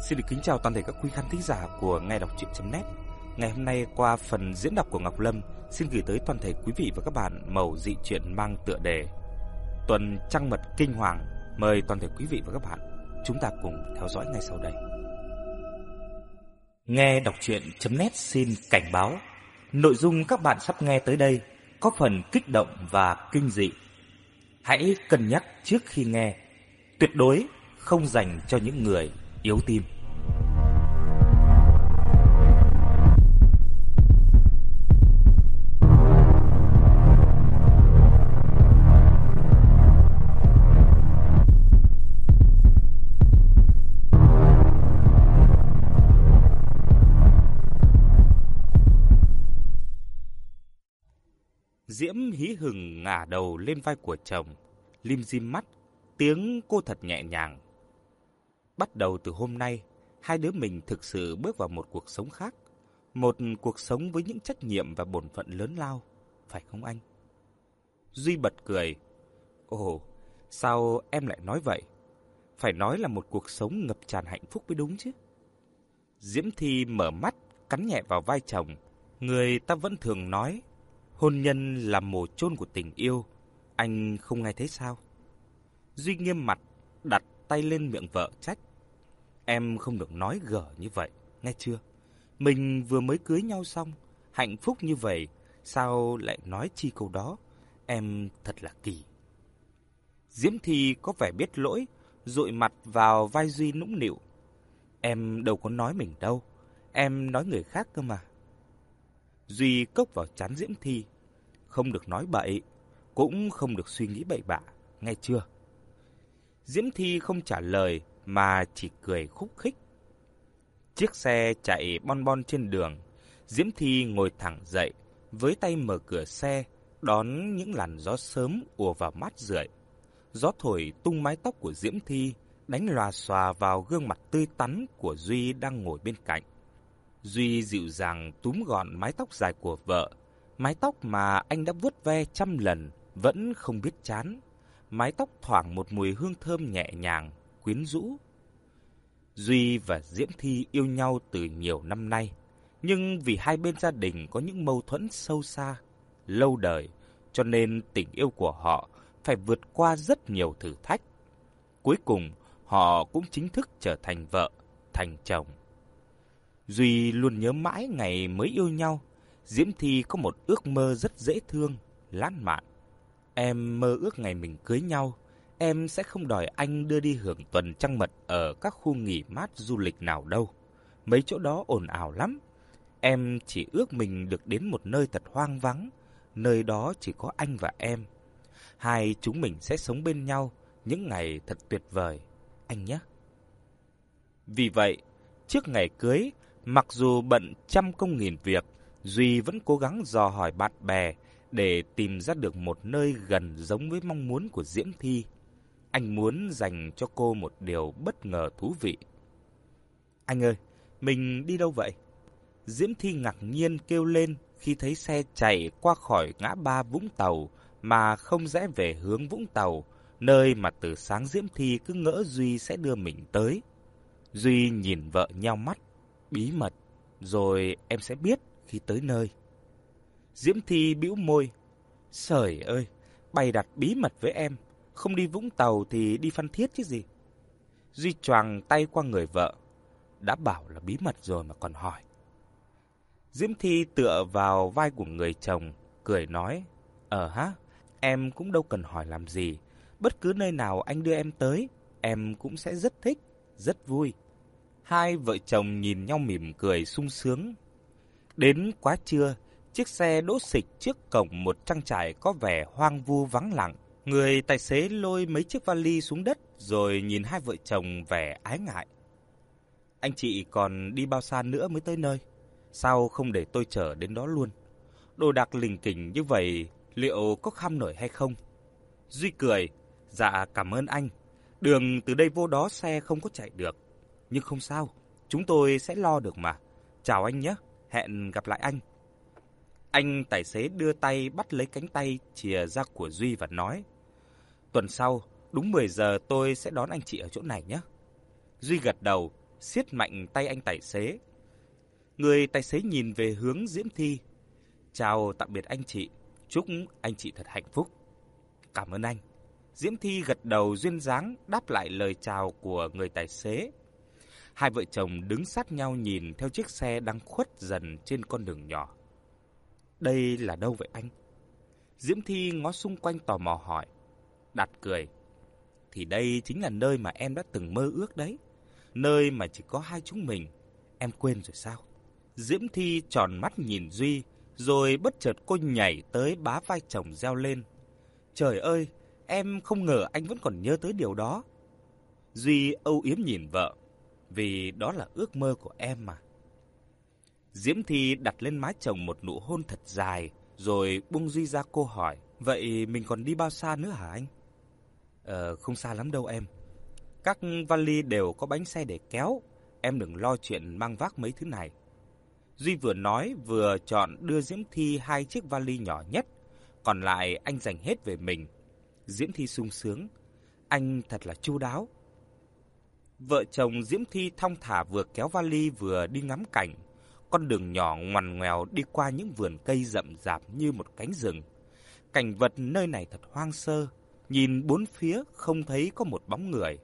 Xin được kính chào toàn thể các quý khán thính giả của Nghe Đọc Truyện.net Ngày hôm nay qua phần diễn đọc của Ngọc Lâm, Xin gửi tới toàn thể quý vị và các bạn màu dị truyện mang tựa đề Tuần Trăng Mật Kinh Hoàng. Mời toàn thể quý vị và các bạn chúng ta cùng theo dõi ngay sau đây. Nghe Đọc Truyện.net xin cảnh báo. Nội dung các bạn sắp nghe tới đây có phần kích động và kinh dị. Hãy cân nhắc trước khi nghe. Tuyệt đối không dành cho những người yếu tim. Diễm hí hừng ngả đầu lên vai của chồng, lim dim mắt, tiếng cô thật nhẹ nhàng Bắt đầu từ hôm nay, hai đứa mình thực sự bước vào một cuộc sống khác. Một cuộc sống với những trách nhiệm và bổn phận lớn lao, phải không anh? Duy bật cười. Ồ, sao em lại nói vậy? Phải nói là một cuộc sống ngập tràn hạnh phúc mới đúng chứ. Diễm Thi mở mắt, cắn nhẹ vào vai chồng. Người ta vẫn thường nói, hôn nhân là mồ chôn của tình yêu. Anh không nghe thấy sao? Duy nghiêm mặt, đặt tay lên miệng vợ trách. Em không được nói gở như vậy, nghe chưa? Mình vừa mới cưới nhau xong, hạnh phúc như vậy, sao lại nói chi câu đó? Em thật là kỳ. Diễm Thi có vẻ biết lỗi, dụi mặt vào vai Duy nũng nịu. Em đâu có nói mình đâu, em nói người khác cơ mà. Duy cốc vào chán Diễm Thi, không được nói bậy, cũng không được suy nghĩ bậy bạ, nghe chưa? Diễm Thi không trả lời, mà chỉ cười khúc khích. Chiếc xe chạy bon bon trên đường, Diễm Thi ngồi thẳng dậy, với tay mở cửa xe, đón những làn gió sớm ùa vào mắt rượi. Gió thổi tung mái tóc của Diễm Thi, đánh lòa xòa vào gương mặt tươi tắn của Duy đang ngồi bên cạnh. Duy dịu dàng túm gọn mái tóc dài của vợ, mái tóc mà anh đã vuốt ve trăm lần, vẫn không biết chán. Mái tóc thoảng một mùi hương thơm nhẹ nhàng, quyến rũ. Duy và Diễm Thi yêu nhau từ nhiều năm nay, nhưng vì hai bên gia đình có những mâu thuẫn sâu xa, lâu đời, cho nên tình yêu của họ phải vượt qua rất nhiều thử thách. Cuối cùng, họ cũng chính thức trở thành vợ, thành chồng. Duy luôn nhớ mãi ngày mới yêu nhau, Diễm Thi có một ước mơ rất dễ thương, lãng mạn. Em mơ ước ngày mình cưới nhau, Em sẽ không đòi anh đưa đi hưởng tuần trăng mật ở các khu nghỉ mát du lịch nào đâu. Mấy chỗ đó ồn ào lắm. Em chỉ ước mình được đến một nơi thật hoang vắng, nơi đó chỉ có anh và em. Hai chúng mình sẽ sống bên nhau những ngày thật tuyệt vời, anh nhé. Vì vậy, trước ngày cưới, mặc dù bận trăm công nghìn việc, Duy vẫn cố gắng dò hỏi bạn bè để tìm ra được một nơi gần giống với mong muốn của Diễm Thi. Anh muốn dành cho cô một điều bất ngờ thú vị. Anh ơi, mình đi đâu vậy? Diễm Thi ngạc nhiên kêu lên khi thấy xe chạy qua khỏi ngã ba Vũng Tàu mà không rẽ về hướng Vũng Tàu, nơi mà từ sáng Diễm Thi cứ ngỡ Duy sẽ đưa mình tới. Duy nhìn vợ nhau mắt, bí mật, rồi em sẽ biết khi tới nơi. Diễm Thi bĩu môi, sởi ơi, bày đặt bí mật với em, không đi Vũng Tàu thì đi Phan Thiết chứ gì. Duy choàng tay qua người vợ. Đã bảo là bí mật rồi mà còn hỏi. Diễm Thi tựa vào vai của người chồng, cười nói. Ờ hả, em cũng đâu cần hỏi làm gì. Bất cứ nơi nào anh đưa em tới, em cũng sẽ rất thích, rất vui. Hai vợ chồng nhìn nhau mỉm cười sung sướng. Đến quá trưa, chiếc xe đỗ xịch trước cổng một trang trại có vẻ hoang vu vắng lặng. Người tài xế lôi mấy chiếc vali xuống đất rồi nhìn hai vợ chồng vẻ ái ngại. Anh chị còn đi bao xa nữa mới tới nơi? Sao không để tôi chở đến đó luôn? Đồ đạc lình kỉnh như vậy liệu có kham nổi hay không? Duy cười, dạ cảm ơn anh. Đường từ đây vô đó xe không có chạy được. Nhưng không sao, chúng tôi sẽ lo được mà. Chào anh nhé, hẹn gặp lại anh. Anh tài xế đưa tay bắt lấy cánh tay chìa ra của Duy và nói. Tuần sau, đúng 10 giờ tôi sẽ đón anh chị ở chỗ này nhé. Duy gật đầu, siết mạnh tay anh tài xế. Người tài xế nhìn về hướng Diễm Thi. Chào tạm biệt anh chị, chúc anh chị thật hạnh phúc. Cảm ơn anh. Diễm Thi gật đầu duyên dáng đáp lại lời chào của người tài xế. Hai vợ chồng đứng sát nhau nhìn theo chiếc xe đang khuất dần trên con đường nhỏ. Đây là đâu vậy anh? Diễm Thi ngó xung quanh tò mò hỏi đặt cười. Thì đây chính là nơi mà em đã từng mơ ước đấy. Nơi mà chỉ có hai chúng mình. Em quên rồi sao? Diễm Thi tròn mắt nhìn Duy, rồi bất chợt cô nhảy tới bá vai chồng reo lên. Trời ơi, em không ngờ anh vẫn còn nhớ tới điều đó. Duy âu yếm nhìn vợ, vì đó là ước mơ của em mà. Diễm Thi đặt lên má chồng một nụ hôn thật dài, rồi buông Duy ra cô hỏi, vậy mình còn đi bao xa nữa hả anh? Ờ, không xa lắm đâu em. Các vali đều có bánh xe để kéo, em đừng lo chuyện mang vác mấy thứ này. Duy vừa nói vừa chọn đưa Diễm Thi hai chiếc vali nhỏ nhất, còn lại anh dành hết về mình. Diễm Thi sung sướng, anh thật là chu đáo. Vợ chồng Diễm Thi thong thả vừa kéo vali vừa đi ngắm cảnh. Con đường nhỏ ngoằn ngoèo đi qua những vườn cây rậm rạp như một cánh rừng. Cảnh vật nơi này thật hoang sơ, nhìn bốn phía không thấy có một bóng người.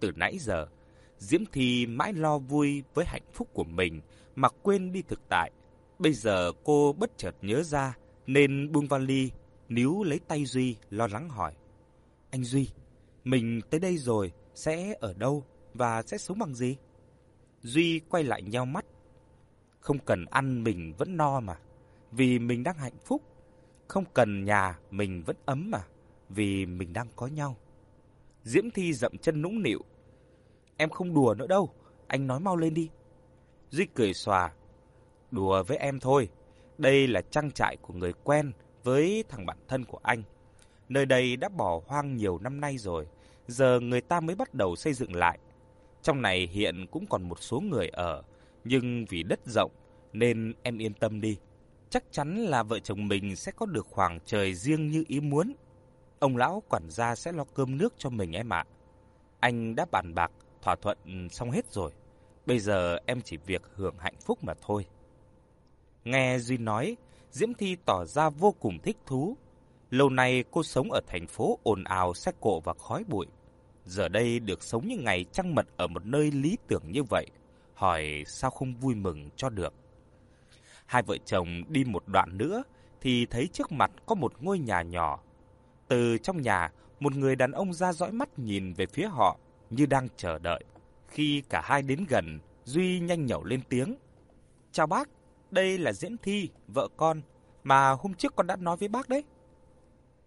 Từ nãy giờ, Diễm Thi mãi lo vui với hạnh phúc của mình mà quên đi thực tại. Bây giờ cô bất chợt nhớ ra nên buông vali, níu lấy tay Duy lo lắng hỏi. Anh Duy, mình tới đây rồi, sẽ ở đâu và sẽ sống bằng gì? Duy quay lại nhau mắt. Không cần ăn mình vẫn no mà, vì mình đang hạnh phúc. Không cần nhà mình vẫn ấm mà, vì mình đang có nhau. Diễm Thi dậm chân nũng nịu. Em không đùa nữa đâu, anh nói mau lên đi. Duy cười xòa. Đùa với em thôi, đây là trang trại của người quen với thằng bạn thân của anh. Nơi đây đã bỏ hoang nhiều năm nay rồi, giờ người ta mới bắt đầu xây dựng lại. Trong này hiện cũng còn một số người ở, nhưng vì đất rộng nên em yên tâm đi. Chắc chắn là vợ chồng mình sẽ có được khoảng trời riêng như ý muốn. Ông lão quản gia sẽ lo cơm nước cho mình em ạ. Anh đã bàn bạc, thỏa thuận xong hết rồi. Bây giờ em chỉ việc hưởng hạnh phúc mà thôi. Nghe Duy nói, Diễm Thi tỏ ra vô cùng thích thú. Lâu nay cô sống ở thành phố ồn ào xe cộ và khói bụi. Giờ đây được sống những ngày trăng mật ở một nơi lý tưởng như vậy, hỏi sao không vui mừng cho được. Hai vợ chồng đi một đoạn nữa thì thấy trước mặt có một ngôi nhà nhỏ. Từ trong nhà, một người đàn ông ra dõi mắt nhìn về phía họ như đang chờ đợi. Khi cả hai đến gần, Duy nhanh nhẩu lên tiếng. Chào bác, đây là Diễm Thi, vợ con, mà hôm trước con đã nói với bác đấy.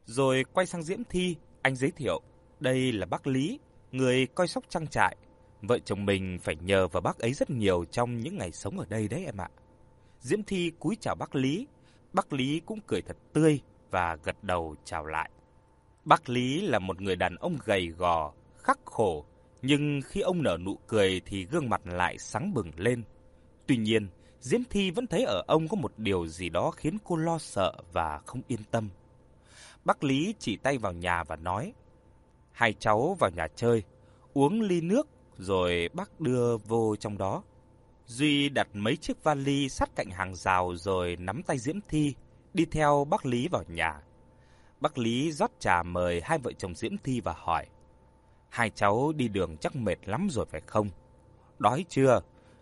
Rồi quay sang Diễm Thi, anh giới thiệu. Đây là bác Lý, người coi sóc trang trại. Vợ chồng mình phải nhờ vào bác ấy rất nhiều trong những ngày sống ở đây đấy em ạ. Diễm Thi cúi chào bác Lý. Bác Lý cũng cười thật tươi và gật đầu chào lại. Bác Lý là một người đàn ông gầy gò, khắc khổ, nhưng khi ông nở nụ cười thì gương mặt lại sáng bừng lên. Tuy nhiên, Diễm Thi vẫn thấy ở ông có một điều gì đó khiến cô lo sợ và không yên tâm. Bác Lý chỉ tay vào nhà và nói, hai cháu vào nhà chơi, uống ly nước rồi bác đưa vô trong đó. Duy đặt mấy chiếc vali sát cạnh hàng rào rồi nắm tay Diễm Thi, đi theo bác Lý vào nhà. Bác Lý rót trà mời hai vợ chồng Diễm Thi và hỏi, Hai cháu đi đường chắc mệt lắm rồi phải không? Đói chưa?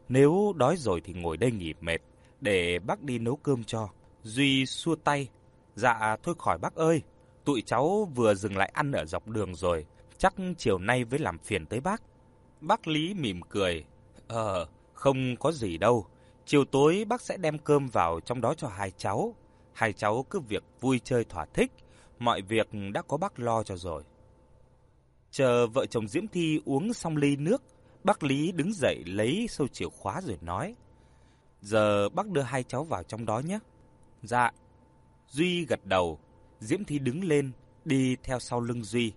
Nếu đói rồi thì ngồi đây nghỉ mệt, để bác đi nấu cơm cho. Duy xua tay. Dạ thôi khỏi bác ơi, tụi cháu vừa dừng lại ăn ở dọc đường rồi, chắc chiều nay với làm phiền tới bác. Bác Lý mỉm cười. Ờ, không có gì đâu. Chiều tối bác sẽ đem cơm vào trong đó cho hai cháu. Hai cháu cứ việc vui chơi thỏa thích, mọi việc đã có bác lo cho rồi. Chờ vợ chồng Diễm Thi uống xong ly nước, bác Lý đứng dậy lấy sâu chìa khóa rồi nói. Giờ bác đưa hai cháu vào trong đó nhé. Dạ. Duy gật đầu, Diễm Thi đứng lên, đi theo sau lưng Duy.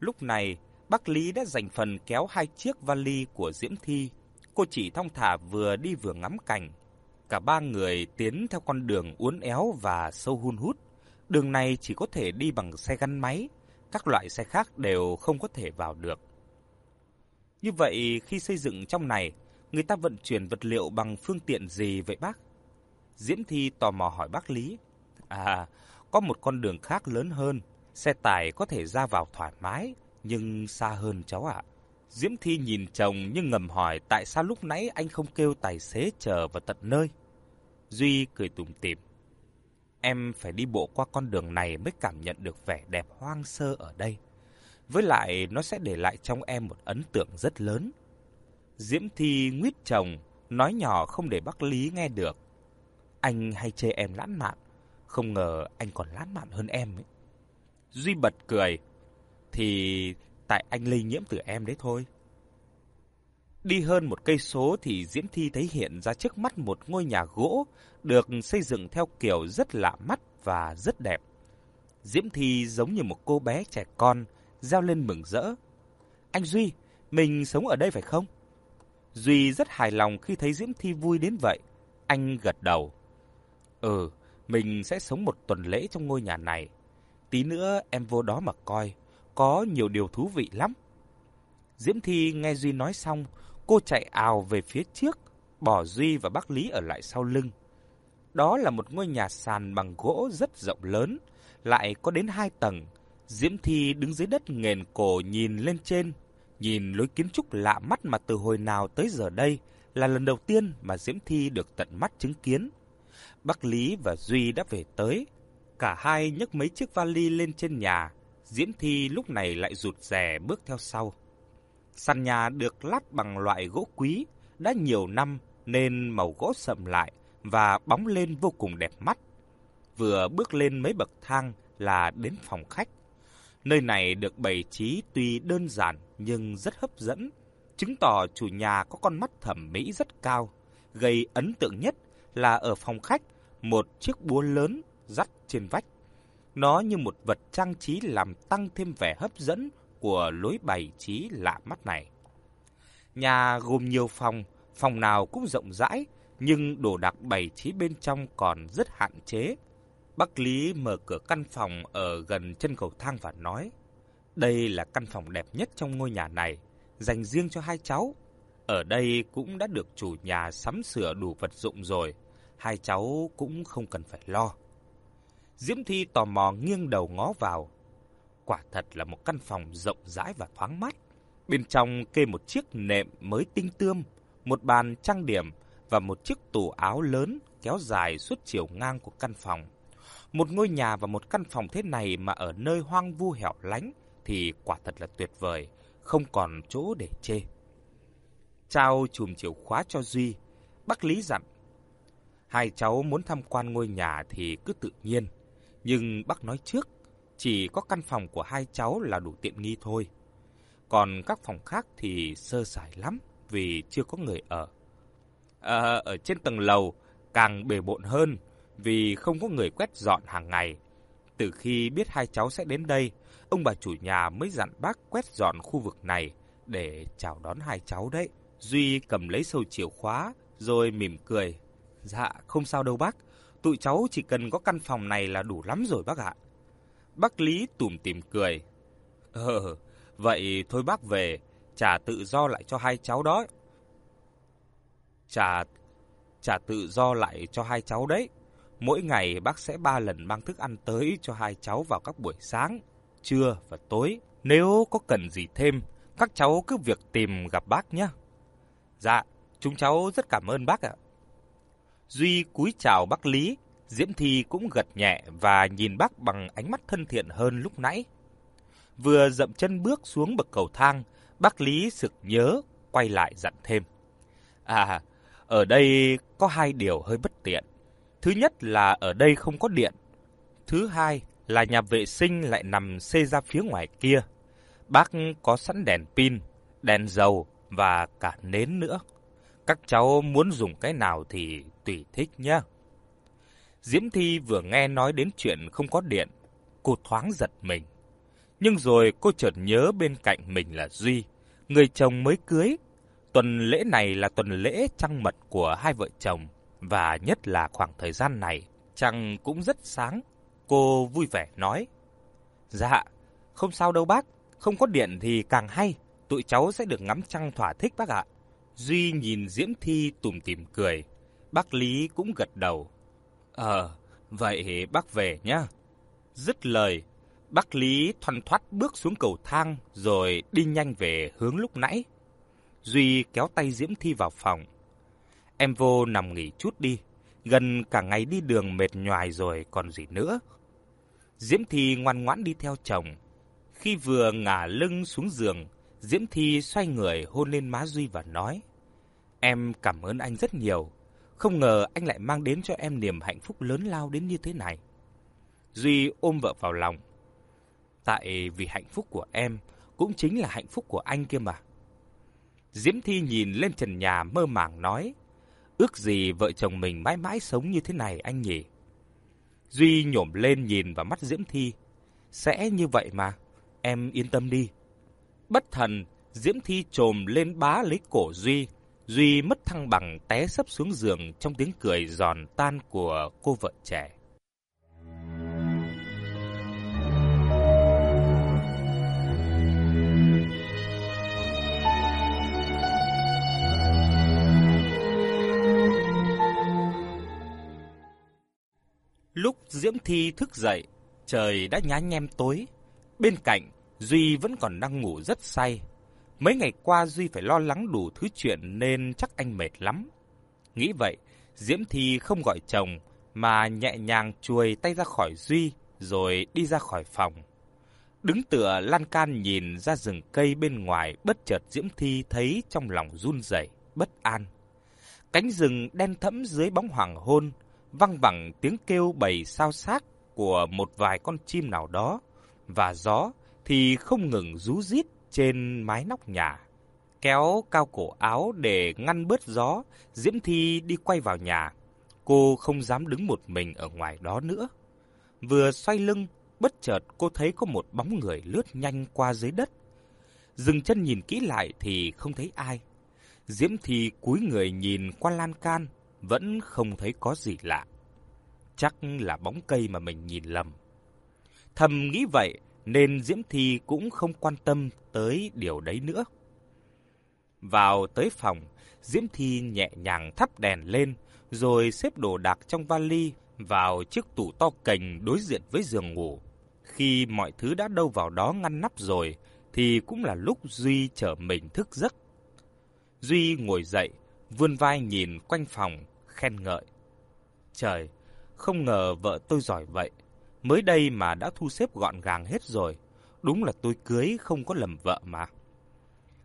Lúc này, bác Lý đã dành phần kéo hai chiếc vali của Diễm Thi. Cô chỉ thong thả vừa đi vừa ngắm cảnh. Cả ba người tiến theo con đường uốn éo và sâu hun hút. Đường này chỉ có thể đi bằng xe gắn máy, các loại xe khác đều không có thể vào được. Như vậy khi xây dựng trong này, người ta vận chuyển vật liệu bằng phương tiện gì vậy bác? Diễm Thi tò mò hỏi bác Lý. À, có một con đường khác lớn hơn, xe tải có thể ra vào thoải mái, nhưng xa hơn cháu ạ. Diễm Thi nhìn chồng nhưng ngầm hỏi tại sao lúc nãy anh không kêu tài xế chờ vào tận nơi. Duy cười tủm tỉm. Em phải đi bộ qua con đường này mới cảm nhận được vẻ đẹp hoang sơ ở đây. Với lại nó sẽ để lại trong em một ấn tượng rất lớn. Diễm Thi nguyết chồng, nói nhỏ không để bác Lý nghe được. Anh hay chê em lãng mạn, không ngờ anh còn lãng mạn hơn em ấy. Duy bật cười, thì tại anh lây nhiễm từ em đấy thôi. Đi hơn một cây số thì Diễm Thi thấy hiện ra trước mắt một ngôi nhà gỗ được xây dựng theo kiểu rất lạ mắt và rất đẹp. Diễm Thi giống như một cô bé trẻ con, reo lên mừng rỡ. Anh Duy, mình sống ở đây phải không? Duy rất hài lòng khi thấy Diễm Thi vui đến vậy. Anh gật đầu. Ừ, mình sẽ sống một tuần lễ trong ngôi nhà này. Tí nữa em vô đó mà coi, có nhiều điều thú vị lắm. Diễm Thi nghe Duy nói xong, cô chạy ào về phía trước, bỏ Duy và bác Lý ở lại sau lưng. Đó là một ngôi nhà sàn bằng gỗ rất rộng lớn, lại có đến hai tầng. Diễm Thi đứng dưới đất nghền cổ nhìn lên trên, nhìn lối kiến trúc lạ mắt mà từ hồi nào tới giờ đây là lần đầu tiên mà Diễm Thi được tận mắt chứng kiến. Bác Lý và Duy đã về tới. Cả hai nhấc mấy chiếc vali lên trên nhà. Diễm Thi lúc này lại rụt rè bước theo sau. Sàn nhà được lát bằng loại gỗ quý, đã nhiều năm nên màu gỗ sậm lại và bóng lên vô cùng đẹp mắt. Vừa bước lên mấy bậc thang là đến phòng khách. Nơi này được bày trí tuy đơn giản nhưng rất hấp dẫn, chứng tỏ chủ nhà có con mắt thẩm mỹ rất cao. Gây ấn tượng nhất là ở phòng khách, một chiếc búa lớn dắt trên vách. Nó như một vật trang trí làm tăng thêm vẻ hấp dẫn của lối bày trí lạ mắt này. Nhà gồm nhiều phòng, phòng nào cũng rộng rãi, nhưng đồ đạc bày trí bên trong còn rất hạn chế. Bác Lý mở cửa căn phòng ở gần chân cầu thang và nói, đây là căn phòng đẹp nhất trong ngôi nhà này, dành riêng cho hai cháu. Ở đây cũng đã được chủ nhà sắm sửa đủ vật dụng rồi, hai cháu cũng không cần phải lo. Diễm Thi tò mò nghiêng đầu ngó vào. Quả thật là một căn phòng rộng rãi và thoáng mát. Bên trong kê một chiếc nệm mới tinh tươm, một bàn trang điểm và một chiếc tủ áo lớn kéo dài suốt chiều ngang của căn phòng. Một ngôi nhà và một căn phòng thế này mà ở nơi hoang vu hẻo lánh thì quả thật là tuyệt vời, không còn chỗ để chê. Trao chùm chìa khóa cho Duy, bác Lý dặn. Hai cháu muốn tham quan ngôi nhà thì cứ tự nhiên, nhưng bác nói trước, chỉ có căn phòng của hai cháu là đủ tiện nghi thôi. Còn các phòng khác thì sơ sài lắm vì chưa có người ở. À, ở trên tầng lầu càng bề bộn hơn vì không có người quét dọn hàng ngày. Từ khi biết hai cháu sẽ đến đây, ông bà chủ nhà mới dặn bác quét dọn khu vực này để chào đón hai cháu đấy. Duy cầm lấy sâu chìa khóa rồi mỉm cười. Dạ, không sao đâu bác. Tụi cháu chỉ cần có căn phòng này là đủ lắm rồi bác ạ. Bác Lý tủm tỉm cười. Ờ, vậy thôi bác về, trả tự do lại cho hai cháu đó. Trả, trả tự do lại cho hai cháu đấy. Mỗi ngày bác sẽ ba lần mang thức ăn tới cho hai cháu vào các buổi sáng, trưa và tối. Nếu có cần gì thêm, các cháu cứ việc tìm gặp bác nhé. Dạ, chúng cháu rất cảm ơn bác ạ. Duy cúi chào bác Lý, Diễm Thi cũng gật nhẹ và nhìn bác bằng ánh mắt thân thiện hơn lúc nãy. Vừa dậm chân bước xuống bậc cầu thang, bác Lý sực nhớ, quay lại dặn thêm. À, ở đây có hai điều hơi bất tiện. Thứ nhất là ở đây không có điện. Thứ hai là nhà vệ sinh lại nằm xê ra phía ngoài kia. Bác có sẵn đèn pin, đèn dầu và cả nến nữa. Các cháu muốn dùng cái nào thì tùy thích nhé. Diễm Thi vừa nghe nói đến chuyện không có điện, cô thoáng giật mình. Nhưng rồi cô chợt nhớ bên cạnh mình là Duy, người chồng mới cưới. Tuần lễ này là tuần lễ trăng mật của hai vợ chồng, và nhất là khoảng thời gian này, trăng cũng rất sáng. Cô vui vẻ nói, Dạ, không sao đâu bác, không có điện thì càng hay, tụi cháu sẽ được ngắm trăng thỏa thích bác ạ. Duy nhìn Diễm Thi tủm tỉm cười. Bác Lý cũng gật đầu. Ờ, vậy bác về nhá. Dứt lời, bác Lý thoăn thoắt bước xuống cầu thang rồi đi nhanh về hướng lúc nãy. Duy kéo tay Diễm Thi vào phòng. Em vô nằm nghỉ chút đi, gần cả ngày đi đường mệt nhoài rồi còn gì nữa. Diễm Thi ngoan ngoãn đi theo chồng. Khi vừa ngả lưng xuống giường, Diễm Thi xoay người hôn lên má Duy và nói: "Em cảm ơn anh rất nhiều, không ngờ anh lại mang đến cho em niềm hạnh phúc lớn lao đến như thế này." Duy ôm vợ vào lòng. "Tại vì hạnh phúc của em cũng chính là hạnh phúc của anh kia mà." Diễm Thi nhìn lên trần nhà mơ màng nói: "Ước gì vợ chồng mình mãi mãi sống như thế này anh nhỉ?" Duy nhổm lên nhìn vào mắt Diễm Thi. "Sẽ như vậy mà, em yên tâm đi." Bất thần, Diễm Thi trồm lên bá lấy cổ Duy. Duy mất thăng bằng té sấp xuống giường trong tiếng cười giòn tan của cô vợ trẻ. Lúc Diễm Thi thức dậy, trời đã nhá nhem tối. Bên cạnh, Duy vẫn còn đang ngủ rất say. Mấy ngày qua Duy phải lo lắng đủ thứ chuyện nên chắc anh mệt lắm. Nghĩ vậy, Diễm Thi không gọi chồng mà nhẹ nhàng chuồi tay ra khỏi Duy rồi đi ra khỏi phòng. Đứng tựa lan can nhìn ra rừng cây bên ngoài bất chợt Diễm Thi thấy trong lòng run rẩy, bất an. Cánh rừng đen thẫm dưới bóng hoàng hôn, văng vẳng tiếng kêu bầy sao xác của một vài con chim nào đó và gió thì không ngừng rú rít trên mái nóc nhà. Kéo cao cổ áo để ngăn bớt gió, Diễm Thi đi quay vào nhà. Cô không dám đứng một mình ở ngoài đó nữa. Vừa xoay lưng, bất chợt cô thấy có một bóng người lướt nhanh qua dưới đất. Dừng chân nhìn kỹ lại thì không thấy ai. Diễm Thi cúi người nhìn qua lan can, vẫn không thấy có gì lạ. Chắc là bóng cây mà mình nhìn lầm. Thầm nghĩ vậy, nên Diễm Thi cũng không quan tâm tới điều đấy nữa. Vào tới phòng, Diễm Thi nhẹ nhàng thắp đèn lên, rồi xếp đồ đạc trong vali vào chiếc tủ to cành đối diện với giường ngủ. Khi mọi thứ đã đâu vào đó ngăn nắp rồi, thì cũng là lúc Duy trở mình thức giấc. Duy ngồi dậy, vươn vai nhìn quanh phòng, khen ngợi. Trời, không ngờ vợ tôi giỏi vậy. Mới đây mà đã thu xếp gọn gàng hết rồi. Đúng là tôi cưới không có lầm vợ mà.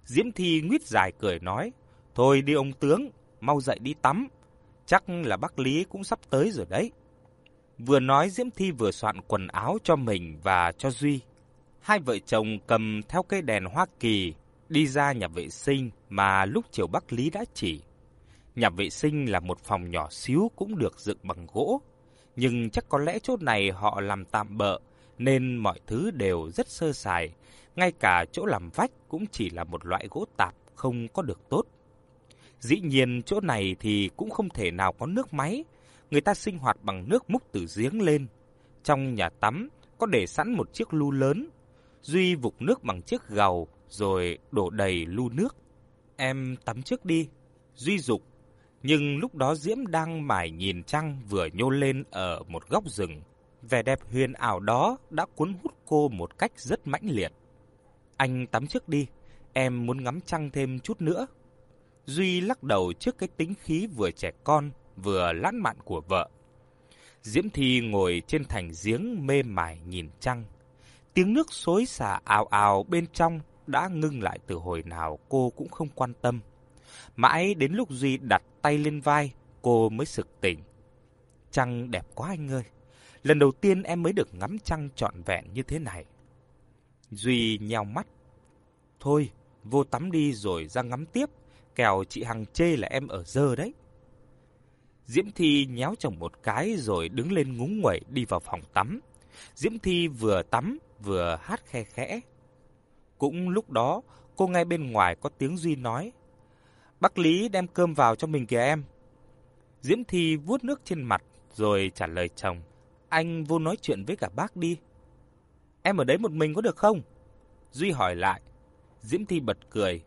Diễm Thi nguyết dài cười nói. Thôi đi ông tướng, mau dậy đi tắm. Chắc là bác Lý cũng sắp tới rồi đấy. Vừa nói Diễm Thi vừa soạn quần áo cho mình và cho Duy. Hai vợ chồng cầm theo cây đèn Hoa Kỳ đi ra nhà vệ sinh mà lúc chiều bác Lý đã chỉ. Nhà vệ sinh là một phòng nhỏ xíu cũng được dựng bằng gỗ, nhưng chắc có lẽ chỗ này họ làm tạm bợ nên mọi thứ đều rất sơ sài, ngay cả chỗ làm vách cũng chỉ là một loại gỗ tạp không có được tốt. Dĩ nhiên chỗ này thì cũng không thể nào có nước máy, người ta sinh hoạt bằng nước múc từ giếng lên. Trong nhà tắm có để sẵn một chiếc lu lớn, Duy vục nước bằng chiếc gầu rồi đổ đầy lu nước. Em tắm trước đi, Duy dục nhưng lúc đó Diễm đang mải nhìn trăng vừa nhô lên ở một góc rừng. Vẻ đẹp huyền ảo đó đã cuốn hút cô một cách rất mãnh liệt. Anh tắm trước đi, em muốn ngắm trăng thêm chút nữa. Duy lắc đầu trước cái tính khí vừa trẻ con, vừa lãng mạn của vợ. Diễm Thi ngồi trên thành giếng mê mải nhìn trăng. Tiếng nước xối xả ào ào bên trong đã ngưng lại từ hồi nào cô cũng không quan tâm. Mãi đến lúc Duy đặt tay lên vai, cô mới sực tỉnh. Trăng đẹp quá anh ơi. Lần đầu tiên em mới được ngắm trăng trọn vẹn như thế này. Duy nheo mắt. Thôi, vô tắm đi rồi ra ngắm tiếp. Kèo chị Hằng chê là em ở dơ đấy. Diễm Thi nhéo chồng một cái rồi đứng lên ngúng nguẩy đi vào phòng tắm. Diễm Thi vừa tắm vừa hát khe khẽ. Cũng lúc đó, cô nghe bên ngoài có tiếng Duy nói. Bác Lý đem cơm vào cho mình kìa em. Diễm Thi vuốt nước trên mặt rồi trả lời chồng. Anh vô nói chuyện với cả bác đi. Em ở đấy một mình có được không? Duy hỏi lại. Diễm Thi bật cười.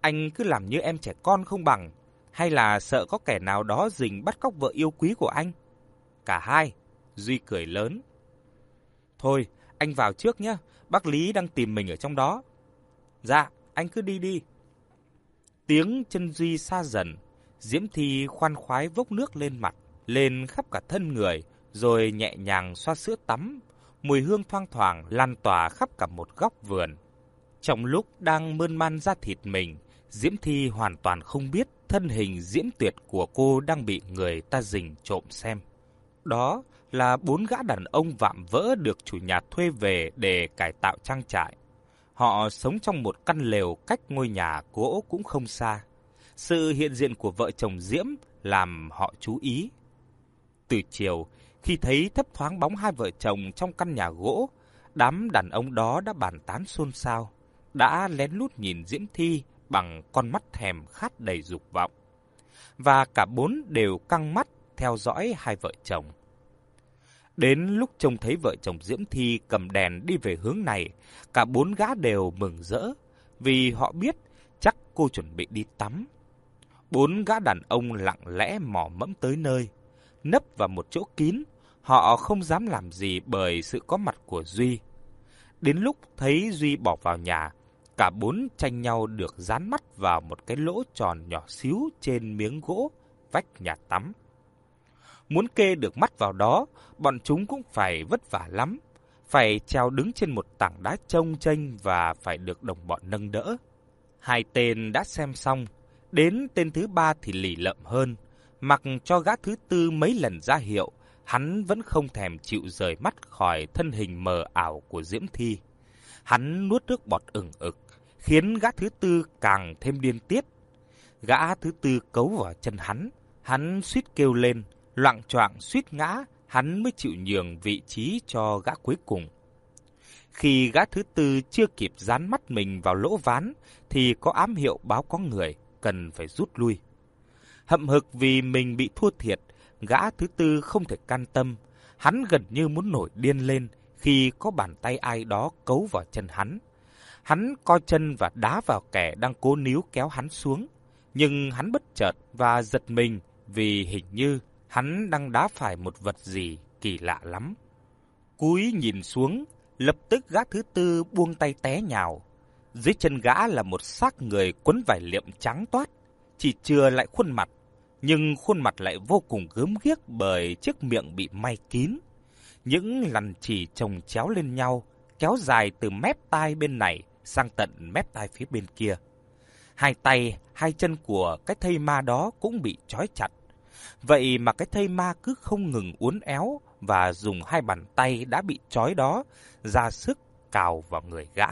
Anh cứ làm như em trẻ con không bằng, hay là sợ có kẻ nào đó rình bắt cóc vợ yêu quý của anh? Cả hai, Duy cười lớn. Thôi, anh vào trước nhé, bác Lý đang tìm mình ở trong đó. Dạ, anh cứ đi đi. Tiếng chân Duy xa dần, Diễm Thi khoan khoái vốc nước lên mặt, lên khắp cả thân người, rồi nhẹ nhàng xoa sữa tắm. Mùi hương thoang thoảng lan tỏa khắp cả một góc vườn. Trong lúc đang mơn man ra thịt mình, Diễm Thi hoàn toàn không biết thân hình diễm tuyệt của cô đang bị người ta rình trộm xem. Đó là bốn gã đàn ông vạm vỡ được chủ nhà thuê về để cải tạo trang trại. Họ sống trong một căn lều cách ngôi nhà gỗ cũng không xa. Sự hiện diện của vợ chồng Diễm làm họ chú ý. Từ chiều, khi thấy thấp thoáng bóng hai vợ chồng trong căn nhà gỗ, đám đàn ông đó đã bàn tán xôn xao, đã lén lút nhìn Diễm Thi bằng con mắt thèm khát đầy dục vọng. Và cả bốn đều căng mắt theo dõi hai vợ chồng. Đến lúc trông thấy vợ chồng Diễm Thi cầm đèn đi về hướng này, cả bốn gã đều mừng rỡ, vì họ biết chắc cô chuẩn bị đi tắm. Bốn gã đàn ông lặng lẽ mò mẫm tới nơi, nấp vào một chỗ kín, họ không dám làm gì bởi sự có mặt của Duy. Đến lúc thấy Duy bỏ vào nhà, cả bốn tranh nhau được dán mắt vào một cái lỗ tròn nhỏ xíu trên miếng gỗ vách nhà tắm. Muốn kê được mắt vào đó, bọn chúng cũng phải vất vả lắm. Phải treo đứng trên một tảng đá trông chênh và phải được đồng bọn nâng đỡ. Hai tên đã xem xong, đến tên thứ ba thì lì lợm hơn. Mặc cho gã thứ tư mấy lần ra hiệu, hắn vẫn không thèm chịu rời mắt khỏi thân hình mờ ảo của Diễm Thi. Hắn nuốt nước bọt ửng ực, khiến gã thứ tư càng thêm điên tiết. Gã thứ tư cấu vào chân hắn, hắn suýt kêu lên, loạn choạng suýt ngã, hắn mới chịu nhường vị trí cho gã cuối cùng. Khi gã thứ tư chưa kịp dán mắt mình vào lỗ ván, thì có ám hiệu báo có người, cần phải rút lui. Hậm hực vì mình bị thua thiệt, gã thứ tư không thể can tâm. Hắn gần như muốn nổi điên lên khi có bàn tay ai đó cấu vào chân hắn. Hắn co chân và đá vào kẻ đang cố níu kéo hắn xuống. Nhưng hắn bất chợt và giật mình vì hình như hắn đang đá phải một vật gì kỳ lạ lắm. Cúi nhìn xuống, lập tức gã thứ tư buông tay té nhào. Dưới chân gã là một xác người quấn vải liệm trắng toát, chỉ chừa lại khuôn mặt, nhưng khuôn mặt lại vô cùng gớm ghiếc bởi chiếc miệng bị may kín. Những lằn chỉ chồng chéo lên nhau, kéo dài từ mép tai bên này sang tận mép tai phía bên kia. Hai tay, hai chân của cái thây ma đó cũng bị trói chặt. Vậy mà cái thây ma cứ không ngừng uốn éo và dùng hai bàn tay đã bị trói đó ra sức cào vào người gã.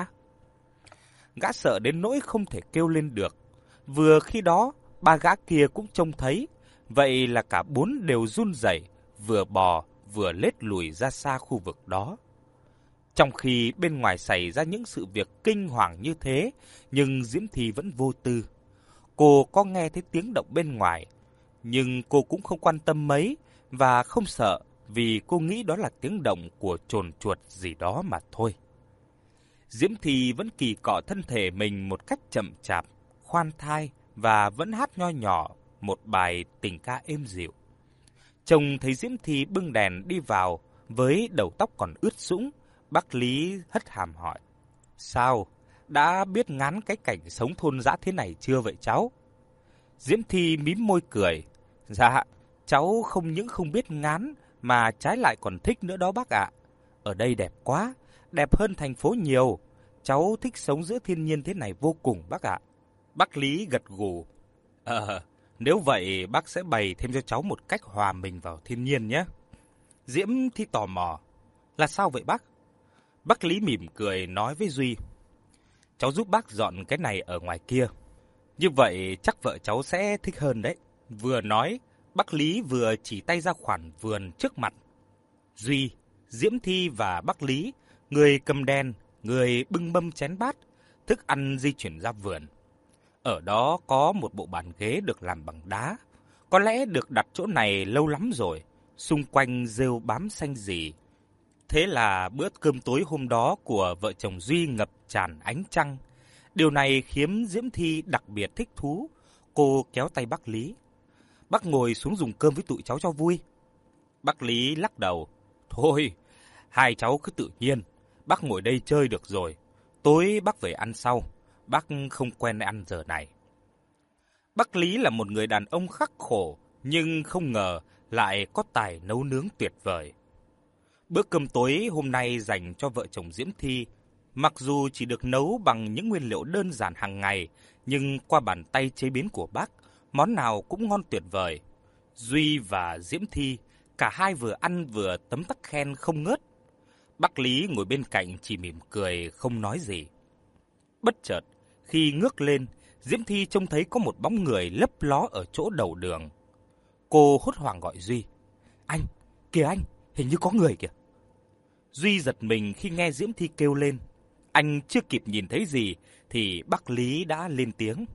Gã sợ đến nỗi không thể kêu lên được. Vừa khi đó, ba gã kia cũng trông thấy, vậy là cả bốn đều run rẩy, vừa bò vừa lết lùi ra xa khu vực đó. Trong khi bên ngoài xảy ra những sự việc kinh hoàng như thế, nhưng Diễm Thi vẫn vô tư. Cô có nghe thấy tiếng động bên ngoài, nhưng cô cũng không quan tâm mấy và không sợ vì cô nghĩ đó là tiếng động của trồn chuột gì đó mà thôi. Diễm Thi vẫn kỳ cọ thân thể mình một cách chậm chạp, khoan thai và vẫn hát nho nhỏ một bài tình ca êm dịu. Chồng thấy Diễm Thi bưng đèn đi vào với đầu tóc còn ướt sũng, bác Lý hất hàm hỏi. Sao? Đã biết ngán cái cảnh sống thôn dã thế này chưa vậy cháu? Diễm Thi mím môi cười. Dạ, cháu không những không biết ngán mà trái lại còn thích nữa đó bác ạ. Ở đây đẹp quá, đẹp hơn thành phố nhiều. Cháu thích sống giữa thiên nhiên thế này vô cùng bác ạ. Bác Lý gật gù. Ờ, nếu vậy bác sẽ bày thêm cho cháu một cách hòa mình vào thiên nhiên nhé. Diễm thì tò mò. Là sao vậy bác? Bác Lý mỉm cười nói với Duy. Cháu giúp bác dọn cái này ở ngoài kia. Như vậy chắc vợ cháu sẽ thích hơn đấy. Vừa nói, bác Lý vừa chỉ tay ra khoản vườn trước mặt. Duy, Diễm Thi và bác Lý, người cầm đèn, người bưng mâm chén bát, thức ăn di chuyển ra vườn. Ở đó có một bộ bàn ghế được làm bằng đá. Có lẽ được đặt chỗ này lâu lắm rồi, xung quanh rêu bám xanh gì. Thế là bữa cơm tối hôm đó của vợ chồng Duy ngập tràn ánh trăng. Điều này khiến Diễm Thi đặc biệt thích thú. Cô kéo tay bác Lý. Bác ngồi xuống dùng cơm với tụi cháu cho vui. Bác Lý lắc đầu. Thôi, hai cháu cứ tự nhiên. Bác ngồi đây chơi được rồi. Tối bác về ăn sau. Bác không quen ăn giờ này. Bác Lý là một người đàn ông khắc khổ, nhưng không ngờ lại có tài nấu nướng tuyệt vời. Bữa cơm tối hôm nay dành cho vợ chồng Diễm Thi, mặc dù chỉ được nấu bằng những nguyên liệu đơn giản hàng ngày, nhưng qua bàn tay chế biến của bác, món nào cũng ngon tuyệt vời. Duy và Diễm Thi, cả hai vừa ăn vừa tấm tắc khen không ngớt. Bác Lý ngồi bên cạnh chỉ mỉm cười không nói gì. Bất chợt, khi ngước lên, Diễm Thi trông thấy có một bóng người lấp ló ở chỗ đầu đường. Cô hốt hoảng gọi Duy. Anh, kìa anh, hình như có người kìa. Duy giật mình khi nghe Diễm Thi kêu lên. Anh chưa kịp nhìn thấy gì thì bác Lý đã lên tiếng.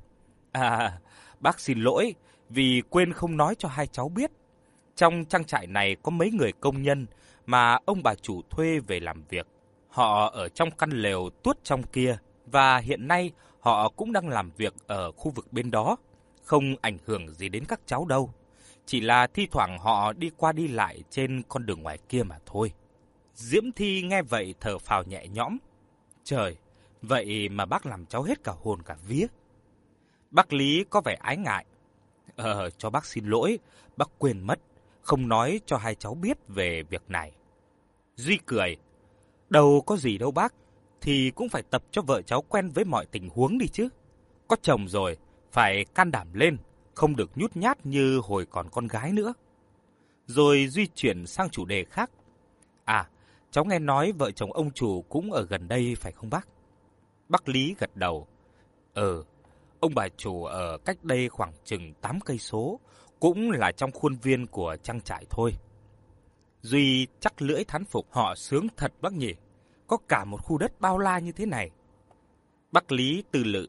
À, bác xin lỗi vì quên không nói cho hai cháu biết. Trong trang trại này có mấy người công nhân mà ông bà chủ thuê về làm việc. Họ ở trong căn lều tuốt trong kia và hiện nay họ cũng đang làm việc ở khu vực bên đó. Không ảnh hưởng gì đến các cháu đâu. Chỉ là thi thoảng họ đi qua đi lại trên con đường ngoài kia mà thôi. Diễm Thi nghe vậy thở phào nhẹ nhõm. Trời, vậy mà bác làm cháu hết cả hồn cả vía. Bác Lý có vẻ ái ngại. Ờ, cho bác xin lỗi, bác quên mất, không nói cho hai cháu biết về việc này. Duy cười. Đâu có gì đâu bác, thì cũng phải tập cho vợ cháu quen với mọi tình huống đi chứ. Có chồng rồi, phải can đảm lên, không được nhút nhát như hồi còn con gái nữa. Rồi Duy chuyển sang chủ đề khác. À, cháu nghe nói vợ chồng ông chủ cũng ở gần đây phải không bác? Bác Lý gật đầu. Ừ, ông bà chủ ở cách đây khoảng chừng 8 cây số, cũng là trong khuôn viên của trang trại thôi. Duy chắc lưỡi thán phục họ sướng thật bác nhỉ, có cả một khu đất bao la như thế này. Bác Lý tư lự.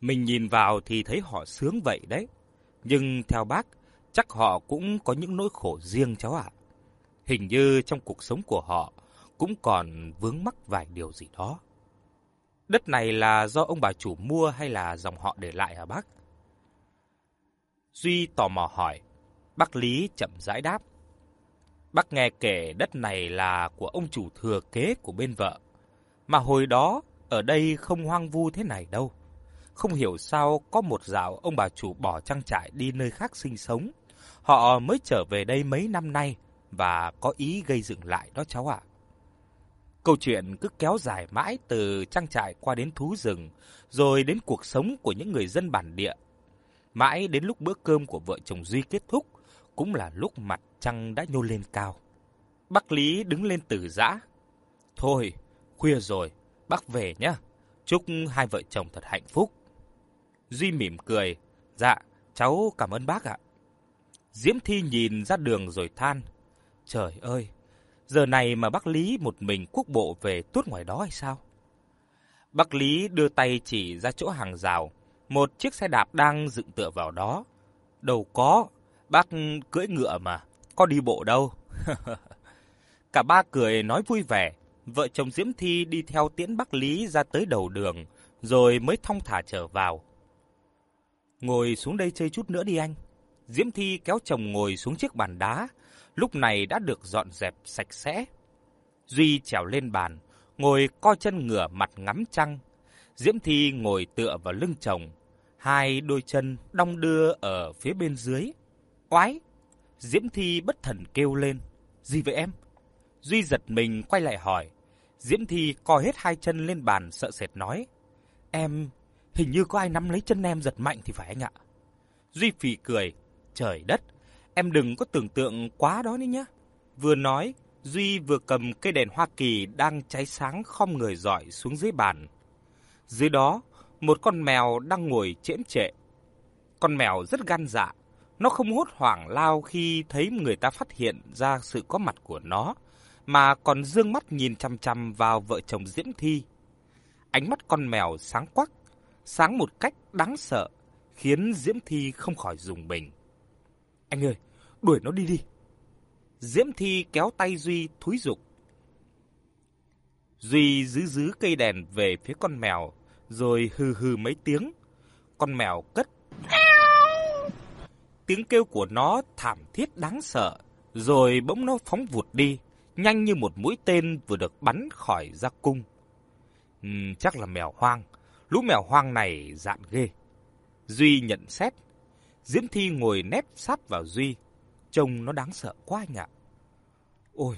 Mình nhìn vào thì thấy họ sướng vậy đấy, nhưng theo bác, chắc họ cũng có những nỗi khổ riêng cháu ạ. Hình như trong cuộc sống của họ cũng còn vướng mắc vài điều gì đó. Đất này là do ông bà chủ mua hay là dòng họ để lại hả bác? Duy tò mò hỏi. Bác Lý chậm rãi đáp. Bác nghe kể đất này là của ông chủ thừa kế của bên vợ. Mà hồi đó, ở đây không hoang vu thế này đâu. Không hiểu sao có một dạo ông bà chủ bỏ trang trại đi nơi khác sinh sống. Họ mới trở về đây mấy năm nay và có ý gây dựng lại đó cháu ạ. Câu chuyện cứ kéo dài mãi từ trang trại qua đến thú rừng, rồi đến cuộc sống của những người dân bản địa. Mãi đến lúc bữa cơm của vợ chồng Duy kết thúc, cũng là lúc mặt trăng đã nhô lên cao. Bác Lý đứng lên từ giã. Thôi, khuya rồi, bác về nhé. Chúc hai vợ chồng thật hạnh phúc. Duy mỉm cười. Dạ, cháu cảm ơn bác ạ. Diễm Thi nhìn ra đường rồi than. Trời ơi, giờ này mà bác Lý một mình quốc bộ về tuốt ngoài đó hay sao? Bác Lý đưa tay chỉ ra chỗ hàng rào. Một chiếc xe đạp đang dựng tựa vào đó. Đâu có, bác cưỡi ngựa mà, có đi bộ đâu. Cả ba cười nói vui vẻ. Vợ chồng Diễm Thi đi theo tiễn bác Lý ra tới đầu đường, rồi mới thong thả trở vào. Ngồi xuống đây chơi chút nữa đi anh. Diễm Thi kéo chồng ngồi xuống chiếc bàn đá, lúc này đã được dọn dẹp sạch sẽ. Duy trèo lên bàn, ngồi co chân ngửa mặt ngắm trăng. Diễm Thi ngồi tựa vào lưng chồng, hai đôi chân đong đưa ở phía bên dưới. Oái! Diễm Thi bất thần kêu lên. Gì vậy em? Duy giật mình quay lại hỏi. Diễm Thi co hết hai chân lên bàn sợ sệt nói. Em, hình như có ai nắm lấy chân em giật mạnh thì phải anh ạ. Duy phì cười. Trời đất, em đừng có tưởng tượng quá đó nữa nhé. Vừa nói, Duy vừa cầm cây đèn Hoa Kỳ đang cháy sáng khom người dọi xuống dưới bàn. Dưới đó, một con mèo đang ngồi chễm trệ. Con mèo rất gan dạ, nó không hốt hoảng lao khi thấy người ta phát hiện ra sự có mặt của nó, mà còn dương mắt nhìn chăm chăm vào vợ chồng Diễm Thi. Ánh mắt con mèo sáng quắc, sáng một cách đáng sợ, khiến Diễm Thi không khỏi dùng mình. Anh ơi, đuổi nó đi đi. Diễm Thi kéo tay Duy thúi dục. Duy giữ giữ cây đèn về phía con mèo, rồi hừ hừ mấy tiếng. Con mèo cất. Tiếng kêu của nó thảm thiết đáng sợ, rồi bỗng nó phóng vụt đi, nhanh như một mũi tên vừa được bắn khỏi ra cung. Ừ, chắc là mèo hoang, lũ mèo hoang này dạn ghê. Duy nhận xét, Diễm Thi ngồi nép sát vào Duy, trông nó đáng sợ quá anh ạ. Ôi,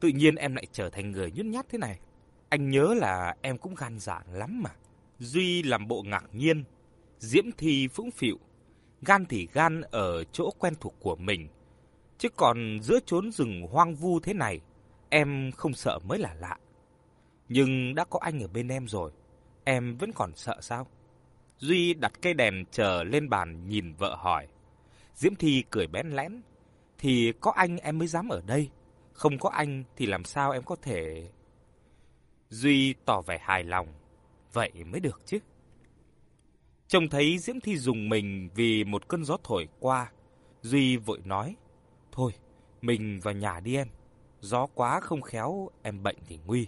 tự nhiên em lại trở thành người nhút nhát thế này. Anh nhớ là em cũng gan dạ lắm mà. Duy làm bộ ngạc nhiên, Diễm Thi phũng phịu, gan thì gan ở chỗ quen thuộc của mình. Chứ còn giữa chốn rừng hoang vu thế này, em không sợ mới là lạ. Nhưng đã có anh ở bên em rồi, em vẫn còn sợ sao? Duy đặt cây đèn chờ lên bàn nhìn vợ hỏi. Diễm Thi cười bén lén. Thì có anh em mới dám ở đây. Không có anh thì làm sao em có thể... Duy tỏ vẻ hài lòng. Vậy mới được chứ. Trông thấy Diễm Thi dùng mình vì một cơn gió thổi qua. Duy vội nói. Thôi, mình vào nhà đi em. Gió quá không khéo, em bệnh thì nguy.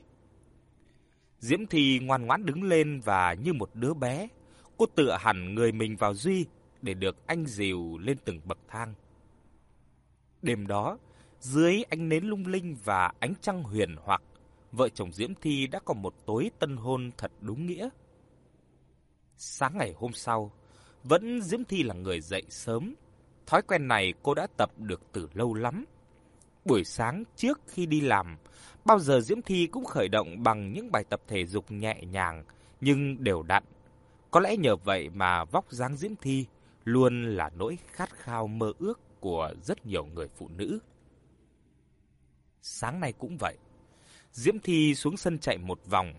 Diễm Thi ngoan ngoãn đứng lên và như một đứa bé, cô tựa hẳn người mình vào Duy để được anh dìu lên từng bậc thang. Đêm đó, dưới ánh nến lung linh và ánh trăng huyền hoặc, vợ chồng Diễm Thi đã có một tối tân hôn thật đúng nghĩa. Sáng ngày hôm sau, vẫn Diễm Thi là người dậy sớm. Thói quen này cô đã tập được từ lâu lắm. Buổi sáng trước khi đi làm, bao giờ Diễm Thi cũng khởi động bằng những bài tập thể dục nhẹ nhàng nhưng đều đặn. Có lẽ nhờ vậy mà vóc dáng Diễm Thi luôn là nỗi khát khao mơ ước của rất nhiều người phụ nữ. Sáng nay cũng vậy. Diễm Thi xuống sân chạy một vòng.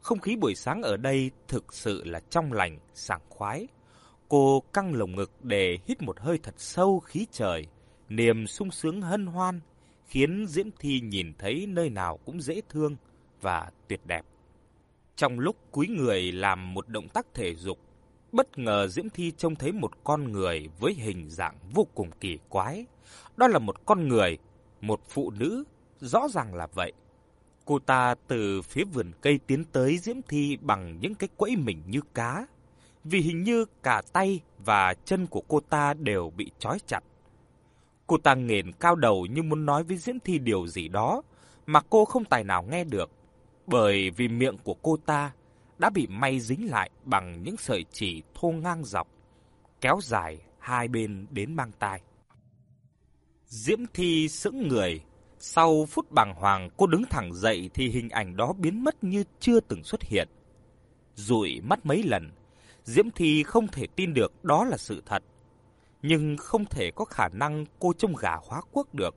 Không khí buổi sáng ở đây thực sự là trong lành, sảng khoái. Cô căng lồng ngực để hít một hơi thật sâu khí trời. Niềm sung sướng hân hoan khiến Diễm Thi nhìn thấy nơi nào cũng dễ thương và tuyệt đẹp. Trong lúc cúi người làm một động tác thể dục, bất ngờ Diễm Thi trông thấy một con người với hình dạng vô cùng kỳ quái. Đó là một con người, một phụ nữ, rõ ràng là vậy. Cô ta từ phía vườn cây tiến tới Diễm Thi bằng những cái quẫy mình như cá, vì hình như cả tay và chân của cô ta đều bị trói chặt. Cô ta nghền cao đầu như muốn nói với Diễm Thi điều gì đó mà cô không tài nào nghe được, bởi vì miệng của cô ta đã bị may dính lại bằng những sợi chỉ thô ngang dọc, kéo dài hai bên đến mang tai. Diễm Thi sững người, sau phút bàng hoàng cô đứng thẳng dậy thì hình ảnh đó biến mất như chưa từng xuất hiện. Rụi mắt mấy lần, Diễm Thi không thể tin được đó là sự thật. Nhưng không thể có khả năng cô trông gà hóa quốc được,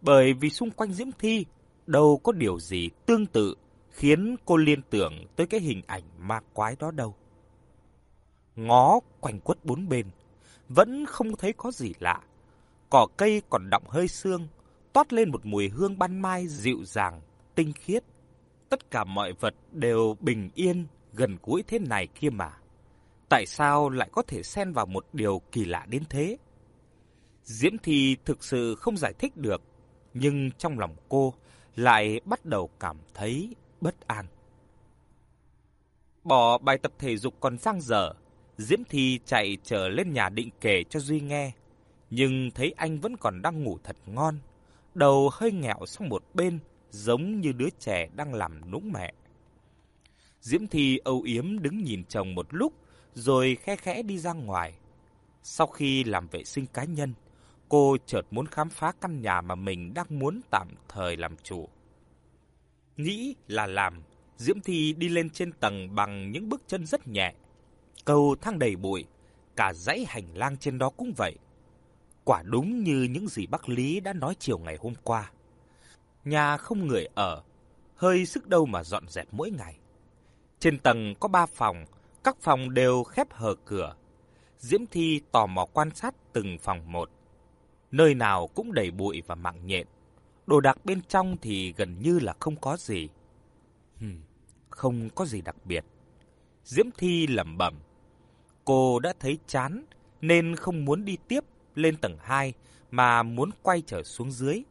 bởi vì xung quanh Diễm Thi đâu có điều gì tương tự khiến cô liên tưởng tới cái hình ảnh ma quái đó đâu. Ngó quanh quất bốn bên, vẫn không thấy có gì lạ. Cỏ cây còn đọng hơi sương, toát lên một mùi hương ban mai dịu dàng, tinh khiết. Tất cả mọi vật đều bình yên, gần gũi thế này kia mà. Tại sao lại có thể xen vào một điều kỳ lạ đến thế? Diễm Thi thực sự không giải thích được, nhưng trong lòng cô lại bắt đầu cảm thấy bất an. Bỏ bài tập thể dục còn sang dở, Diễm Thi chạy trở lên nhà định kể cho Duy nghe, nhưng thấy anh vẫn còn đang ngủ thật ngon, đầu hơi nghẹo sang một bên, giống như đứa trẻ đang làm nũng mẹ. Diễm Thi âu yếm đứng nhìn chồng một lúc, rồi khẽ khẽ đi ra ngoài. Sau khi làm vệ sinh cá nhân, cô chợt muốn khám phá căn nhà mà mình đang muốn tạm thời làm chủ. Nghĩ là làm, Diễm Thi đi lên trên tầng bằng những bước chân rất nhẹ. Cầu thang đầy bụi, cả dãy hành lang trên đó cũng vậy. Quả đúng như những gì bác Lý đã nói chiều ngày hôm qua. Nhà không người ở, hơi sức đâu mà dọn dẹp mỗi ngày. Trên tầng có ba phòng, các phòng đều khép hờ cửa. Diễm Thi tò mò quan sát từng phòng một. Nơi nào cũng đầy bụi và mạng nhện. Đồ đạc bên trong thì gần như là không có gì. Hmm, không có gì đặc biệt. Diễm Thi lẩm bẩm. Cô đã thấy chán nên không muốn đi tiếp lên tầng 2 mà muốn quay trở xuống dưới.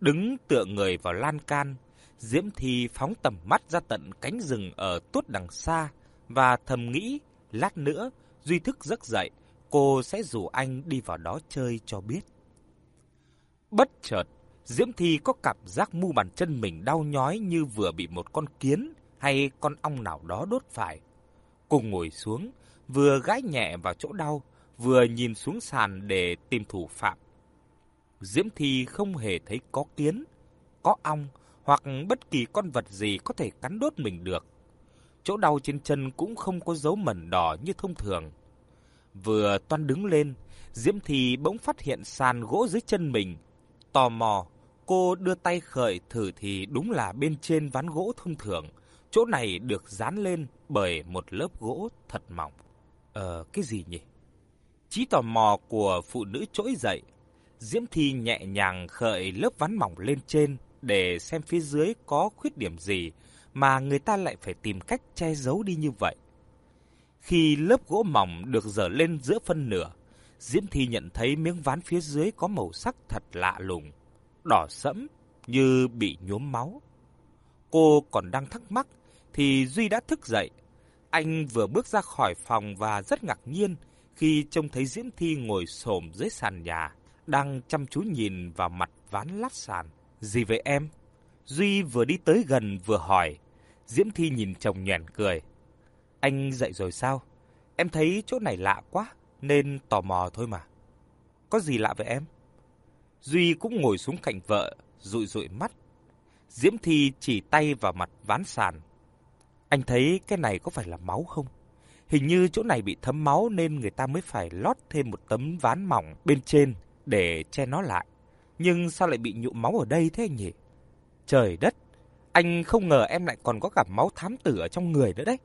Đứng tựa người vào lan can, Diễm Thi phóng tầm mắt ra tận cánh rừng ở tuốt đằng xa và thầm nghĩ lát nữa Duy thức giấc dậy, cô sẽ rủ anh đi vào đó chơi cho biết. Bất chợt, Diễm Thi có cảm giác mu bàn chân mình đau nhói như vừa bị một con kiến hay con ong nào đó đốt phải. Cô ngồi xuống, vừa gãi nhẹ vào chỗ đau, vừa nhìn xuống sàn để tìm thủ phạm. Diễm Thi không hề thấy có kiến, có ong hoặc bất kỳ con vật gì có thể cắn đốt mình được. Chỗ đau trên chân cũng không có dấu mẩn đỏ như thông thường. Vừa toan đứng lên, Diễm Thi bỗng phát hiện sàn gỗ dưới chân mình. Tò mò, cô đưa tay khởi thử thì đúng là bên trên ván gỗ thông thường. Chỗ này được dán lên bởi một lớp gỗ thật mỏng. Ờ, cái gì nhỉ? Chí tò mò của phụ nữ trỗi dậy. Diễm Thi nhẹ nhàng khởi lớp ván mỏng lên trên để xem phía dưới có khuyết điểm gì mà người ta lại phải tìm cách che giấu đi như vậy. Khi lớp gỗ mỏng được dở lên giữa phân nửa, Diễm Thi nhận thấy miếng ván phía dưới có màu sắc thật lạ lùng, đỏ sẫm như bị nhuốm máu. Cô còn đang thắc mắc thì Duy đã thức dậy. Anh vừa bước ra khỏi phòng và rất ngạc nhiên khi trông thấy Diễm Thi ngồi xổm dưới sàn nhà, đang chăm chú nhìn vào mặt ván lát sàn. Gì vậy em? Duy vừa đi tới gần vừa hỏi. Diễm Thi nhìn chồng nhoẻn cười. Anh dậy rồi sao? Em thấy chỗ này lạ quá, nên tò mò thôi mà. Có gì lạ vậy em? Duy cũng ngồi xuống cạnh vợ, rụi rụi mắt. Diễm Thi chỉ tay vào mặt ván sàn. Anh thấy cái này có phải là máu không? Hình như chỗ này bị thấm máu nên người ta mới phải lót thêm một tấm ván mỏng bên trên để che nó lại. Nhưng sao lại bị nhuộm máu ở đây thế nhỉ? Trời đất, anh không ngờ em lại còn có cả máu thám tử ở trong người nữa đấy.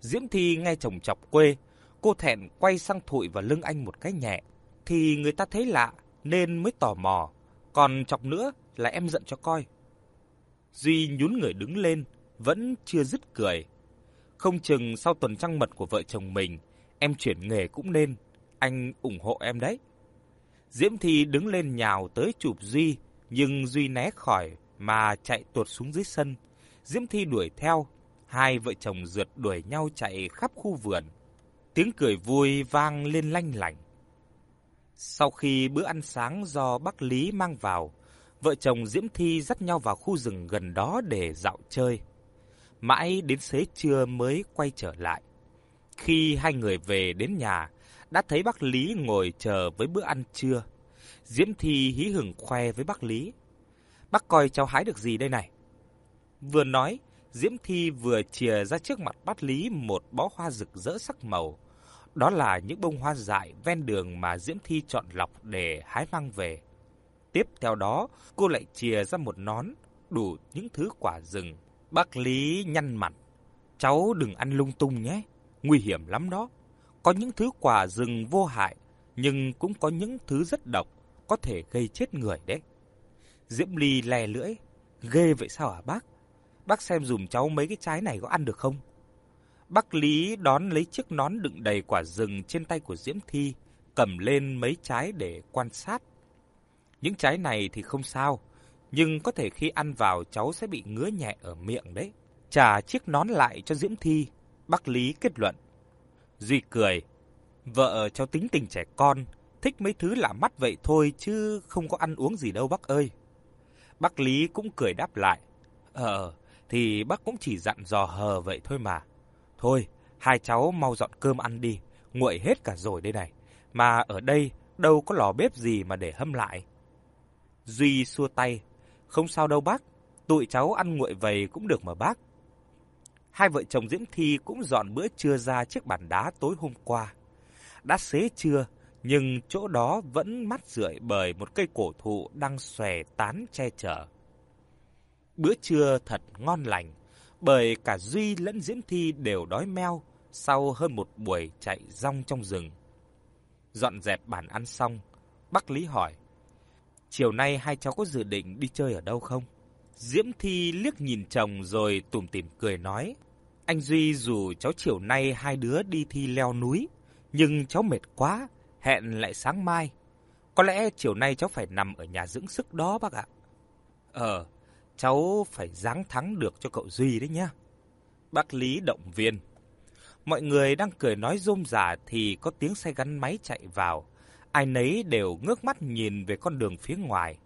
Diễm Thi nghe chồng chọc quê, cô thẹn quay sang thụi vào lưng anh một cái nhẹ. Thì người ta thấy lạ nên mới tò mò, còn chọc nữa là em giận cho coi. Duy nhún người đứng lên, vẫn chưa dứt cười. Không chừng sau tuần trăng mật của vợ chồng mình, em chuyển nghề cũng nên, anh ủng hộ em đấy. Diễm Thi đứng lên nhào tới chụp Duy, nhưng Duy né khỏi mà chạy tuột xuống dưới sân. Diễm Thi đuổi theo, hai vợ chồng rượt đuổi nhau chạy khắp khu vườn. Tiếng cười vui vang lên lanh lảnh. Sau khi bữa ăn sáng do bác Lý mang vào, vợ chồng Diễm Thi dắt nhau vào khu rừng gần đó để dạo chơi. Mãi đến xế trưa mới quay trở lại. Khi hai người về đến nhà, đã thấy bác Lý ngồi chờ với bữa ăn trưa. Diễm Thi hí hửng khoe với bác Lý. Bác coi cháu hái được gì đây này? Vừa nói, Diễm Thi vừa chìa ra trước mặt bác Lý một bó hoa rực rỡ sắc màu. Đó là những bông hoa dại ven đường mà Diễm Thi chọn lọc để hái mang về. Tiếp theo đó, cô lại chìa ra một nón đủ những thứ quả rừng. Bác Lý nhăn mặt. Cháu đừng ăn lung tung nhé, nguy hiểm lắm đó. Có những thứ quả rừng vô hại, nhưng cũng có những thứ rất độc, có thể gây chết người đấy. Diễm Ly lè lưỡi. Ghê vậy sao hả bác? Bác xem dùm cháu mấy cái trái này có ăn được không? Bắc Lý đón lấy chiếc nón đựng đầy quả rừng trên tay của Diễm Thi, cầm lên mấy trái để quan sát. Những trái này thì không sao, nhưng có thể khi ăn vào cháu sẽ bị ngứa nhẹ ở miệng đấy. Trả chiếc nón lại cho Diễm Thi, Bắc Lý kết luận. Duy cười, vợ cháu tính tình trẻ con, thích mấy thứ lạ mắt vậy thôi chứ không có ăn uống gì đâu bác ơi. Bác Lý cũng cười đáp lại. Ờ, thì bác cũng chỉ dặn dò hờ vậy thôi mà. Thôi, hai cháu mau dọn cơm ăn đi, nguội hết cả rồi đây này. Mà ở đây đâu có lò bếp gì mà để hâm lại. Duy xua tay. Không sao đâu bác, tụi cháu ăn nguội vầy cũng được mà bác. Hai vợ chồng Diễm Thi cũng dọn bữa trưa ra chiếc bàn đá tối hôm qua. Đã xế trưa, nhưng chỗ đó vẫn mát rượi bởi một cây cổ thụ đang xòe tán che chở. Bữa trưa thật ngon lành, bởi cả Duy lẫn Diễm Thi đều đói meo sau hơn một buổi chạy rong trong rừng. Dọn dẹp bàn ăn xong, Bắc Lý hỏi, chiều nay hai cháu có dự định đi chơi ở đâu không? Diễm Thi liếc nhìn chồng rồi tủm tỉm cười nói, anh Duy dù cháu chiều nay hai đứa đi thi leo núi, nhưng cháu mệt quá, hẹn lại sáng mai. Có lẽ chiều nay cháu phải nằm ở nhà dưỡng sức đó bác ạ. Ờ, cháu phải dáng thắng được cho cậu Duy đấy nhá. Bác Lý động viên. Mọi người đang cười nói rôm rả thì có tiếng xe gắn máy chạy vào. Ai nấy đều ngước mắt nhìn về con đường phía ngoài.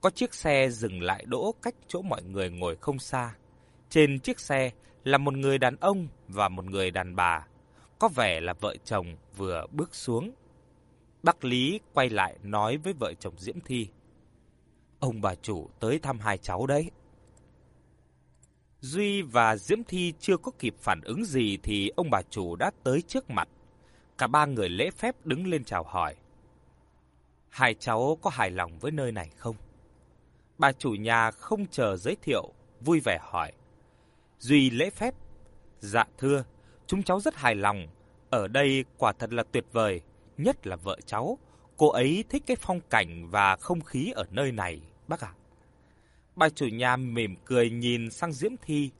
Có chiếc xe dừng lại đỗ cách chỗ mọi người ngồi không xa. Trên chiếc xe là một người đàn ông và một người đàn bà. Có vẻ là vợ chồng vừa bước xuống. Bác Lý quay lại nói với vợ chồng Diễm Thi. Ông bà chủ tới thăm hai cháu đấy. Duy và Diễm Thi chưa có kịp phản ứng gì thì ông bà chủ đã tới trước mặt. Cả ba người lễ phép đứng lên chào hỏi. Hai cháu có hài lòng với nơi này không? Bà chủ nhà không chờ giới thiệu, vui vẻ hỏi. Duy lễ phép. Dạ thưa, chúng cháu rất hài lòng. Ở đây quả thật là tuyệt vời, nhất là vợ cháu. Cô ấy thích cái phong cảnh và không khí ở nơi này, bác ạ. Bà chủ nhà mỉm cười nhìn sang Diễm Thi.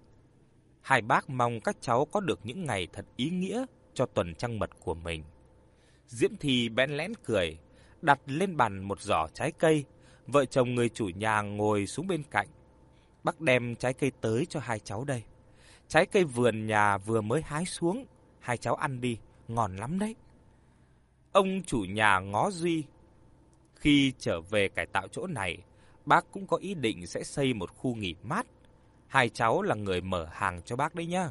Hai bác mong các cháu có được những ngày thật ý nghĩa cho tuần trăng mật của mình. Diễm Thi bén lén cười, đặt lên bàn một giỏ trái cây. Vợ chồng người chủ nhà ngồi xuống bên cạnh. Bác đem trái cây tới cho hai cháu đây. Trái cây vườn nhà vừa mới hái xuống, hai cháu ăn đi, ngon lắm đấy. Ông chủ nhà ngó Duy. Khi trở về cải tạo chỗ này, bác cũng có ý định sẽ xây một khu nghỉ mát. Hai cháu là người mở hàng cho bác đấy nhá.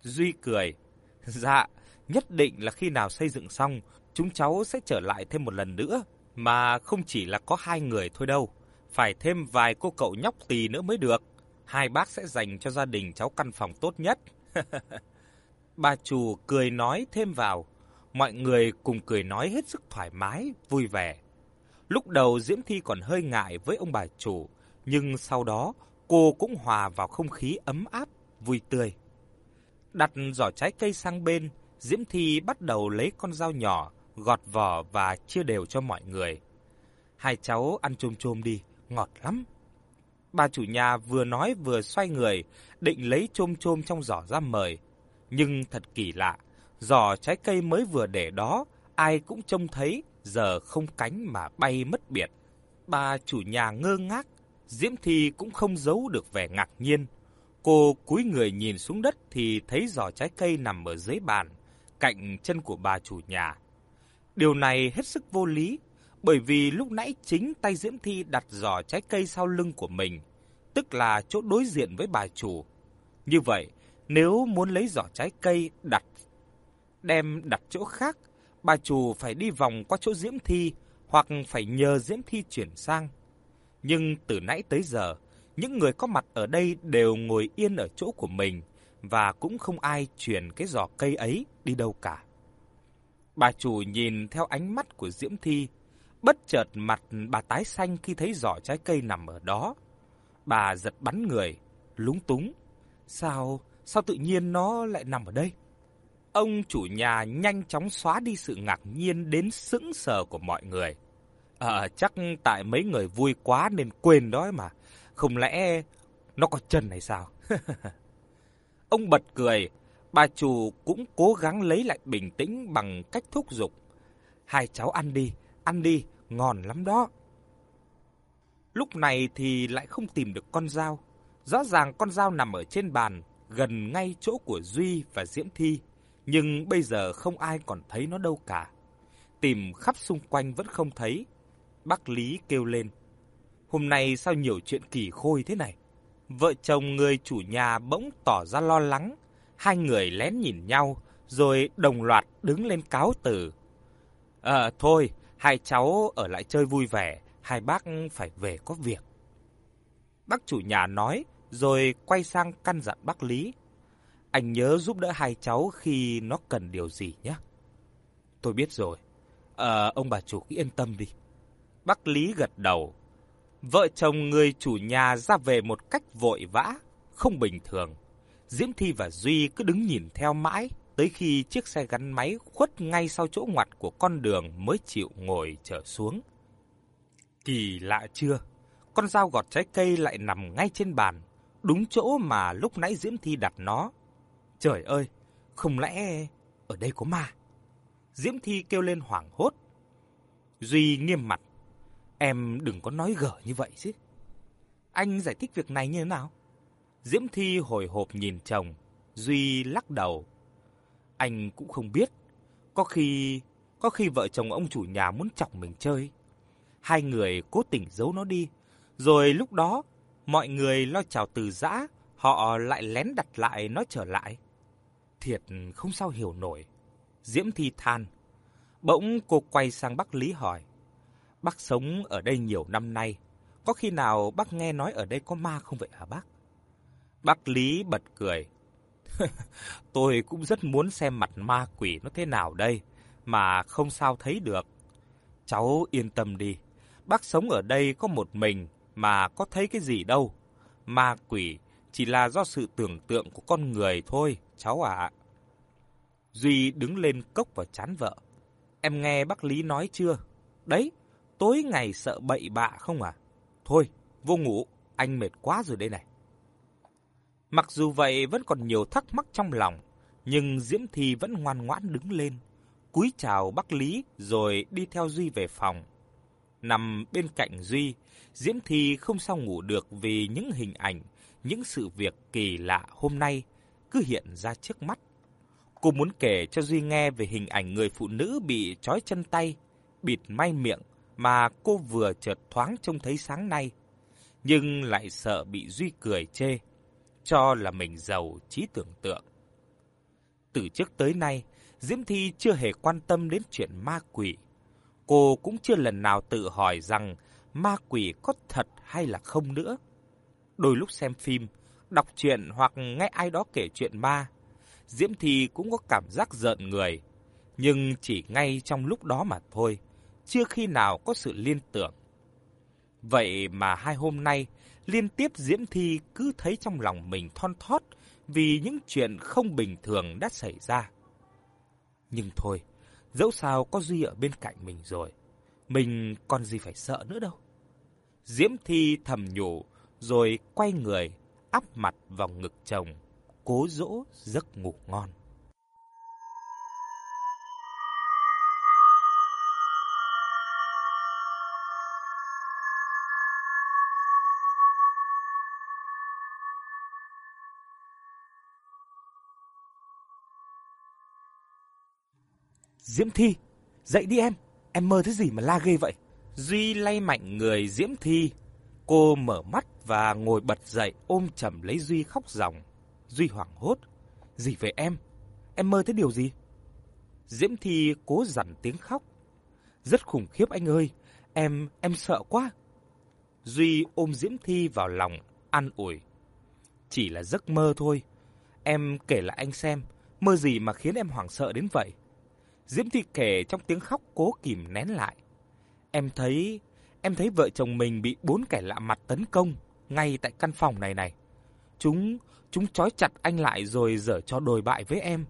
Duy cười. Dạ, nhất định là khi nào xây dựng xong, chúng cháu sẽ trở lại thêm một lần nữa. Mà không chỉ là có hai người thôi đâu, phải thêm vài cô cậu nhóc tì nữa mới được. Hai bác sẽ dành cho gia đình cháu căn phòng tốt nhất. Bà chủ cười nói thêm vào. Mọi người cùng cười nói hết sức thoải mái, vui vẻ. Lúc đầu Diễm Thi còn hơi ngại với ông bà chủ, nhưng sau đó cô cũng hòa vào không khí ấm áp, vui tươi. Đặt giỏ trái cây sang bên, Diễm Thi bắt đầu lấy con dao nhỏ, gọt vỏ và chia đều cho mọi người. Hai cháu ăn chôm chôm đi, ngọt lắm. Bà chủ nhà vừa nói vừa xoay người, định lấy chôm chôm trong giỏ ra mời. Nhưng thật kỳ lạ, giỏ trái cây mới vừa để đó, ai cũng trông thấy, giờ không cánh mà bay mất biệt. Bà chủ nhà ngơ ngác, Diễm Thi cũng không giấu được vẻ ngạc nhiên. Cô cúi người nhìn xuống đất thì thấy giỏ trái cây nằm ở dưới bàn, cạnh chân của bà chủ nhà. Điều này hết sức vô lý, bởi vì lúc nãy chính tay Diễm Thi đặt giỏ trái cây sau lưng của mình, tức là chỗ đối diện với bà chủ. Như vậy, nếu muốn lấy giỏ trái cây đặt đem đặt chỗ khác, bà chủ phải đi vòng qua chỗ Diễm Thi hoặc phải nhờ Diễm Thi chuyển sang. Nhưng từ nãy tới giờ, những người có mặt ở đây đều ngồi yên ở chỗ của mình và cũng không ai chuyển cái giỏ cây ấy đi đâu cả. Bà chủ nhìn theo ánh mắt của Diễm Thi, bất chợt mặt bà tái xanh khi thấy giỏ trái cây nằm ở đó. Bà giật bắn người, lúng túng. Sao, sao tự nhiên nó lại nằm ở đây? Ông chủ nhà nhanh chóng xóa đi sự ngạc nhiên đến sững sờ của mọi người. À, chắc tại mấy người vui quá nên quên đó mà. Không lẽ nó có chân hay sao? Ông bật cười, bà chủ cũng cố gắng lấy lại bình tĩnh bằng cách thúc giục. Hai cháu ăn đi, ăn đi, ngon lắm đó. Lúc này thì lại không tìm được con dao. Rõ ràng con dao nằm ở trên bàn, gần ngay chỗ của Duy và Diễm Thi. Nhưng bây giờ không ai còn thấy nó đâu cả. Tìm khắp xung quanh vẫn không thấy. Bác Lý kêu lên. Hôm nay sao nhiều chuyện kỳ khôi thế này? Vợ chồng người chủ nhà bỗng tỏ ra lo lắng. Hai người lén nhìn nhau, rồi đồng loạt đứng lên cáo từ. Ờ, thôi, hai cháu ở lại chơi vui vẻ, hai bác phải về có việc. Bác chủ nhà nói, rồi quay sang căn dặn bác Lý. Anh nhớ giúp đỡ hai cháu khi nó cần điều gì nhé. Tôi biết rồi. À, ông bà chủ cứ yên tâm đi. Bác Lý gật đầu. Vợ chồng người chủ nhà ra về một cách vội vã, không bình thường. Diễm Thi và Duy cứ đứng nhìn theo mãi, tới khi chiếc xe gắn máy khuất ngay sau chỗ ngoặt của con đường mới chịu ngồi trở xuống. Kỳ lạ chưa? Con dao gọt trái cây lại nằm ngay trên bàn, đúng chỗ mà lúc nãy Diễm Thi đặt nó. Trời ơi, không lẽ ở đây có ma? Diễm Thi kêu lên hoảng hốt. Duy nghiêm mặt. Em đừng có nói gở như vậy chứ. Anh giải thích việc này như thế nào? Diễm Thi hồi hộp nhìn chồng. Duy lắc đầu. Anh cũng không biết. Có khi... Có khi vợ chồng ông chủ nhà muốn chọc mình chơi. Hai người cố tình giấu nó đi. Rồi lúc đó, mọi người lo chào từ giã, họ lại lén đặt lại nó trở lại. Thiệt không sao hiểu nổi. Diễm Thi than. Bỗng cô quay sang bác Lý hỏi. Bác sống ở đây nhiều năm nay. Có khi nào bác nghe nói ở đây có ma không vậy hả bác? Bác Lý bật cười. Tôi cũng rất muốn xem mặt ma quỷ nó thế nào đây, mà không sao thấy được. Cháu yên tâm đi, bác sống ở đây có một mình mà có thấy cái gì đâu. Ma quỷ chỉ là do sự tưởng tượng của con người thôi, cháu ạ. Duy đứng lên cốc vào chán vợ. Em nghe bác Lý nói chưa? Đấy, tối ngày sợ bậy bạ không à? Thôi, vô ngủ, anh mệt quá rồi đây này. Mặc dù vậy vẫn còn nhiều thắc mắc trong lòng, nhưng Diễm Thi vẫn ngoan ngoãn đứng lên, cúi chào bác Lý rồi đi theo Duy về phòng. Nằm bên cạnh Duy, Diễm Thi không sao ngủ được vì những hình ảnh, những sự việc kỳ lạ hôm nay cứ hiện ra trước mắt. Cô muốn kể cho Duy nghe về hình ảnh người phụ nữ bị trói chân tay, bịt may miệng mà cô vừa chợt thoáng trông thấy sáng nay, nhưng lại sợ bị Duy cười chê, cho là mình giàu trí tưởng tượng. Từ trước tới nay, Diễm Thi chưa hề quan tâm đến chuyện ma quỷ. Cô cũng chưa lần nào tự hỏi rằng ma quỷ có thật hay là không nữa. Đôi lúc xem phim, đọc truyện hoặc nghe ai đó kể chuyện ma, Diễm Thi cũng có cảm giác giận người, nhưng chỉ ngay trong lúc đó mà thôi, chưa khi nào có sự liên tưởng. Vậy mà hai hôm nay, liên tiếp Diễm Thi cứ thấy trong lòng mình thon thót vì những chuyện không bình thường đã xảy ra. Nhưng thôi, dẫu sao có Duy ở bên cạnh mình rồi, mình còn gì phải sợ nữa đâu. Diễm Thi thầm nhủ, rồi quay người, áp mặt vào ngực chồng, cố dỗ giấc ngủ ngon. Diễm Thi, dậy đi em, em mơ thứ gì mà la ghê vậy? Duy lay mạnh người Diễm Thi. Cô mở mắt và ngồi bật dậy ôm chầm lấy Duy khóc ròng. Duy hoảng hốt. Gì về em? Em mơ thấy điều gì? Diễm Thi cố dằn tiếng khóc. Rất khủng khiếp anh ơi, em, em sợ quá. Duy ôm Diễm Thi vào lòng, an ủi. Chỉ là giấc mơ thôi. Em kể lại anh xem, mơ gì mà khiến em hoảng sợ đến vậy? Diễm Thi kể trong tiếng khóc cố kìm nén lại. Em thấy, em thấy vợ chồng mình bị bốn kẻ lạ mặt tấn công ngay tại căn phòng này này. Chúng, chúng trói chặt anh lại rồi dở cho đồi bại với em.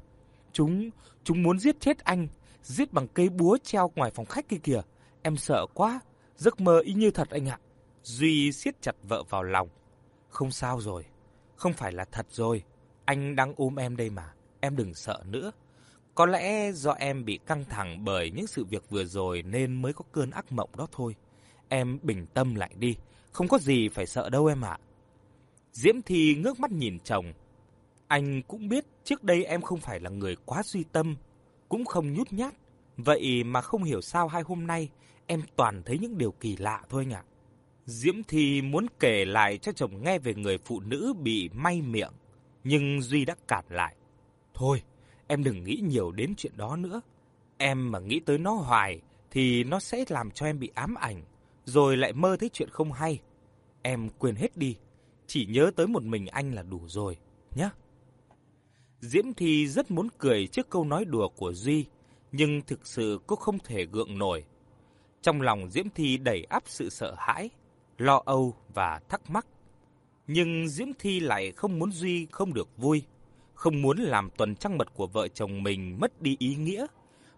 Chúng, chúng muốn giết chết anh, giết bằng cây búa treo ngoài phòng khách kia kìa. Em sợ quá, giấc mơ y như thật anh ạ. Duy siết chặt vợ vào lòng. Không sao rồi, không phải là thật rồi. Anh đang ôm em đây mà, em đừng sợ nữa. Có lẽ do em bị căng thẳng bởi những sự việc vừa rồi nên mới có cơn ác mộng đó thôi. Em bình tâm lại đi, không có gì phải sợ đâu em ạ. Diễm Thi ngước mắt nhìn chồng. Anh cũng biết trước đây em không phải là người quá suy tâm, cũng không nhút nhát. Vậy mà không hiểu sao hai hôm nay em toàn thấy những điều kỳ lạ thôi nhỉ. Diễm Thi muốn kể lại cho chồng nghe về người phụ nữ bị may miệng, nhưng Duy đã cản lại. Thôi, Em đừng nghĩ nhiều đến chuyện đó nữa. Em mà nghĩ tới nó hoài thì nó sẽ làm cho em bị ám ảnh, rồi lại mơ thấy chuyện không hay. Em quên hết đi, chỉ nhớ tới một mình anh là đủ rồi, nhé. Diễm Thi rất muốn cười trước câu nói đùa của Duy, nhưng thực sự cô không thể gượng nổi. Trong lòng Diễm Thi đầy áp sự sợ hãi, lo âu và thắc mắc. Nhưng Diễm Thi lại không muốn Duy không được vui không muốn làm tuần trăng mật của vợ chồng mình mất đi ý nghĩa.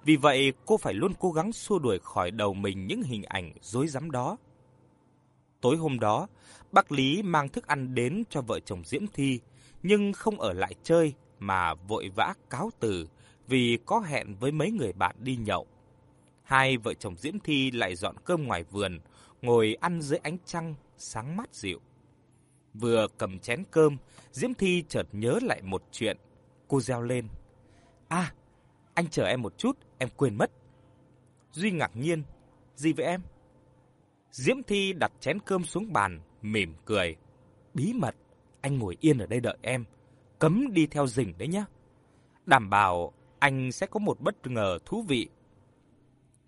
Vì vậy, cô phải luôn cố gắng xua đuổi khỏi đầu mình những hình ảnh dối rắm đó. Tối hôm đó, bác Lý mang thức ăn đến cho vợ chồng Diễm Thi, nhưng không ở lại chơi mà vội vã cáo từ vì có hẹn với mấy người bạn đi nhậu. Hai vợ chồng Diễm Thi lại dọn cơm ngoài vườn, ngồi ăn dưới ánh trăng sáng mát dịu. Vừa cầm chén cơm, Diễm Thi chợt nhớ lại một chuyện. Cô reo lên. À, anh chờ em một chút, em quên mất. Duy ngạc nhiên, gì vậy em? Diễm Thi đặt chén cơm xuống bàn, mỉm cười. Bí mật, anh ngồi yên ở đây đợi em, cấm đi theo rình đấy nhá. Đảm bảo anh sẽ có một bất ngờ thú vị.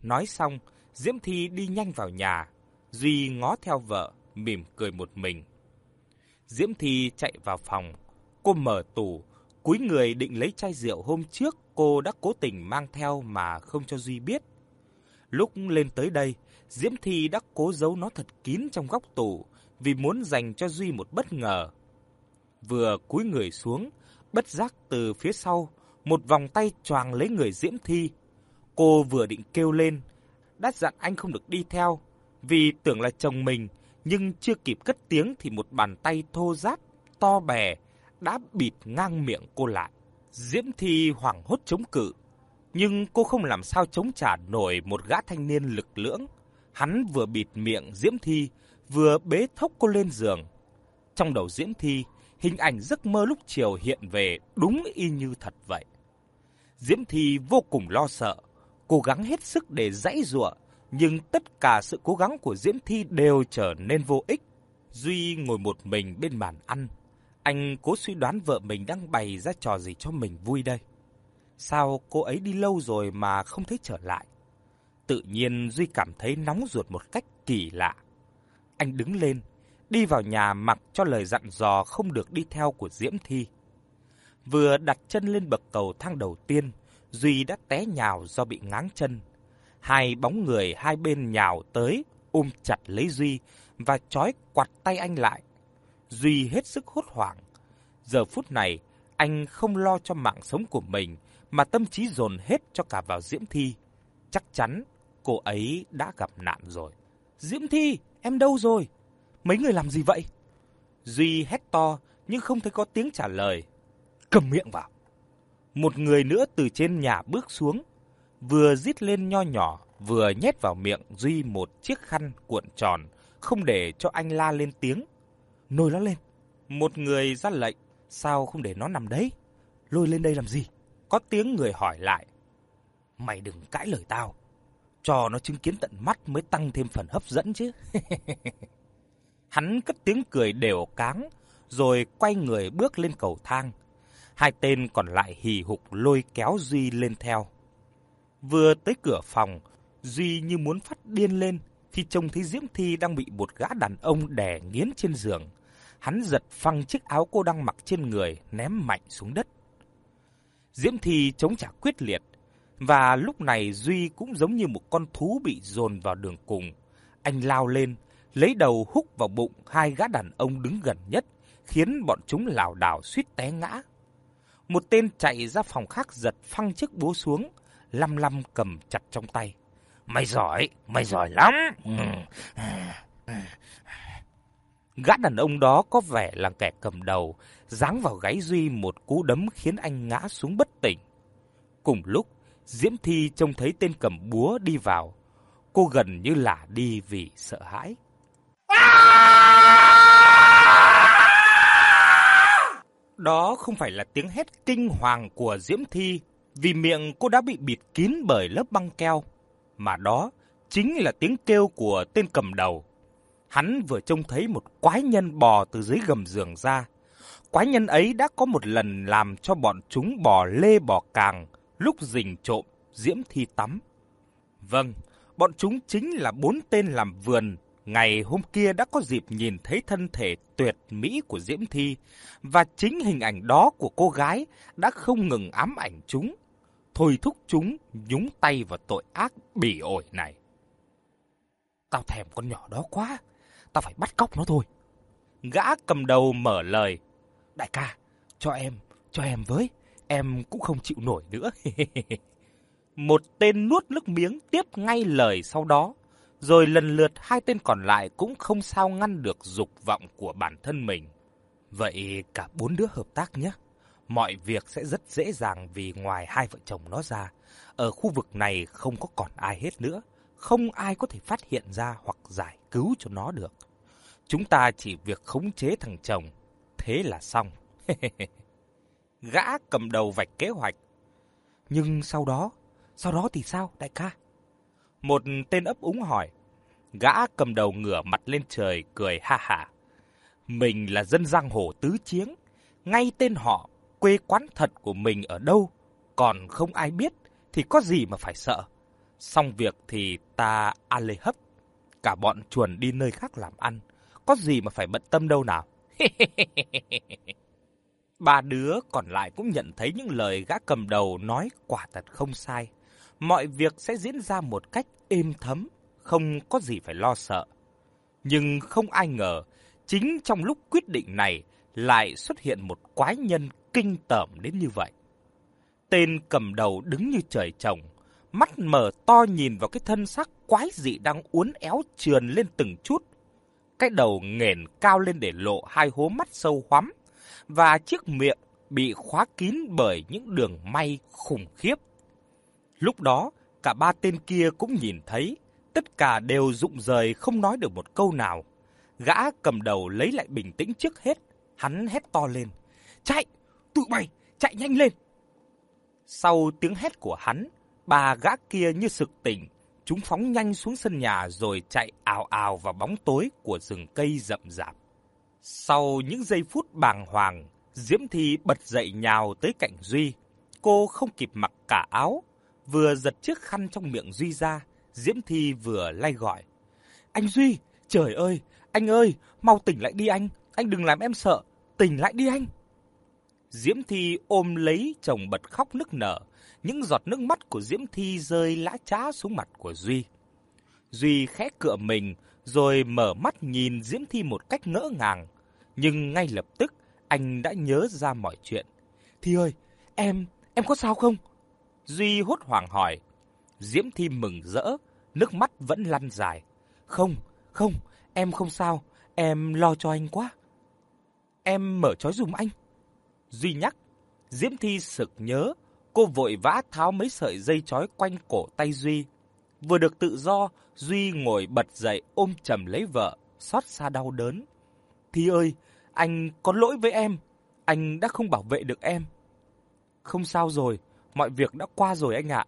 Nói xong, Diễm Thi đi nhanh vào nhà, Duy ngó theo vợ, mỉm cười một mình. Diễm Thi chạy vào phòng, cô mở tủ, cúi người định lấy chai rượu hôm trước cô đã cố tình mang theo mà không cho Duy biết. Lúc lên tới đây, Diễm Thi đã cố giấu nó thật kín trong góc tủ vì muốn dành cho Duy một bất ngờ. Vừa cúi người xuống, bất giác từ phía sau, một vòng tay choàng lấy người Diễm Thi. Cô vừa định kêu lên, đã dặn anh không được đi theo, vì tưởng là chồng mình, nhưng chưa kịp cất tiếng thì một bàn tay thô ráp, to bè, đã bịt ngang miệng cô lại. Diễm Thi hoảng hốt chống cự, nhưng cô không làm sao chống trả nổi một gã thanh niên lực lưỡng. Hắn vừa bịt miệng Diễm Thi, vừa bế thốc cô lên giường. Trong đầu Diễm Thi, hình ảnh giấc mơ lúc chiều hiện về đúng y như thật vậy. Diễm Thi vô cùng lo sợ, cố gắng hết sức để dãy giụa, nhưng tất cả sự cố gắng của Diễm Thi đều trở nên vô ích. Duy ngồi một mình bên bàn ăn, anh cố suy đoán vợ mình đang bày ra trò gì cho mình vui đây. Sao cô ấy đi lâu rồi mà không thấy trở lại? Tự nhiên Duy cảm thấy nóng ruột một cách kỳ lạ. Anh đứng lên, đi vào nhà mặc cho lời dặn dò không được đi theo của Diễm Thi. Vừa đặt chân lên bậc cầu thang đầu tiên, Duy đã té nhào do bị ngáng chân. Hai bóng người hai bên nhào tới, ôm chặt lấy Duy và trói quạt tay anh lại. Duy hết sức hốt hoảng. Giờ phút này, anh không lo cho mạng sống của mình, mà tâm trí dồn hết cho cả vào Diễm Thi. Chắc chắn cô ấy đã gặp nạn rồi. Diễm Thi, em đâu rồi? Mấy người làm gì vậy? Duy hét to nhưng không thấy có tiếng trả lời. Cầm miệng vào. Một người nữa từ trên nhà bước xuống, vừa rít lên nho nhỏ, vừa nhét vào miệng Duy một chiếc khăn cuộn tròn, không để cho anh la lên tiếng. Nôi nó lên. Một người ra lệnh, sao không để nó nằm đấy? Lôi lên đây làm gì? Có tiếng người hỏi lại. Mày đừng cãi lời tao. Cho nó chứng kiến tận mắt mới tăng thêm phần hấp dẫn chứ. Hắn cất tiếng cười đều cáng, rồi quay người bước lên cầu thang. Hai tên còn lại hì hục lôi kéo Duy lên theo. Vừa tới cửa phòng, Duy như muốn phát điên lên khi trông thấy Diễm Thi đang bị một gã đàn ông đè nghiến trên giường. Hắn giật phăng chiếc áo cô đang mặc trên người, ném mạnh xuống đất. Diễm Thi chống trả quyết liệt, và lúc này Duy cũng giống như một con thú bị dồn vào đường cùng. Anh lao lên, lấy đầu húc vào bụng hai gã đàn ông đứng gần nhất, khiến bọn chúng lảo đảo suýt té ngã. Một tên chạy ra phòng khác giật phăng chiếc búa xuống, lăm lăm cầm chặt trong tay. Mày giỏi, mày giỏi lắm. Gã đàn ông đó có vẻ là kẻ cầm đầu, giáng vào gáy Duy một cú đấm khiến anh ngã xuống bất tỉnh. Cùng lúc, Diễm Thi trông thấy tên cầm búa đi vào. Cô gần như lả đi vì sợ hãi. Đó không phải là tiếng hét kinh hoàng của Diễm Thi, vì miệng cô đã bị bịt kín bởi lớp băng keo, mà đó chính là tiếng kêu của tên cầm đầu. Hắn vừa trông thấy một quái nhân bò từ dưới gầm giường ra. Quái nhân ấy đã có một lần làm cho bọn chúng bò lê bò càng lúc rình trộm Diễm Thi tắm. Vâng, bọn chúng chính là bốn tên làm vườn ngày hôm kia đã có dịp nhìn thấy thân thể tuyệt mỹ của Diễm Thi, và chính hình ảnh đó của cô gái đã không ngừng ám ảnh chúng, thôi thúc chúng nhúng tay vào tội ác bỉ ổi này. Tao thèm con nhỏ đó quá, tao phải bắt cóc nó thôi. Gã cầm đầu mở lời, đại ca, cho em, cho em với, em cũng không chịu nổi nữa. Một tên nuốt nước miếng tiếp ngay lời sau đó, rồi lần lượt hai tên còn lại cũng không sao ngăn được dục vọng của bản thân mình. Vậy cả bốn đứa hợp tác nhé. Mọi việc sẽ rất dễ dàng vì ngoài hai vợ chồng nó ra, ở khu vực này không có còn ai hết nữa. Không ai có thể phát hiện ra hoặc giải cứu cho nó được. Chúng ta chỉ việc khống chế thằng chồng, thế là xong. Gã cầm đầu vạch kế hoạch. Nhưng sau đó, sau đó thì sao đại ca? Một tên ấp úng hỏi. Gã cầm đầu ngửa mặt lên trời cười ha hả. Mình là dân giang hồ tứ chiến, ngay tên họ, quê quán thật của mình ở đâu, còn không ai biết thì có gì mà phải sợ. Xong việc thì ta a lê hấp, cả bọn chuồn đi nơi khác làm ăn, có gì mà phải bận tâm đâu nào. Ba đứa còn lại cũng nhận thấy những lời gã cầm đầu nói quả thật không sai. Mọi việc sẽ diễn ra một cách êm thấm, không có gì phải lo sợ. Nhưng không ai ngờ, chính trong lúc quyết định này lại xuất hiện một quái nhân kinh tởm đến như vậy. Tên cầm đầu đứng như trời trồng, mắt mở to nhìn vào cái thân xác quái dị đang uốn éo trườn lên từng chút. Cái đầu nghển cao lên để lộ hai hố mắt sâu hoắm, và chiếc miệng bị khóa kín bởi những đường may khủng khiếp. Lúc đó, cả ba tên kia cũng nhìn thấy, tất cả đều rụng rời không nói được một câu nào. Gã cầm đầu lấy lại bình tĩnh trước hết, hắn hét to lên. Chạy! Tụi mày! Chạy nhanh lên! Sau tiếng hét của hắn, ba gã kia như sực tỉnh, chúng phóng nhanh xuống sân nhà rồi chạy ào ào vào bóng tối của rừng cây rậm rạp. Sau những giây phút bàng hoàng, Diễm Thi bật dậy nhào tới cạnh Duy. Cô không kịp mặc cả áo, vừa giật chiếc khăn trong miệng Duy ra, Diễm Thi vừa lay gọi. Anh Duy, trời ơi, anh ơi, mau tỉnh lại đi anh, anh đừng làm em sợ, tỉnh lại đi anh. Diễm Thi ôm lấy chồng bật khóc nức nở, những giọt nước mắt của Diễm Thi rơi lã chã xuống mặt của Duy. Duy khẽ cựa mình, rồi mở mắt nhìn Diễm Thi một cách ngỡ ngàng. Nhưng ngay lập tức, anh đã nhớ ra mọi chuyện. Thi ơi, em, em có sao không? Duy hốt hoảng hỏi. Diễm Thi mừng rỡ, nước mắt vẫn lăn dài. Không, không, em không sao, em lo cho anh quá. Em mở chói dùm anh. Duy nhắc, Diễm Thi sực nhớ, cô vội vã tháo mấy sợi dây chói quanh cổ tay Duy. Vừa được tự do, Duy ngồi bật dậy ôm chầm lấy vợ, xót xa đau đớn. Thi ơi, anh có lỗi với em, anh đã không bảo vệ được em. Không sao rồi, mọi việc đã qua rồi anh ạ.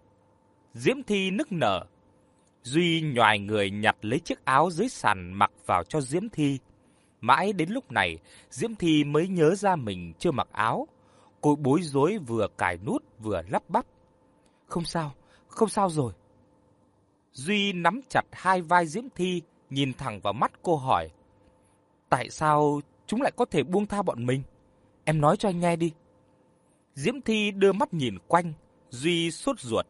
Diễm Thi nức nở. Duy nhòi người nhặt lấy chiếc áo dưới sàn mặc vào cho Diễm Thi. Mãi đến lúc này, Diễm Thi mới nhớ ra mình chưa mặc áo. Cô bối rối vừa cài nút vừa lắp bắp. Không sao, không sao rồi. Duy nắm chặt hai vai Diễm Thi, nhìn thẳng vào mắt cô hỏi. Tại sao chúng lại có thể buông tha bọn mình? Em nói cho anh nghe đi. Diễm Thi đưa mắt nhìn quanh, Duy sốt ruột.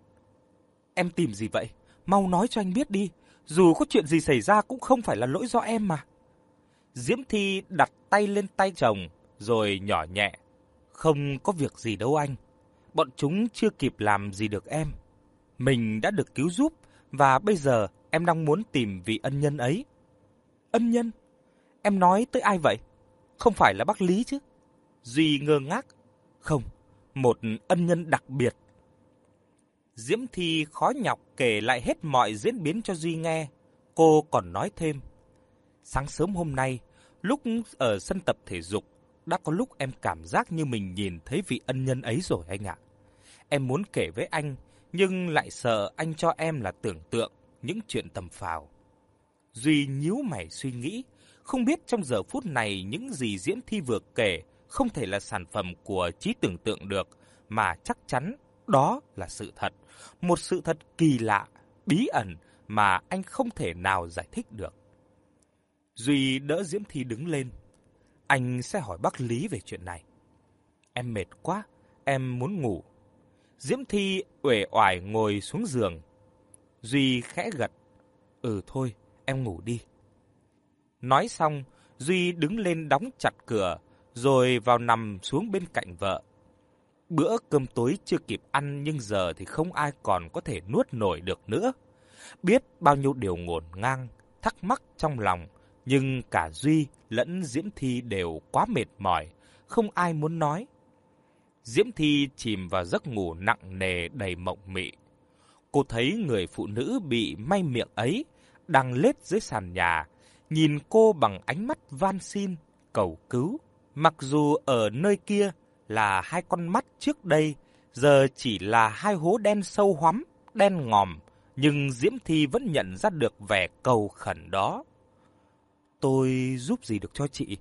Em tìm gì vậy? Mau nói cho anh biết đi. Dù có chuyện gì xảy ra cũng không phải là lỗi do em mà. Diễm Thi đặt tay lên tay chồng, rồi nhỏ nhẹ. Không có việc gì đâu anh. Bọn chúng chưa kịp làm gì được em. Mình đã được cứu giúp, và bây giờ em đang muốn tìm vị ân nhân ấy. Ân nhân? Em nói tới ai vậy? Không phải là bác Lý chứ? Duy ngơ ngác. Không, một ân nhân đặc biệt. Diễm Thi khó nhọc kể lại hết mọi diễn biến cho Duy nghe. Cô còn nói thêm. Sáng sớm hôm nay, lúc ở sân tập thể dục, đã có lúc em cảm giác như mình nhìn thấy vị ân nhân ấy rồi anh ạ. Em muốn kể với anh, nhưng lại sợ anh cho em là tưởng tượng những chuyện tầm phào. Duy nhíu mày suy nghĩ, không biết trong giờ phút này những gì Diễm Thi vừa kể không thể là sản phẩm của trí tưởng tượng được, mà chắc chắn đó là sự thật. Một sự thật kỳ lạ, bí ẩn mà anh không thể nào giải thích được. Duy đỡ Diễm Thi đứng lên. Anh sẽ hỏi bác Lý về chuyện này. Em mệt quá, em muốn ngủ. Diễm Thi uể oải ngồi xuống giường. Duy khẽ gật. Ừ thôi, em ngủ đi. Nói xong, Duy đứng lên đóng chặt cửa, rồi vào nằm xuống bên cạnh vợ. Bữa cơm tối chưa kịp ăn nhưng giờ thì không ai còn có thể nuốt nổi được nữa. Biết bao nhiêu điều ngổn ngang, thắc mắc trong lòng, nhưng cả Duy lẫn Diễm Thi đều quá mệt mỏi, không ai muốn nói. Diễm Thi chìm vào giấc ngủ nặng nề đầy mộng mị. Cô thấy người phụ nữ bị may miệng ấy đang lết dưới sàn nhà, nhìn cô bằng ánh mắt van xin, cầu cứu. Mặc dù ở nơi kia là hai con mắt trước đây giờ chỉ là hai hố đen sâu hoắm, đen ngòm, nhưng Diễm Thi vẫn nhận ra được vẻ cầu khẩn đó. Tôi giúp gì được cho chị?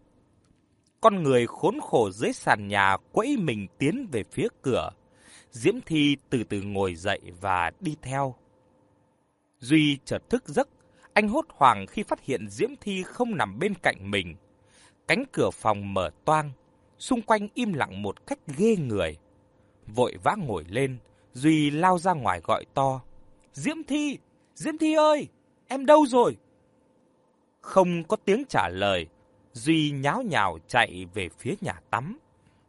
Con người khốn khổ dưới sàn nhà quẫy mình tiến về phía cửa. Diễm Thi từ từ ngồi dậy và đi theo. Duy chợt thức giấc, anh hốt hoảng khi phát hiện Diễm Thi không nằm bên cạnh mình. Cánh cửa phòng mở toang, xung quanh im lặng một cách ghê người. Vội vã ngồi lên, Duy lao ra ngoài gọi to. Diễm Thi! Diễm Thi ơi! Em đâu rồi? Không có tiếng trả lời, Duy nháo nhào chạy về phía nhà tắm.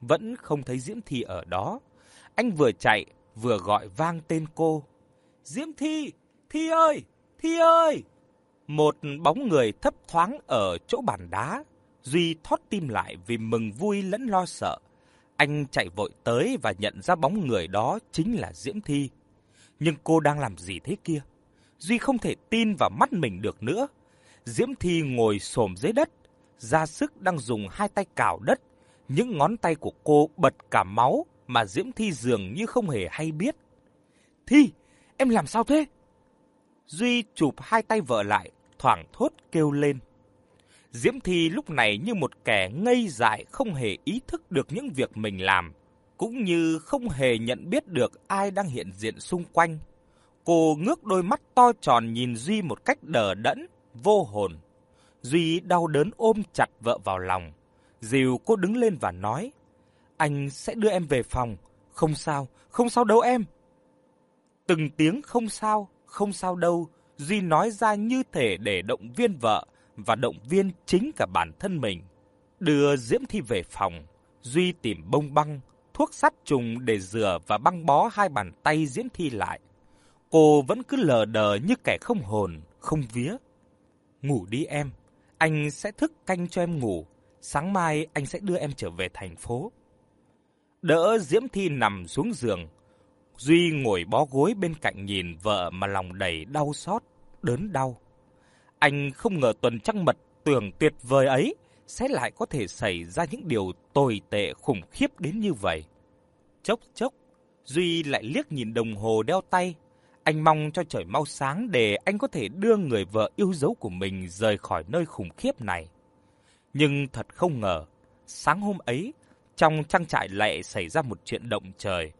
Vẫn không thấy Diễm Thi ở đó. Anh vừa chạy, vừa gọi vang tên cô. Diễm Thi! Thi ơi! Thi ơi! Một bóng người thấp thoáng ở chỗ bàn đá. Duy thót tim lại vì mừng vui lẫn lo sợ. Anh chạy vội tới và nhận ra bóng người đó chính là Diễm Thi. Nhưng cô đang làm gì thế kia? Duy không thể tin vào mắt mình được nữa. Diễm Thi ngồi xổm dưới đất, ra sức đang dùng hai tay cào đất. Những ngón tay của cô bật cả máu mà Diễm Thi dường như không hề hay biết. Thi, em làm sao thế? Duy chụp hai tay vợ lại, thoảng thốt kêu lên. Diễm Thi lúc này như một kẻ ngây dại không hề ý thức được những việc mình làm, cũng như không hề nhận biết được ai đang hiện diện xung quanh. Cô ngước đôi mắt to tròn nhìn Duy một cách đờ đẫn, vô hồn. Duy đau đớn ôm chặt vợ vào lòng. Dìu cô đứng lên và nói, anh sẽ đưa em về phòng. Không sao, không sao đâu em. Từng tiếng không sao, không sao đâu, Duy nói ra như thể để động viên vợ và động viên chính cả bản thân mình. Đưa Diễm Thi về phòng, Duy tìm bông băng, thuốc sát trùng để rửa và băng bó hai bàn tay Diễm Thi lại. Cô vẫn cứ lờ đờ như kẻ không hồn, không vía. Ngủ đi em, anh sẽ thức canh cho em ngủ, sáng mai anh sẽ đưa em trở về thành phố. Đỡ Diễm Thi nằm xuống giường, Duy ngồi bó gối bên cạnh nhìn vợ mà lòng đầy đau xót, đớn đau. Anh không ngờ tuần trăng mật tưởng tuyệt vời ấy sẽ lại có thể xảy ra những điều tồi tệ khủng khiếp đến như vậy. Chốc chốc, Duy lại liếc nhìn đồng hồ đeo tay. Anh mong cho trời mau sáng để anh có thể đưa người vợ yêu dấu của mình rời khỏi nơi khủng khiếp này. Nhưng thật không ngờ, sáng hôm ấy, trong trang trại lại xảy ra một chuyện động trời.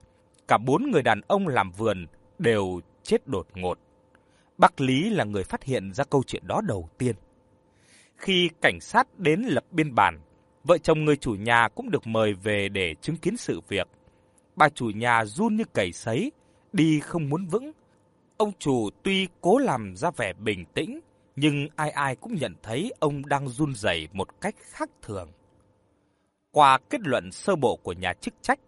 Cả bốn người đàn ông làm vườn đều chết đột ngột. Bác Lý là người phát hiện ra câu chuyện đó đầu tiên. Khi cảnh sát đến lập biên bản, vợ chồng người chủ nhà cũng được mời về để chứng kiến sự việc. Bà chủ nhà run như cầy sấy, đi không muốn vững. Ông chủ tuy cố làm ra vẻ bình tĩnh, nhưng ai ai cũng nhận thấy ông đang run rẩy một cách khác thường. Qua kết luận sơ bộ của nhà chức trách,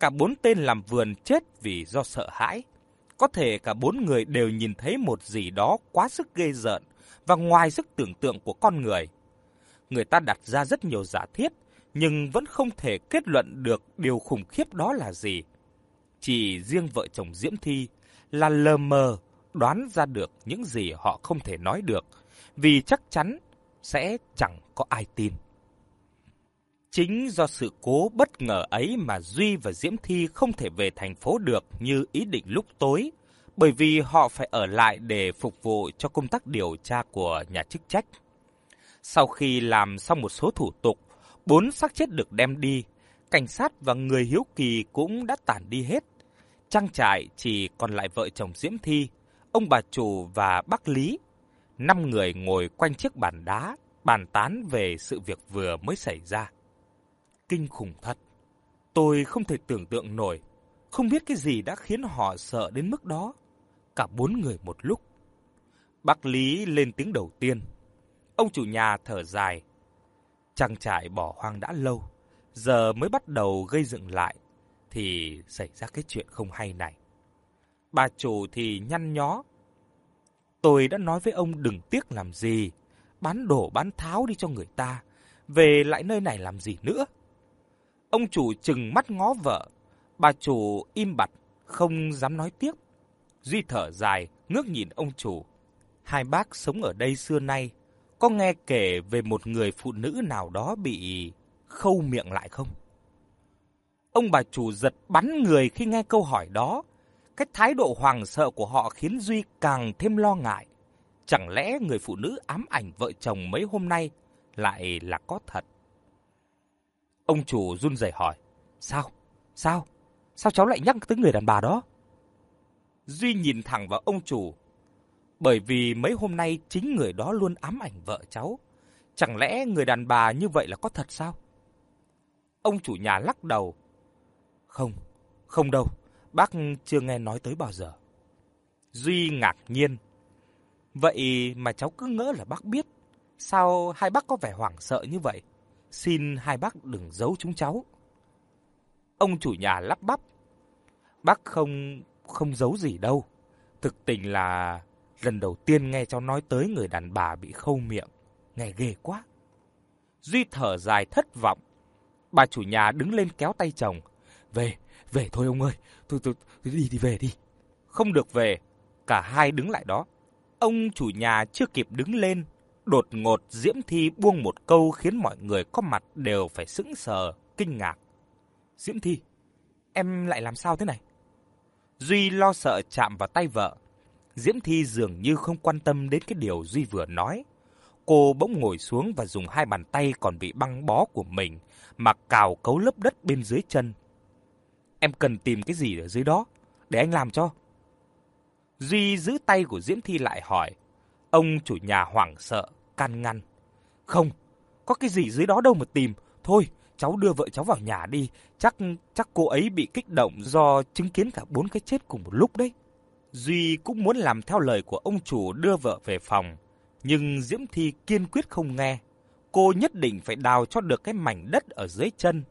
cả bốn tên làm vườn chết vì do sợ hãi. Có thể cả bốn người đều nhìn thấy một gì đó quá sức ghê rợn và ngoài sức tưởng tượng của con người. Người ta đặt ra rất nhiều giả thiết, nhưng vẫn không thể kết luận được điều khủng khiếp đó là gì. Chỉ riêng vợ chồng Diễm Thi là lờ mờ đoán ra được những gì họ không thể nói được, vì chắc chắn sẽ chẳng có ai tin. Chính do sự cố bất ngờ ấy mà Duy và Diễm Thi không thể về thành phố được như ý định lúc tối, bởi vì họ phải ở lại để phục vụ cho công tác điều tra của nhà chức trách. Sau khi làm xong một số thủ tục, bốn xác chết được đem đi, cảnh sát và người hiếu kỳ cũng đã tản đi hết. Trang trại chỉ còn lại vợ chồng Diễm Thi, ông bà chủ và bác Lý. Năm người ngồi quanh chiếc bàn đá, bàn tán về sự việc vừa mới xảy ra kinh khủng thật. Tôi không thể tưởng tượng nổi, không biết cái gì đã khiến họ sợ đến mức đó. Cả bốn người một lúc. Bác Lý lên tiếng đầu tiên. Ông chủ nhà thở dài. Trang trại bỏ hoang đã lâu, giờ mới bắt đầu gây dựng lại, thì xảy ra cái chuyện không hay này. Bà chủ thì nhăn nhó. Tôi đã nói với ông đừng tiếc làm gì, bán đổ bán tháo đi cho người ta, về lại nơi này làm gì nữa. Ông chủ chừng mắt ngó vợ, bà chủ im bặt, không dám nói tiếp. Duy thở dài, ngước nhìn ông chủ. Hai bác sống ở đây xưa nay, có nghe kể về một người phụ nữ nào đó bị khâu miệng lại không? Ông bà chủ giật bắn người khi nghe câu hỏi đó. Cái thái độ hoàng sợ của họ khiến Duy càng thêm lo ngại. Chẳng lẽ người phụ nữ ám ảnh vợ chồng mấy hôm nay lại là có thật? Ông chủ run rẩy hỏi. Sao? Sao? Sao cháu lại nhắc tới người đàn bà đó? Duy nhìn thẳng vào ông chủ. Bởi vì mấy hôm nay chính người đó luôn ám ảnh vợ cháu. Chẳng lẽ người đàn bà như vậy là có thật sao? Ông chủ nhà lắc đầu. Không, không đâu. Bác chưa nghe nói tới bao giờ. Duy ngạc nhiên. Vậy mà cháu cứ ngỡ là bác biết. Sao hai bác có vẻ hoảng sợ như vậy? Xin hai bác đừng giấu chúng cháu. Ông chủ nhà lắp bắp. Bác không không giấu gì đâu. Thực tình là lần đầu tiên nghe cháu nói tới người đàn bà bị khâu miệng. Nghe ghê quá. Duy thở dài thất vọng. Bà chủ nhà đứng lên kéo tay chồng. Về, về thôi ông ơi. tôi, tôi, tôi đi thì về đi. Không được về. Cả hai đứng lại đó. Ông chủ nhà chưa kịp đứng lên. Đột ngột Diễm Thi buông một câu khiến mọi người có mặt đều phải sững sờ, kinh ngạc. Diễm Thi, em lại làm sao thế này? Duy lo sợ chạm vào tay vợ. Diễm Thi dường như không quan tâm đến cái điều Duy vừa nói. Cô bỗng ngồi xuống và dùng hai bàn tay còn bị băng bó của mình mà cào cấu lớp đất bên dưới chân. Em cần tìm cái gì ở dưới đó, để anh làm cho. Duy giữ tay của Diễm Thi lại hỏi. Ông chủ nhà hoảng sợ, can ngăn. Không, có cái gì dưới đó đâu mà tìm. Thôi, cháu đưa vợ cháu vào nhà đi. Chắc chắc cô ấy bị kích động do chứng kiến cả bốn cái chết cùng một lúc đấy. Duy cũng muốn làm theo lời của ông chủ đưa vợ về phòng. Nhưng Diễm Thi kiên quyết không nghe. Cô nhất định phải đào cho được cái mảnh đất ở dưới chân.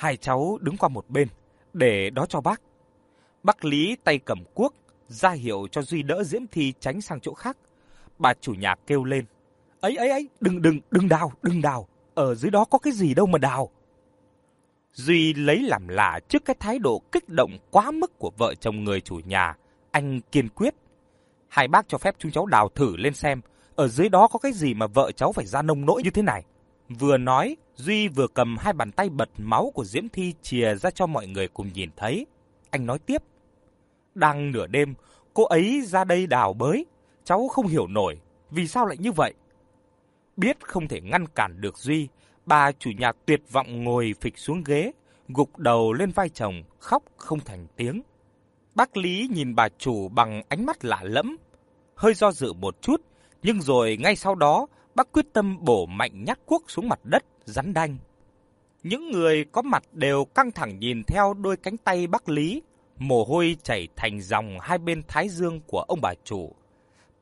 Hai cháu đứng qua một bên, để đó cho bác. Bác Lý tay cầm cuốc, ra hiệu cho Duy đỡ Diễm Thi tránh sang chỗ khác. Bà chủ nhà kêu lên. Ấy ấy ấy, đừng đừng, đừng đào, đừng đào. Ở dưới đó có cái gì đâu mà đào. Duy lấy làm lạ trước cái thái độ kích động quá mức của vợ chồng người chủ nhà. Anh kiên quyết. Hai bác cho phép chúng cháu đào thử lên xem. Ở dưới đó có cái gì mà vợ cháu phải ra nông nỗi như thế này. Vừa nói, Duy vừa cầm hai bàn tay bật máu của Diễm Thi chìa ra cho mọi người cùng nhìn thấy. Anh nói tiếp. Đang nửa đêm, cô ấy ra đây đào bới. Cháu không hiểu nổi, vì sao lại như vậy? Biết không thể ngăn cản được Duy, bà chủ nhà tuyệt vọng ngồi phịch xuống ghế, gục đầu lên vai chồng, khóc không thành tiếng. Bác Lý nhìn bà chủ bằng ánh mắt lạ lẫm, hơi do dự một chút, nhưng rồi ngay sau đó, bác quyết tâm bổ mạnh nhát cuốc xuống mặt đất, rắn đanh. Những người có mặt đều căng thẳng nhìn theo đôi cánh tay bác Lý, mồ hôi chảy thành dòng hai bên thái dương của ông bà chủ.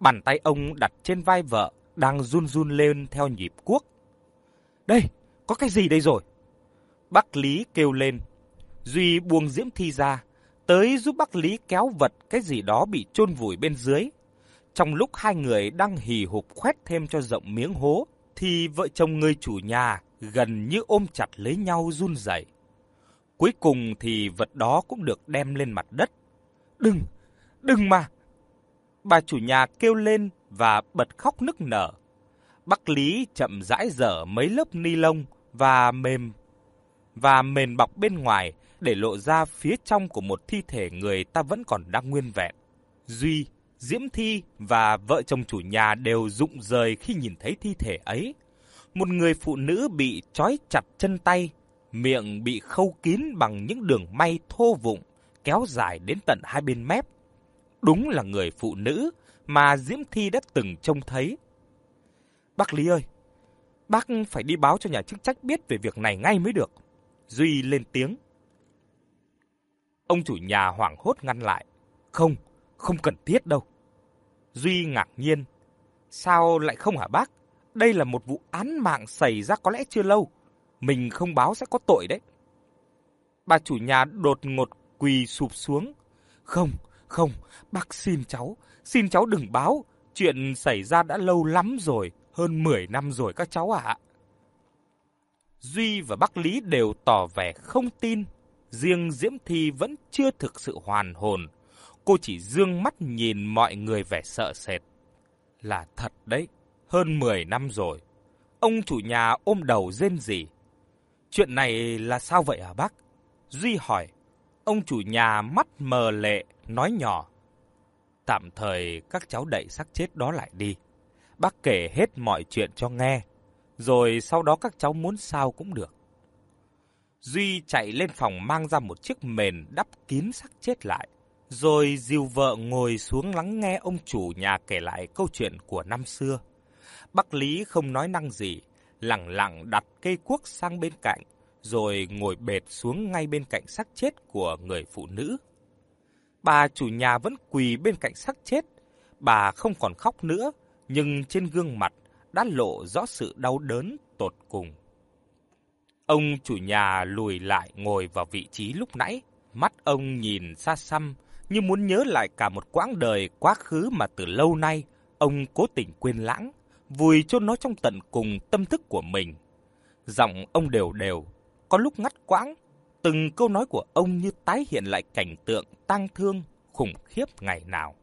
Bàn tay ông đặt trên vai vợ, đang run run lên theo nhịp cuốc. Đây, có cái gì đây rồi? Bác Lý kêu lên. Duy buông Diễm Thi ra, tới giúp bác Lý kéo vật cái gì đó bị chôn vùi bên dưới. Trong lúc hai người đang hì hục khoét thêm cho rộng miếng hố, thì vợ chồng người chủ nhà gần như ôm chặt lấy nhau run rẩy. Cuối cùng thì vật đó cũng được đem lên mặt đất. Đừng, đừng mà! Bà chủ nhà kêu lên và bật khóc nức nở. Bắc Lý chậm rãi dở mấy lớp ni lông và mềm và mền bọc bên ngoài để lộ ra phía trong của một thi thể người ta vẫn còn đang nguyên vẹn. Duy, Diễm Thi và vợ chồng chủ nhà đều rụng rời khi nhìn thấy thi thể ấy. Một người phụ nữ bị trói chặt chân tay, miệng bị khâu kín bằng những đường may thô vụng kéo dài đến tận hai bên mép. Đúng là người phụ nữ mà Diễm Thi đã từng trông thấy. Bác Lý ơi, bác phải đi báo cho nhà chức trách biết về việc này ngay mới được. Duy lên tiếng. Ông chủ nhà hoảng hốt ngăn lại. Không, không cần thiết đâu. Duy ngạc nhiên. Sao lại không hả bác? Đây là một vụ án mạng xảy ra có lẽ chưa lâu. Mình không báo sẽ có tội đấy. Bà chủ nhà đột ngột quỳ sụp xuống. Không, không, bác xin cháu, xin cháu đừng báo. Chuyện xảy ra đã lâu lắm rồi, hơn 10 năm rồi các cháu ạ. Duy và bác Lý đều tỏ vẻ không tin. Riêng Diễm Thi vẫn chưa thực sự hoàn hồn. Cô chỉ dương mắt nhìn mọi người vẻ sợ sệt. Là thật đấy, hơn 10 năm rồi. Ông chủ nhà ôm đầu rên rỉ. Chuyện này là sao vậy hả bác? Duy hỏi, ông chủ nhà mắt mờ lệ, nói nhỏ. Tạm thời các cháu đẩy xác chết đó lại đi. Bác kể hết mọi chuyện cho nghe, rồi sau đó các cháu muốn sao cũng được. Duy chạy lên phòng mang ra một chiếc mền đắp kín xác chết lại, rồi dìu vợ ngồi xuống lắng nghe ông chủ nhà kể lại câu chuyện của năm xưa. Bác Lý không nói năng gì, lặng lặng đặt cây cuốc sang bên cạnh, rồi ngồi bệt xuống ngay bên cạnh xác chết của người phụ nữ. Bà chủ nhà vẫn quỳ bên cạnh xác chết, bà không còn khóc nữa, nhưng trên gương mặt đã lộ rõ sự đau đớn tột cùng. Ông chủ nhà lùi lại ngồi vào vị trí lúc nãy, mắt ông nhìn xa xăm như muốn nhớ lại cả một quãng đời quá khứ mà từ lâu nay ông cố tình quên lãng, vùi chôn nó trong tận cùng tâm thức của mình. Giọng ông đều đều, có lúc ngắt quãng, từng câu nói của ông như tái hiện lại cảnh tượng tang thương khủng khiếp ngày nào.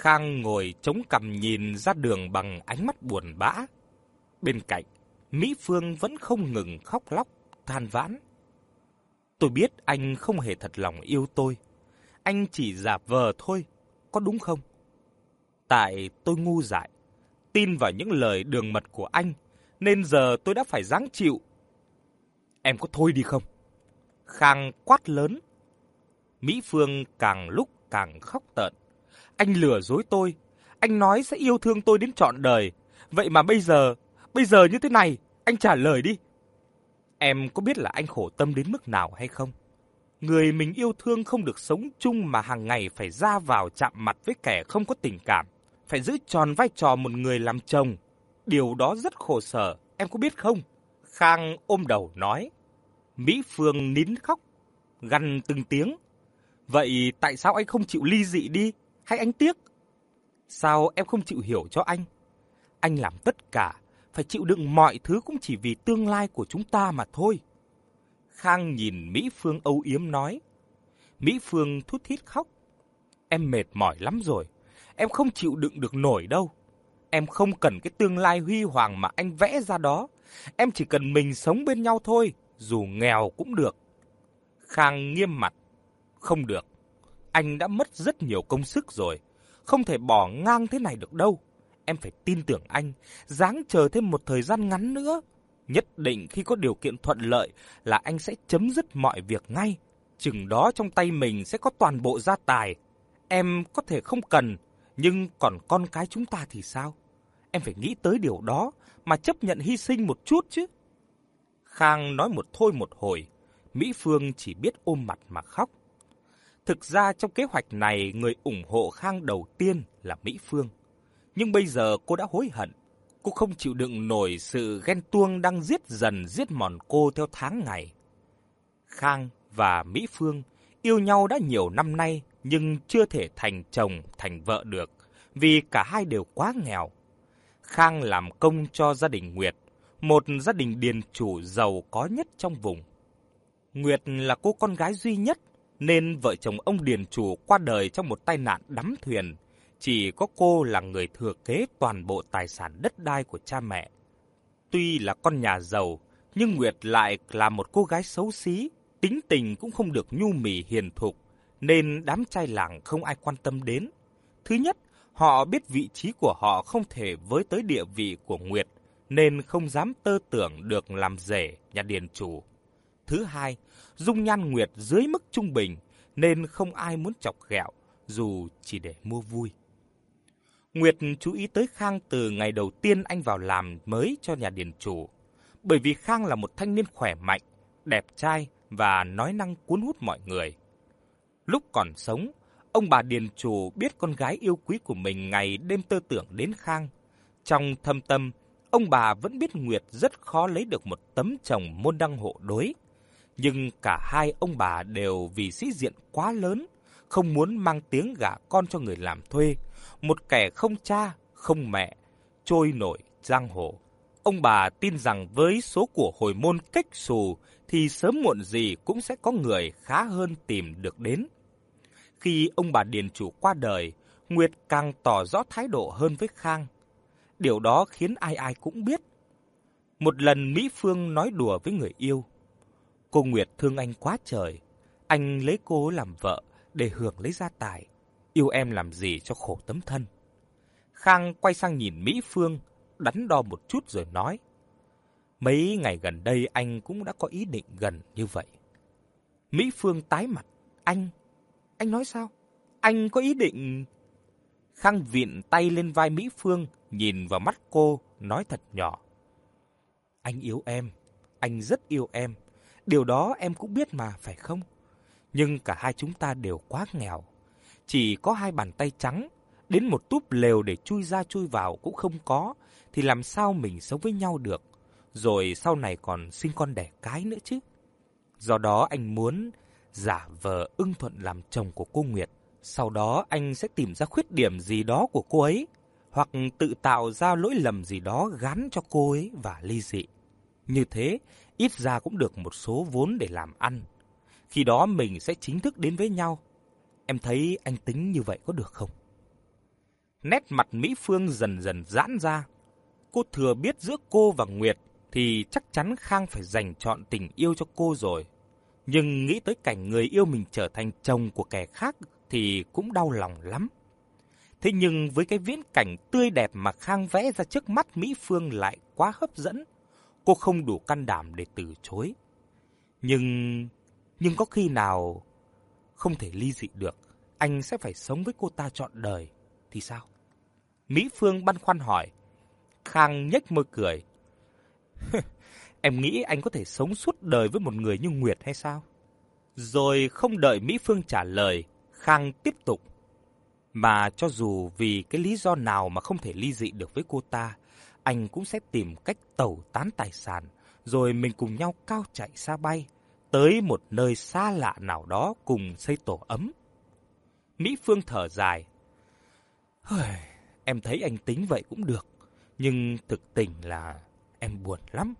Khang ngồi chống cằm nhìn ra đường bằng ánh mắt buồn bã. Bên cạnh, Mỹ Phương vẫn không ngừng khóc lóc, than vãn. Tôi biết anh không hề thật lòng yêu tôi. Anh chỉ giả vờ thôi, có đúng không? Tại tôi ngu dại, tin vào những lời đường mật của anh, nên giờ tôi đã phải giáng chịu. Em có thôi đi không? Khang quát lớn. Mỹ Phương càng lúc càng khóc tợn. Anh lừa dối tôi. Anh nói sẽ yêu thương tôi đến trọn đời. Vậy mà bây giờ, bây giờ như thế này, anh trả lời đi. Em có biết là anh khổ tâm đến mức nào hay không? Người mình yêu thương không được sống chung mà hàng ngày phải ra vào chạm mặt với kẻ không có tình cảm. Phải giữ tròn vai trò một người làm chồng. Điều đó rất khổ sở, em có biết không? Khang ôm đầu nói. Mỹ Phương nín khóc, gằn từng tiếng. Vậy tại sao anh không chịu ly dị đi? Hay anh tiếc? Sao em không chịu hiểu cho anh? Anh làm tất cả, phải chịu đựng mọi thứ cũng chỉ vì tương lai của chúng ta mà thôi. Khang nhìn Mỹ Phương âu yếm nói. Mỹ Phương thút thít khóc. Em mệt mỏi lắm rồi, em không chịu đựng được nổi đâu. Em không cần cái tương lai huy hoàng mà anh vẽ ra đó. Em chỉ cần mình sống bên nhau thôi, dù nghèo cũng được. Khang nghiêm mặt. Không được. Anh đã mất rất nhiều công sức rồi, không thể bỏ ngang thế này được đâu. Em phải tin tưởng anh, dáng chờ thêm một thời gian ngắn nữa. Nhất định khi có điều kiện thuận lợi là anh sẽ chấm dứt mọi việc ngay. Chừng đó trong tay mình sẽ có toàn bộ gia tài. Em có thể không cần, nhưng còn con cái chúng ta thì sao? Em phải nghĩ tới điều đó mà chấp nhận hy sinh một chút chứ. Khang nói một thôi một hồi, Mỹ Phương chỉ biết ôm mặt mà khóc. Thực ra trong kế hoạch này, người ủng hộ Khang đầu tiên là Mỹ Phương. Nhưng bây giờ cô đã hối hận. Cô không chịu đựng nổi sự ghen tuông đang giết dần giết mòn cô theo tháng ngày. Khang và Mỹ Phương yêu nhau đã nhiều năm nay nhưng chưa thể thành chồng, thành vợ được vì cả hai đều quá nghèo. Khang làm công cho gia đình Nguyệt, một gia đình điền chủ giàu có nhất trong vùng. Nguyệt là cô con gái duy nhất nên vợ chồng ông Điền Chủ qua đời trong một tai nạn đắm thuyền. Chỉ có cô là người thừa kế toàn bộ tài sản đất đai của cha mẹ. Tuy là con nhà giàu, nhưng Nguyệt lại là một cô gái xấu xí, tính tình cũng không được nhu mì hiền thục, nên đám trai làng không ai quan tâm đến. Thứ nhất, họ biết vị trí của họ không thể với tới địa vị của Nguyệt, nên không dám tơ tưởng được làm rể nhà điền chủ. Thứ hai, dung nhan Nguyệt dưới mức trung bình nên không ai muốn chọc ghẹo dù chỉ để mua vui. Nguyệt chú ý tới Khang từ ngày đầu tiên anh vào làm mới cho nhà điền chủ. Bởi vì Khang là một thanh niên khỏe mạnh, đẹp trai và nói năng cuốn hút mọi người. Lúc còn sống, ông bà điền chủ biết con gái yêu quý của mình ngày đêm tơ tưởng đến Khang. Trong thâm tâm, Ông bà vẫn biết Nguyệt rất khó lấy được một tấm chồng môn đăng hộ đối. Nhưng cả hai ông bà đều vì sĩ diện quá lớn, không muốn mang tiếng gả con cho người làm thuê. Một kẻ không cha, không mẹ, trôi nổi giang hồ. Ông bà tin rằng với số của hồi môn cách xù thì sớm muộn gì cũng sẽ có người khá hơn tìm được đến. Khi ông bà Điền Chủ qua đời, Nguyệt càng tỏ rõ thái độ hơn với Khang. Điều đó khiến ai ai cũng biết. Một lần Mỹ Phương nói đùa với người yêu. Cô Nguyệt thương anh quá trời. Anh lấy cô làm vợ để hưởng lấy gia tài. Yêu em làm gì cho khổ tấm thân. Khang quay sang nhìn Mỹ Phương, đắn đo một chút rồi nói. Mấy ngày gần đây anh cũng đã có ý định gần như vậy. Mỹ Phương tái mặt. Anh? Anh nói sao? Anh có ý định... Khang viện tay lên vai Mỹ Phương, nhìn vào mắt cô, nói thật nhỏ. Anh yêu em, anh rất yêu em. Điều đó em cũng biết mà, phải không? Nhưng cả hai chúng ta đều quá nghèo. Chỉ có hai bàn tay trắng, đến một túp lều để chui ra chui vào cũng không có, thì làm sao mình sống với nhau được? Rồi sau này còn sinh con đẻ cái nữa chứ. Do đó anh muốn giả vờ ưng thuận làm chồng của cô Nguyệt. Sau đó anh sẽ tìm ra khuyết điểm gì đó của cô ấy, hoặc tự tạo ra lỗi lầm gì đó gắn cho cô ấy và ly dị. Như thế, ít ra cũng được một số vốn để làm ăn. Khi đó mình sẽ chính thức đến với nhau. Em thấy anh tính như vậy có được không? Nét mặt Mỹ Phương dần dần giãn ra. Cô thừa biết giữa cô và Nguyệt thì chắc chắn Khang phải dành chọn tình yêu cho cô rồi. Nhưng nghĩ tới cảnh người yêu mình trở thành chồng của kẻ khác thì cũng đau lòng lắm. Thế nhưng với cái viễn cảnh tươi đẹp mà Khang vẽ ra trước mắt Mỹ Phương lại quá hấp dẫn, cô không đủ can đảm để từ chối. Nhưng, nhưng có khi nào không thể ly dị được, anh sẽ phải sống với cô ta trọn đời, thì sao? Mỹ Phương băn khoăn hỏi. Khang nhếch môi cười. Em nghĩ anh có thể sống suốt đời với một người như Nguyệt hay sao? Rồi không đợi Mỹ Phương trả lời, Khang tiếp tục. Mà cho dù vì cái lý do nào mà không thể ly dị được với cô ta, anh cũng sẽ tìm cách tẩu tán tài sản, rồi mình cùng nhau cao chạy xa bay, tới một nơi xa lạ nào đó cùng xây tổ ấm. Mỹ Phương thở dài. Em thấy anh tính vậy cũng được, nhưng thực tình là em buồn lắm.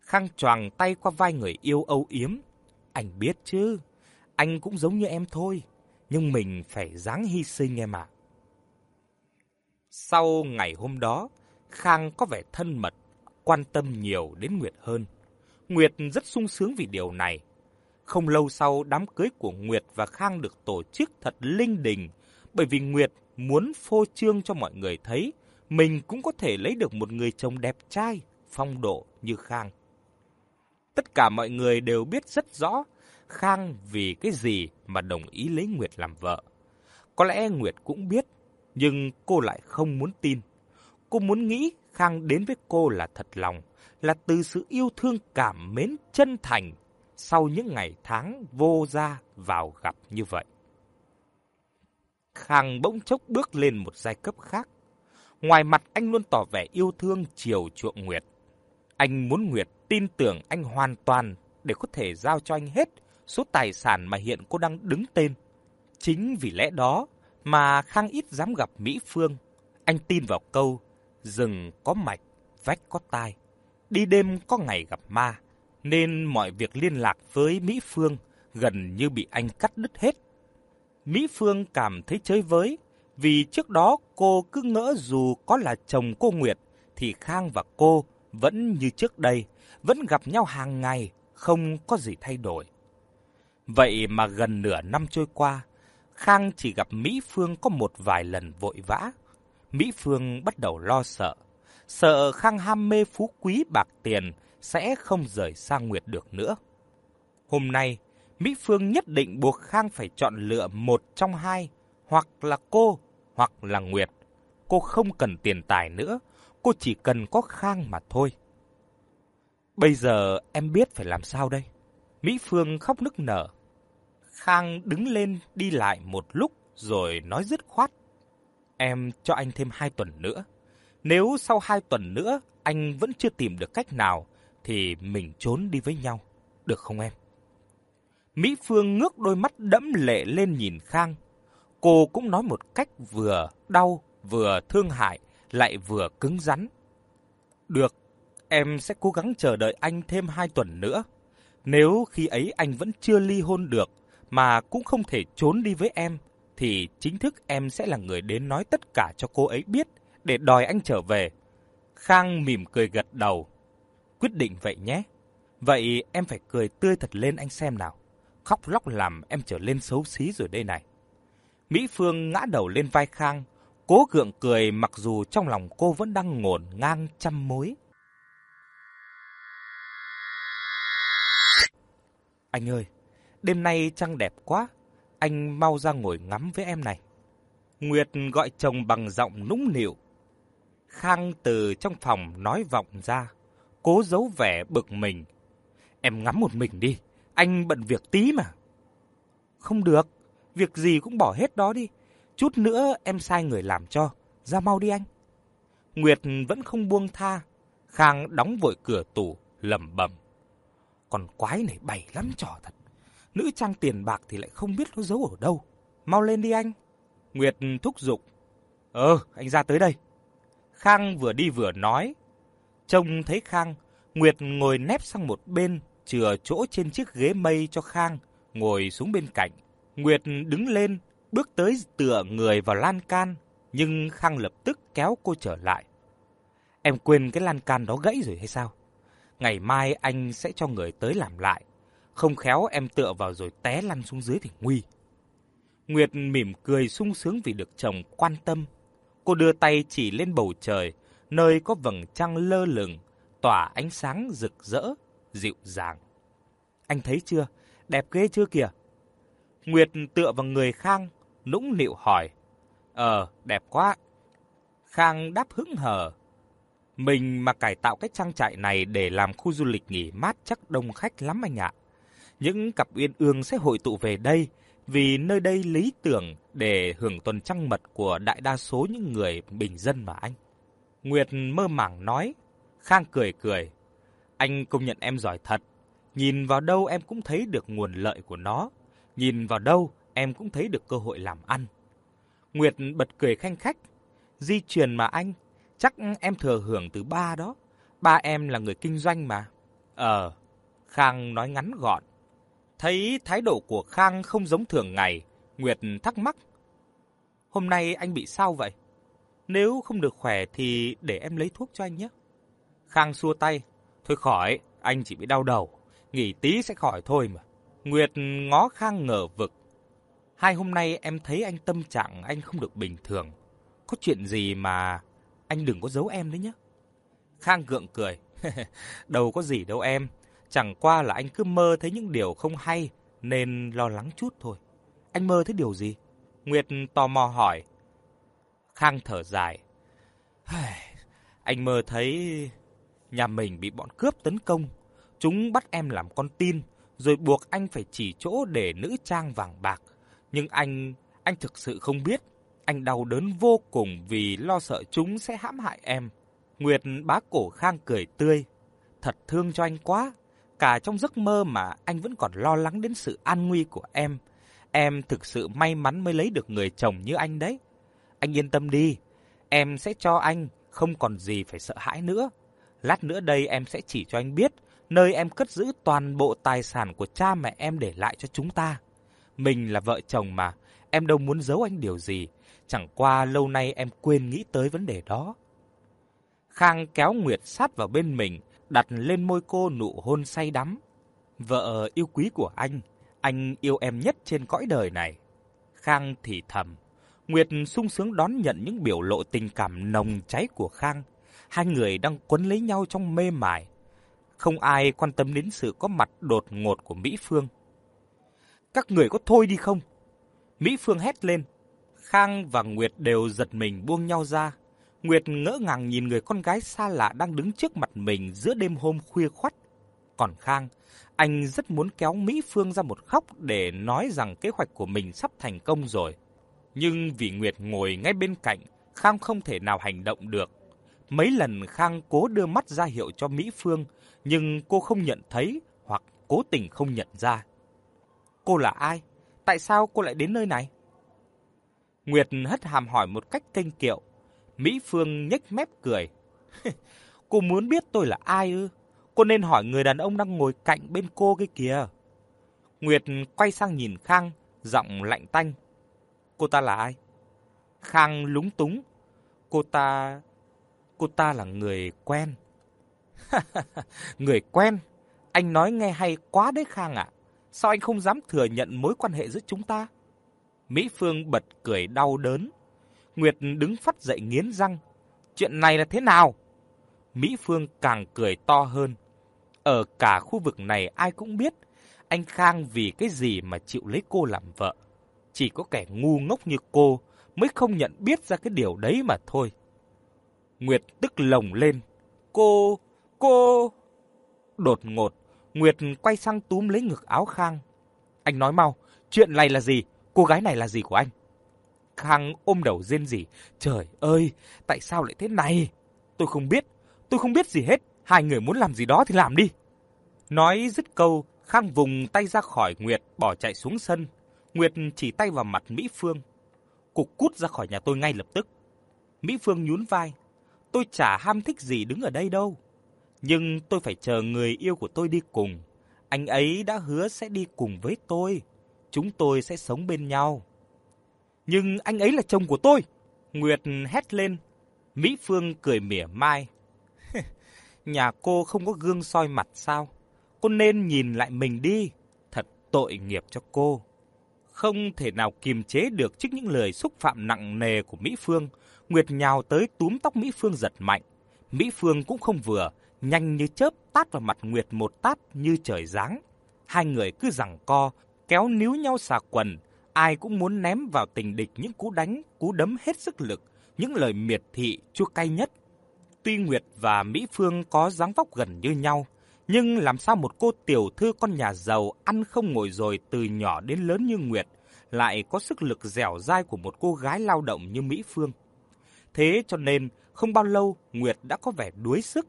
Khang choàng tay qua vai người yêu âu yếm. Anh biết chứ, anh cũng giống như em thôi, nhưng mình phải dáng hy sinh em ạ. Sau ngày hôm đó, Khang có vẻ thân mật, quan tâm nhiều đến Nguyệt hơn. Nguyệt rất sung sướng vì điều này. Không lâu sau, đám cưới của Nguyệt và Khang được tổ chức thật linh đình, bởi vì Nguyệt muốn phô trương cho mọi người thấy mình cũng có thể lấy được một người chồng đẹp trai, phong độ như Khang. Tất cả mọi người đều biết rất rõ Khang vì cái gì mà đồng ý lấy Nguyệt làm vợ. Có lẽ Nguyệt cũng biết, nhưng cô lại không muốn tin. Cô muốn nghĩ Khang đến với cô là thật lòng, là từ sự yêu thương cảm mến chân thành sau những ngày tháng vô gia vào gặp như vậy. Khang bỗng chốc bước lên một giai cấp khác. Ngoài mặt anh luôn tỏ vẻ yêu thương chiều chuộng Nguyệt. Anh muốn Nguyệt tin tưởng anh hoàn toàn để có thể giao cho anh hết số tài sản mà hiện cô đang đứng tên. Chính vì lẽ đó mà Khang ít dám gặp Mỹ Phương. Anh tin vào câu, rừng có mạch, vách có tai, đi đêm có ngày gặp ma, nên mọi việc liên lạc với Mỹ Phương gần như bị anh cắt đứt hết. Mỹ Phương cảm thấy chơi với, vì trước đó cô cứ ngỡ dù có là chồng cô Nguyệt, thì Khang và cô vẫn như trước đây, vẫn gặp nhau hàng ngày, không có gì thay đổi. Vậy mà gần nửa năm trôi qua, Khang chỉ gặp Mỹ Phương có một vài lần vội vã. Mỹ Phương bắt đầu lo sợ, sợ Khang ham mê phú quý bạc tiền sẽ không rời xa Nguyệt được nữa. Hôm nay, Mỹ Phương nhất định buộc Khang phải chọn lựa một trong hai, hoặc là cô, hoặc là Nguyệt. Cô không cần tiền tài nữa, cô chỉ cần có Khang mà thôi. Bây giờ em biết phải làm sao đây? Mỹ Phương khóc nức nở. Khang đứng lên đi lại một lúc rồi nói dứt khoát. Em cho anh thêm hai tuần nữa. Nếu sau hai tuần nữa anh vẫn chưa tìm được cách nào, thì mình trốn đi với nhau, được không em? Mỹ Phương ngước đôi mắt đẫm lệ lên nhìn Khang. Cô cũng nói một cách vừa đau, vừa thương hại, lại vừa cứng rắn. Được, em sẽ cố gắng chờ đợi anh thêm hai tuần nữa. Nếu khi ấy anh vẫn chưa ly hôn được, mà cũng không thể trốn đi với em, thì chính thức em sẽ là người đến nói tất cả cho cô ấy biết để đòi anh trở về. Khang mỉm cười gật đầu. Quyết định vậy nhé. Vậy em phải cười tươi thật lên anh xem nào. Khóc lóc làm em trở lên xấu xí rồi đây này. Mỹ Phương ngã đầu lên vai Khang, cố gượng cười mặc dù trong lòng cô vẫn đang ngổn ngang trăm mối. Anh ơi, đêm nay trăng đẹp quá, anh mau ra ngồi ngắm với em này. Nguyệt gọi chồng bằng giọng nũng nịu. Khang từ trong phòng nói vọng ra, cố giấu vẻ bực mình. Em ngắm một mình đi, anh bận việc tí mà. Không được, việc gì cũng bỏ hết đó đi. Chút nữa em sai người làm cho, ra mau đi anh. Nguyệt vẫn không buông tha. Khang đóng vội cửa tủ, lẩm bẩm. Còn quái này bày lắm trò thật. Nữ trang tiền bạc thì lại không biết nó giấu ở đâu. Mau lên đi anh. Nguyệt thúc giục. Ờ, anh ra tới đây. Khang vừa đi vừa nói. Trông thấy Khang, Nguyệt ngồi nép sang một bên, chừa chỗ trên chiếc ghế mây cho Khang, ngồi xuống bên cạnh. Nguyệt đứng lên, bước tới tựa người vào lan can, nhưng Khang lập tức kéo cô trở lại. Em quên cái lan can đó gãy rồi hay sao? Ngày mai anh sẽ cho người tới làm lại. Không khéo em tựa vào rồi té lăn xuống dưới thì nguy. Nguyệt mỉm cười sung sướng vì được chồng quan tâm. Cô đưa tay chỉ lên bầu trời, nơi có vầng trăng lơ lửng, tỏa ánh sáng rực rỡ, dịu dàng. Anh thấy chưa? Đẹp ghê chưa kìa? Nguyệt tựa vào người Khang, nũng nịu hỏi. Ờ, đẹp quá. Khang đáp hứng hờ. Mình mà cải tạo cái trang trại này để làm khu du lịch nghỉ mát chắc đông khách lắm anh ạ. Những cặp uyên ương sẽ hội tụ về đây vì nơi đây lý tưởng để hưởng tuần trăng mật của đại đa số những người bình dân mà anh. Nguyệt mơ màng nói, Khang cười cười. Anh công nhận em giỏi thật, nhìn vào đâu em cũng thấy được nguồn lợi của nó, nhìn vào đâu em cũng thấy được cơ hội làm ăn. Nguyệt bật cười khanh khách, di truyền mà anh, chắc em thừa hưởng từ ba đó, ba em là người kinh doanh mà. Ờ, Khang nói ngắn gọn. Thấy thái độ của Khang không giống thường ngày, Nguyệt thắc mắc. Hôm nay anh bị sao vậy? Nếu không được khỏe thì để em lấy thuốc cho anh nhé. Khang xua tay. Thôi khỏi, anh chỉ bị đau đầu. Nghỉ tí sẽ khỏi thôi mà. Nguyệt ngó Khang ngờ vực. Hai hôm nay em thấy anh tâm trạng anh không được bình thường. Có chuyện gì mà anh đừng có giấu em đấy nhé. Khang gượng cười. Đâu có gì đâu em. Chẳng qua là anh cứ mơ thấy những điều không hay nên lo lắng chút thôi. Anh mơ thấy điều gì? Nguyệt tò mò hỏi. Khang thở dài. Anh mơ thấy nhà mình bị bọn cướp tấn công. Chúng bắt em làm con tin, rồi buộc anh phải chỉ chỗ để nữ trang vàng bạc. Nhưng anh, anh thực sự không biết. Anh đau đớn vô cùng vì lo sợ chúng sẽ hãm hại em. Nguyệt bá cổ Khang cười tươi. Thật thương cho anh quá. Cả trong giấc mơ mà anh vẫn còn lo lắng đến sự an nguy của em. Em thực sự may mắn mới lấy được người chồng như anh đấy. Anh yên tâm đi, em sẽ cho anh không còn gì phải sợ hãi nữa. Lát nữa đây em sẽ chỉ cho anh biết nơi em cất giữ toàn bộ tài sản của cha mẹ em để lại cho chúng ta. Mình là vợ chồng mà, em đâu muốn giấu anh điều gì. Chẳng qua lâu nay em quên nghĩ tới vấn đề đó. Khang kéo Nguyệt sát vào bên mình, đặt lên môi cô nụ hôn say đắm. Vợ yêu quý của anh, anh yêu em nhất trên cõi đời này. Khang thì thầm. Nguyệt sung sướng đón nhận những biểu lộ tình cảm nồng cháy của Khang. Hai người đang quấn lấy nhau trong mê mải. Không ai quan tâm đến sự có mặt đột ngột của Mỹ Phương. Các người có thôi đi không? Mỹ Phương hét lên. Khang và Nguyệt đều giật mình buông nhau ra. Nguyệt ngỡ ngàng nhìn người con gái xa lạ đang đứng trước mặt mình giữa đêm hôm khuya khoắt. Còn Khang, anh rất muốn kéo Mỹ Phương ra một khóc để nói rằng kế hoạch của mình sắp thành công rồi. Nhưng vì Nguyệt ngồi ngay bên cạnh, Khang không thể nào hành động được. Mấy lần Khang cố đưa mắt ra hiệu cho Mỹ Phương, nhưng cô không nhận thấy hoặc cố tình không nhận ra. Cô là ai? Tại sao cô lại đến nơi này? Nguyệt hất hàm hỏi một cách kênh kiệu. Mỹ Phương nhếch mép cười. cô muốn biết tôi là ai ư? Cô nên hỏi người đàn ông đang ngồi cạnh bên cô kia kìa. Nguyệt quay sang nhìn Khang, giọng lạnh tanh. Cô ta là ai? Khang lúng túng. Cô ta... Cô ta là người quen. người quen? Anh nói nghe hay quá đấy Khang ạ. Sao anh không dám thừa nhận mối quan hệ giữa chúng ta? Mỹ Phương bật cười đau đớn. Nguyệt đứng phát dậy nghiến răng. Chuyện này là thế nào? Mỹ Phương càng cười to hơn. Ở cả khu vực này ai cũng biết anh Khang vì cái gì mà chịu lấy cô làm vợ. Chỉ có kẻ ngu ngốc như cô mới không nhận biết ra cái điều đấy mà thôi. Nguyệt tức lồng lên. Cô, cô... Đột ngột, Nguyệt quay sang túm lấy ngực áo Khang. Anh nói mau, chuyện này là gì? Cô gái này là gì của anh? Khang ôm đầu rên rỉ. Trời ơi, tại sao lại thế này? Tôi không biết, tôi không biết gì hết. Hai người muốn làm gì đó thì làm đi. Nói dứt câu, Khang vùng tay ra khỏi Nguyệt, bỏ chạy xuống sân. Nguyệt chỉ tay vào mặt Mỹ Phương. Cục cút ra khỏi nhà tôi ngay lập tức. Mỹ Phương nhún vai. Tôi chả ham thích gì đứng ở đây đâu. Nhưng tôi phải chờ người yêu của tôi đi cùng. Anh ấy đã hứa sẽ đi cùng với tôi. Chúng tôi sẽ sống bên nhau. Nhưng anh ấy là chồng của tôi. Nguyệt hét lên. Mỹ Phương cười mỉa mai. Nhà cô không có gương soi mặt sao? Cô nên nhìn lại mình đi. Thật tội nghiệp cho cô. Không thể nào kiềm chế được trước những lời xúc phạm nặng nề của Mỹ Phương. Nguyệt nhào tới túm tóc Mỹ Phương giật mạnh. Mỹ Phương cũng không vừa, nhanh như chớp tát vào mặt Nguyệt một tát như trời giáng. Hai người cứ giằng co, kéo níu nhau xà quần, ai cũng muốn ném vào tình địch những cú đánh, cú đấm hết sức lực, những lời miệt thị chua cay nhất. Tuy Nguyệt và Mỹ Phương có dáng vóc gần như nhau, nhưng làm sao một cô tiểu thư con nhà giàu ăn không ngồi rồi từ nhỏ đến lớn như Nguyệt lại có sức lực dẻo dai của một cô gái lao động như Mỹ Phương. Thế cho nên, không bao lâu Nguyệt đã có vẻ đuối sức.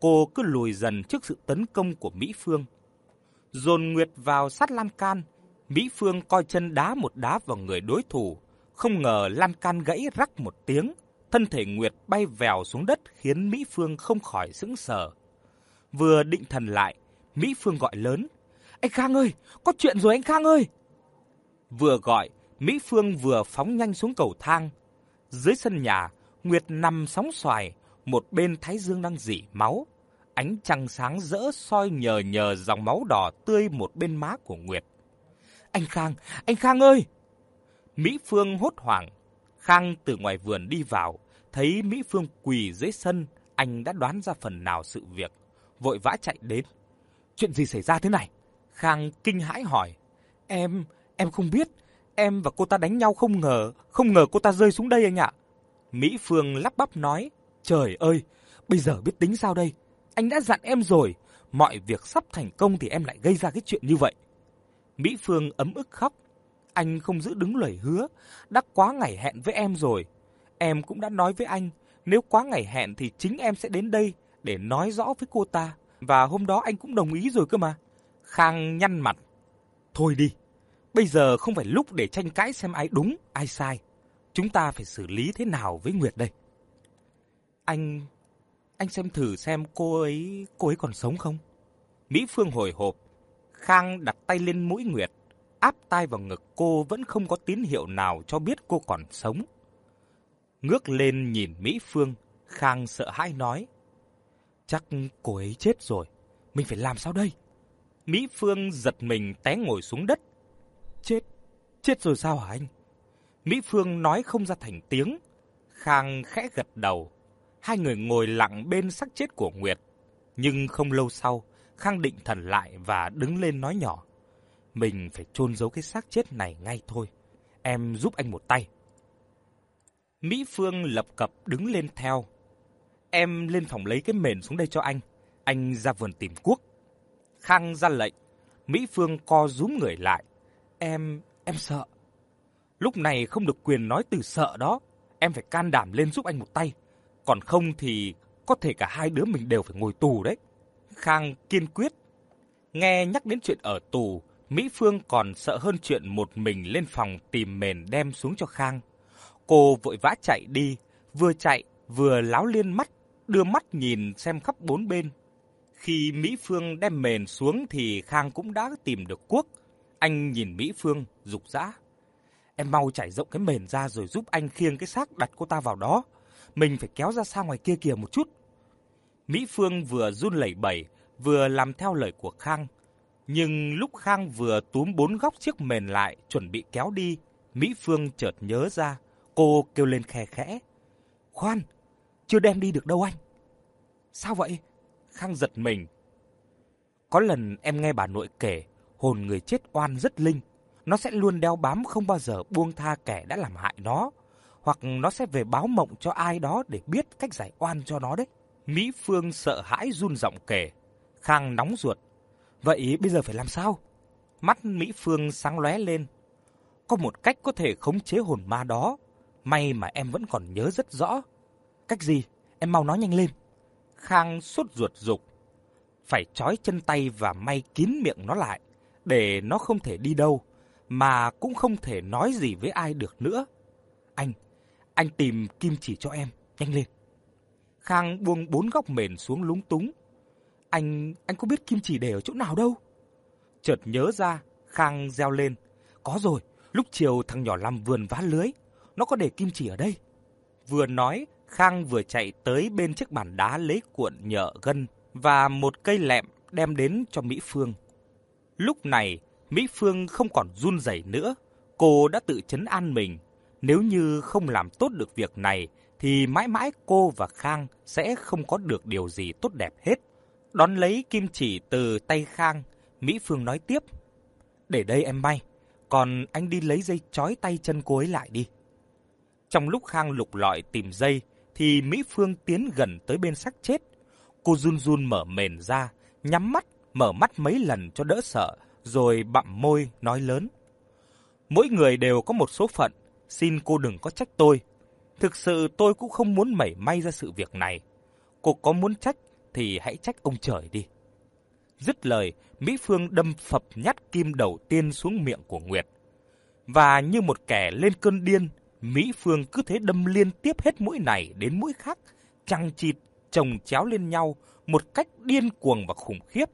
Cô cứ lùi dần trước sự tấn công của Mỹ Phương. Dồn Nguyệt vào sát lan can, Mỹ Phương coi chân đá một đá vào người đối thủ. Không ngờ lan can gãy rắc một tiếng, thân thể Nguyệt bay vèo xuống đất khiến Mỹ Phương không khỏi sững sờ. Vừa định thần lại, Mỹ Phương gọi lớn. Anh Khang ơi, có chuyện rồi anh Khang ơi! Vừa gọi, Mỹ Phương vừa phóng nhanh xuống cầu thang. Dưới sân nhà, Nguyệt nằm sóng xoài, một bên thái dương đang dỉ máu. Ánh trăng sáng rỡ soi nhờ nhờ dòng máu đỏ tươi một bên má của Nguyệt. Anh Khang, anh Khang ơi! Mỹ Phương hốt hoảng. Khang từ ngoài vườn đi vào, thấy Mỹ Phương quỳ dưới sân, anh đã đoán ra phần nào sự việc, vội vã chạy đến. Chuyện gì xảy ra thế này? Khang kinh hãi hỏi. Em, em không biết. Em và cô ta đánh nhau không ngờ, không ngờ cô ta rơi xuống đây anh ạ. Mỹ Phương lắp bắp nói. Trời ơi, bây giờ biết tính sao đây? Anh đã dặn em rồi, mọi việc sắp thành công thì em lại gây ra cái chuyện như vậy. Mỹ Phương ấm ức khóc. Anh không giữ đứng lời hứa, đã quá ngày hẹn với em rồi. Em cũng đã nói với anh, nếu quá ngày hẹn thì chính em sẽ đến đây để nói rõ với cô ta. Và hôm đó anh cũng đồng ý rồi cơ mà. Khang nhăn mặt. Thôi đi, bây giờ không phải lúc để tranh cãi xem ai đúng, ai sai. Chúng ta phải xử lý thế nào với Nguyệt đây? Anh... anh xem thử xem cô ấy... cô ấy còn sống không? Mỹ Phương hồi hộp. Khang đặt tay lên mũi Nguyệt, áp tay vào ngực cô vẫn không có tín hiệu nào cho biết cô còn sống. Ngước lên nhìn Mỹ Phương, Khang sợ hãi nói. Chắc cô ấy chết rồi, mình phải làm sao đây? Mỹ Phương giật mình té ngồi xuống đất. Chết, chết rồi sao hả anh? Mỹ Phương nói không ra thành tiếng. Khang khẽ gật đầu. Hai người ngồi lặng bên xác chết của Nguyệt. Nhưng không lâu sau, Khang định thần lại và đứng lên nói nhỏ. Mình phải chôn giấu cái xác chết này ngay thôi. Em giúp anh một tay. Mỹ Phương lập cập đứng lên theo. Em lên phòng lấy cái mền xuống đây cho anh. Anh ra vườn tìm cuốc. Khang ra lệnh. Mỹ Phương co rúm người lại. Em, em sợ. Lúc này không được quyền nói từ sợ đó. Em phải can đảm lên giúp anh một tay. Còn không thì có thể cả hai đứa mình đều phải ngồi tù đấy. Khang kiên quyết. Nghe nhắc đến chuyện ở tù, Mỹ Phương còn sợ hơn chuyện một mình lên phòng tìm mền đem xuống cho Khang. Cô vội vã chạy đi, vừa chạy vừa láo liên mắt, đưa mắt nhìn xem khắp bốn bên. Khi Mỹ Phương đem mền xuống thì Khang cũng đã tìm được cuốc. Anh nhìn Mỹ Phương, rục rã. Em mau trải rộng cái mền ra rồi giúp anh khiêng cái xác đặt cô ta vào đó. Mình phải kéo ra xa ngoài kia kìa một chút. Mỹ Phương vừa run lẩy bẩy, vừa làm theo lời của Khang. Nhưng lúc Khang vừa túm bốn góc chiếc mền lại, chuẩn bị kéo đi, Mỹ Phương chợt nhớ ra. Cô kêu lên khe khẽ. Khoan, chưa đem đi được đâu anh. Sao vậy? Khang giật mình. Có lần em nghe bà nội kể, hồn người chết oan rất linh. Nó sẽ luôn đeo bám không bao giờ buông tha kẻ đã làm hại nó. Hoặc nó sẽ về báo mộng cho ai đó để biết cách giải oan cho nó đấy. Mỹ Phương sợ hãi run giọng kể. Khang nóng ruột. Vậy bây giờ phải làm sao? Mắt Mỹ Phương sáng lóe lên. Có một cách có thể khống chế hồn ma đó. May mà em vẫn còn nhớ rất rõ. Cách gì? Em mau nói nhanh lên. Khang sốt ruột dục. Phải trói chân tay và may kín miệng nó lại, để nó không thể đi đâu, mà cũng không thể nói gì với ai được nữa. Anh, anh tìm kim chỉ cho em, nhanh lên. Khang buông bốn góc mền xuống lúng túng. Anh, anh có biết kim chỉ để ở chỗ nào đâu? Chợt nhớ ra, Khang reo lên. Có rồi, lúc chiều thằng nhỏ làm vườn vá lưới, nó có để kim chỉ ở đây. Vừa nói, Khang vừa chạy tới bên chiếc bàn đá lấy cuộn nhợ gân và một cây lẹm đem đến cho Mỹ Phương. Lúc này, Mỹ Phương không còn run rẩy nữa. Cô đã tự chấn an mình. Nếu như không làm tốt được việc này, thì mãi mãi cô và Khang sẽ không có được điều gì tốt đẹp hết. Đón lấy kim chỉ từ tay Khang, Mỹ Phương nói tiếp. Để đây em may, còn anh đi lấy dây chói tay chân cô ấy lại đi. Trong lúc Khang lục lọi tìm dây, thì Mỹ Phương tiến gần tới bên xác chết. Cô run run mở mền ra, nhắm mắt, mở mắt mấy lần cho đỡ sợ, rồi bặm môi nói lớn. Mỗi người đều có một số phận, xin cô đừng có trách tôi. Thực sự tôi cũng không muốn mẩy may ra sự việc này. Cô có muốn trách thì hãy trách ông trời đi. Dứt lời, Mỹ Phương đâm phập nhát kim đầu tiên xuống miệng của Nguyệt. Và như một kẻ lên cơn điên, Mỹ Phương cứ thế đâm liên tiếp hết mũi này đến mũi khác, chằng chịt, chồng chéo lên nhau một cách điên cuồng và khủng khiếp.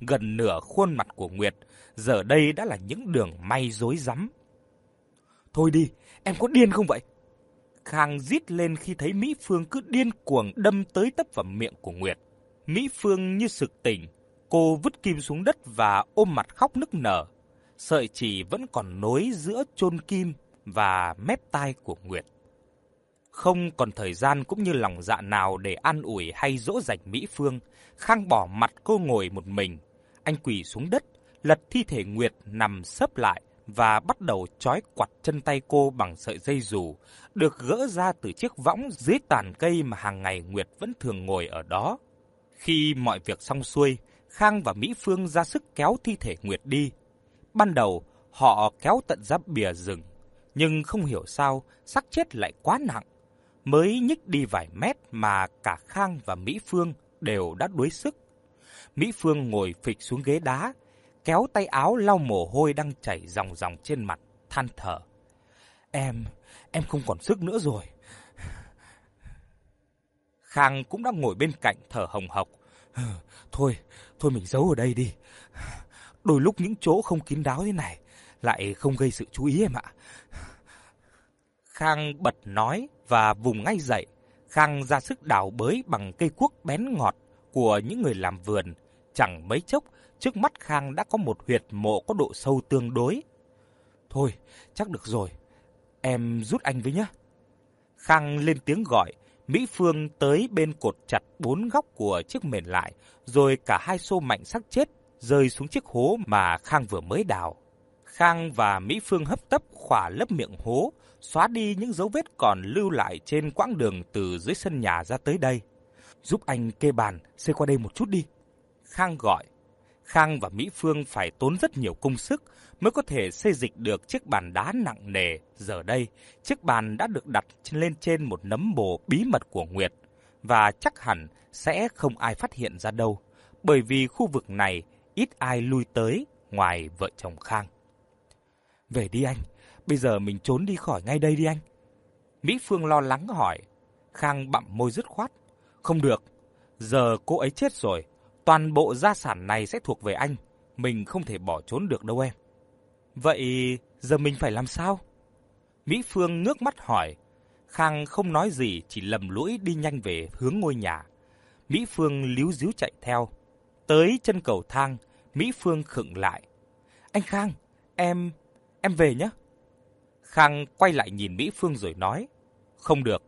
Gần nửa khuôn mặt của Nguyệt giờ đây đã là những đường may rối rắm. Thôi đi, em có điên không vậy? Khang rít lên khi thấy Mỹ Phương cứ điên cuồng đâm tới tấp vào miệng của Nguyệt. Mỹ Phương như sực tỉnh, cô vứt kim xuống đất và ôm mặt khóc nức nở. Sợi chỉ vẫn còn nối giữa chôn kim và mép tai của Nguyệt. Không còn thời gian cũng như lòng dạ nào để an ủi hay dỗ dành Mỹ Phương, Khang bỏ mặt cô ngồi một mình. Anh quỳ xuống đất, lật thi thể Nguyệt nằm sấp lại và bắt đầu trói quặt chân tay cô bằng sợi dây dù, được gỡ ra từ chiếc võng dưới tàn cây mà hàng ngày Nguyệt vẫn thường ngồi ở đó. Khi mọi việc xong xuôi, Khang và Mỹ Phương ra sức kéo thi thể Nguyệt đi. Ban đầu, họ kéo tận ra bìa rừng, nhưng không hiểu sao xác chết lại quá nặng. Mới nhích đi vài mét mà cả Khang và Mỹ Phương đều đã đuối sức. Mỹ Phương ngồi phịch xuống ghế đá, kéo tay áo lau mồ hôi đang chảy ròng ròng trên mặt, than thở. Em, em không còn sức nữa rồi. Khang cũng đang ngồi bên cạnh thở hồng hộc. Thôi, thôi mình giấu ở đây đi. Đôi lúc những chỗ không kín đáo thế này lại không gây sự chú ý em ạ. Khang bật nói và vùng ngay dậy. Khang ra sức đào bới bằng cây cuốc bén ngọt của những người làm vườn. Chẳng mấy chốc, trước mắt Khang đã có một huyệt mộ có độ sâu tương đối. Thôi, chắc được rồi. Em rút anh với nhá. Khang lên tiếng gọi. Mỹ Phương tới bên cột chặt bốn góc của chiếc mền lại, rồi cả hai xô mạnh xác chết rơi xuống chiếc hố mà Khang vừa mới đào. Khang và Mỹ Phương hấp tấp khỏa lấp miệng hố, xóa đi những dấu vết còn lưu lại trên quãng đường từ dưới sân nhà ra tới đây. Giúp anh kê bàn, xây qua đây một chút đi. Khang gọi. Khang và Mỹ Phương phải tốn rất nhiều công sức mới có thể xây dịch được chiếc bàn đá nặng nề. Giờ đây, chiếc bàn đã được đặt lên trên một nấm bồ bí mật của Nguyệt và chắc hẳn sẽ không ai phát hiện ra đâu, bởi vì khu vực này ít ai lui tới ngoài vợ chồng Khang. Về đi anh, bây giờ mình trốn đi khỏi ngay đây đi anh. Mỹ Phương lo lắng hỏi, Khang bặm môi dứt khoát. Không được, giờ cô ấy chết rồi, toàn bộ gia sản này sẽ thuộc về anh, mình không thể bỏ trốn được đâu em. Vậy giờ mình phải làm sao? Mỹ Phương ngước mắt hỏi. Khang không nói gì, chỉ lầm lũi đi nhanh về hướng ngôi nhà. Mỹ Phương líu díu chạy theo. Tới chân cầu thang, Mỹ Phương khựng lại. Anh Khang, em... em về nhé. Khang quay lại nhìn Mỹ Phương rồi nói. Không được,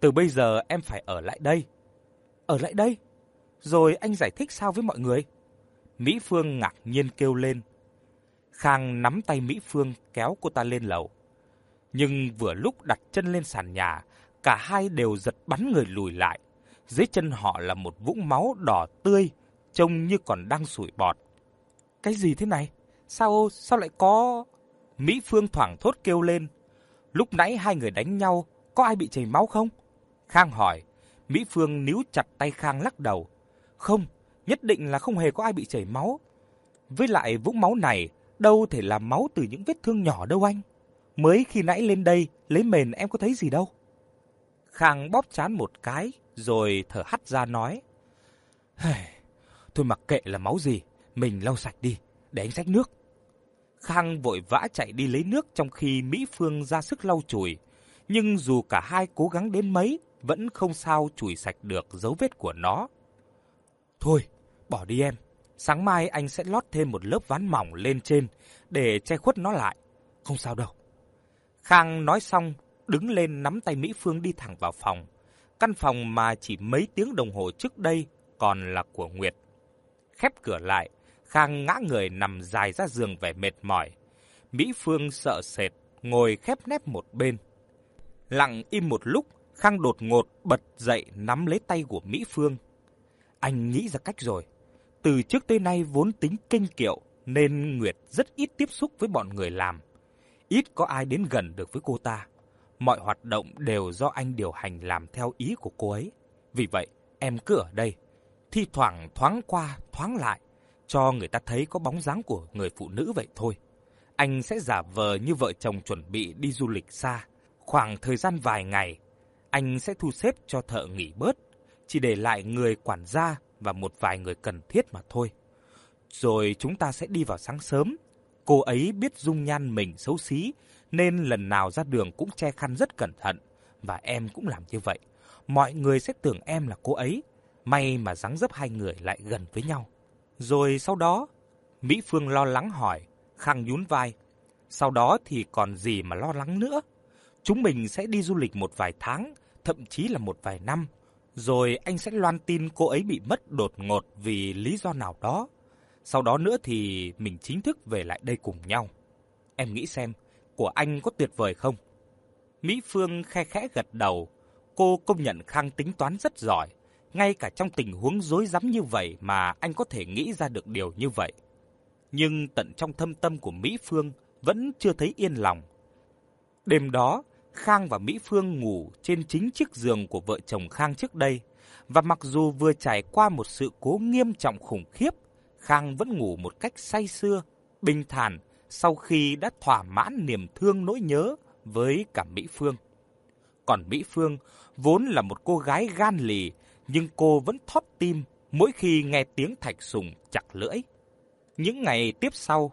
từ bây giờ em phải ở lại đây. Ở lại đây? Rồi anh giải thích sao với mọi người? Mỹ Phương ngạc nhiên kêu lên. Khang nắm tay Mỹ Phương kéo cô ta lên lầu. Nhưng vừa lúc đặt chân lên sàn nhà, cả hai đều giật bắn người lùi lại. Dưới chân họ là một vũng máu đỏ tươi, trông như còn đang sủi bọt. Cái gì thế này? Sao sao lại có... Mỹ Phương thoảng thốt kêu lên. Lúc nãy hai người đánh nhau, có ai bị chảy máu không? Khang hỏi. Mỹ Phương níu chặt tay Khang lắc đầu. Không, nhất định là không hề có ai bị chảy máu. Với lại vũng máu này, đâu thể là máu từ những vết thương nhỏ đâu anh. Mới khi nãy lên đây, lấy mền em có thấy gì đâu. Khang bóp chán một cái, rồi thở hắt ra nói. Thôi mặc kệ là máu gì, mình lau sạch đi, để anh xách nước. Khang vội vã chạy đi lấy nước trong khi Mỹ Phương ra sức lau chùi. Nhưng dù cả hai cố gắng đến mấy, vẫn không sao chùi sạch được dấu vết của nó. Thôi, bỏ đi em. Sáng mai anh sẽ lót thêm một lớp ván mỏng lên trên để che khuất nó lại. Không sao đâu. Khang nói xong, đứng lên nắm tay Mỹ Phương đi thẳng vào phòng. Căn phòng mà chỉ mấy tiếng đồng hồ trước đây còn là của Nguyệt. Khép cửa lại, Khang ngã người nằm dài ra giường vẻ mệt mỏi. Mỹ Phương sợ sệt, ngồi khép nép một bên. Lặng im một lúc, Khang đột ngột bật dậy nắm lấy tay của Mỹ Phương. Anh nghĩ ra cách rồi. Từ trước tới nay vốn tính kinh kiệu nên Nguyệt rất ít tiếp xúc với bọn người làm. Ít có ai đến gần được với cô ta. Mọi hoạt động đều do anh điều hành làm theo ý của cô ấy. Vì vậy, em cứ ở đây. Thi thoảng thoáng qua, thoáng lại, cho người ta thấy có bóng dáng của người phụ nữ vậy thôi. Anh sẽ giả vờ như vợ chồng chuẩn bị đi du lịch xa. Khoảng thời gian vài ngày, anh sẽ thu xếp cho thợ nghỉ bớt, chỉ để lại người quản gia và một vài người cần thiết mà thôi. Rồi chúng ta sẽ đi vào sáng sớm. Cô ấy biết dung nhan mình xấu xí, nên lần nào ra đường cũng che khăn rất cẩn thận, và em cũng làm như vậy. Mọi người sẽ tưởng em là cô ấy, may mà dáng dấp hai người lại gần với nhau. Rồi sau đó, Mỹ Phương lo lắng hỏi, Khang nhún vai. Sau đó thì còn gì mà lo lắng nữa? Chúng mình sẽ đi du lịch một vài tháng, thậm chí là một vài năm. Rồi anh sẽ loan tin cô ấy bị mất đột ngột vì lý do nào đó. Sau đó nữa thì mình chính thức về lại đây cùng nhau. Em nghĩ xem, của anh có tuyệt vời không? Mỹ Phương khe khẽ gật đầu. Cô công nhận Khang tính toán rất giỏi. Ngay cả trong tình huống rối rắm như vậy mà anh có thể nghĩ ra được điều như vậy. Nhưng tận trong thâm tâm của Mỹ Phương vẫn chưa thấy yên lòng. Đêm đó, Khang và Mỹ Phương ngủ trên chính chiếc giường của vợ chồng Khang trước đây. Và mặc dù vừa trải qua một sự cố nghiêm trọng khủng khiếp, Khang vẫn ngủ một cách say sưa, bình thản sau khi đã thỏa mãn niềm thương nỗi nhớ với cả Mỹ Phương. Còn Mỹ Phương vốn là một cô gái gan lì, nhưng cô vẫn thót tim mỗi khi nghe tiếng thạch sùng chặt lưỡi. Những ngày tiếp sau,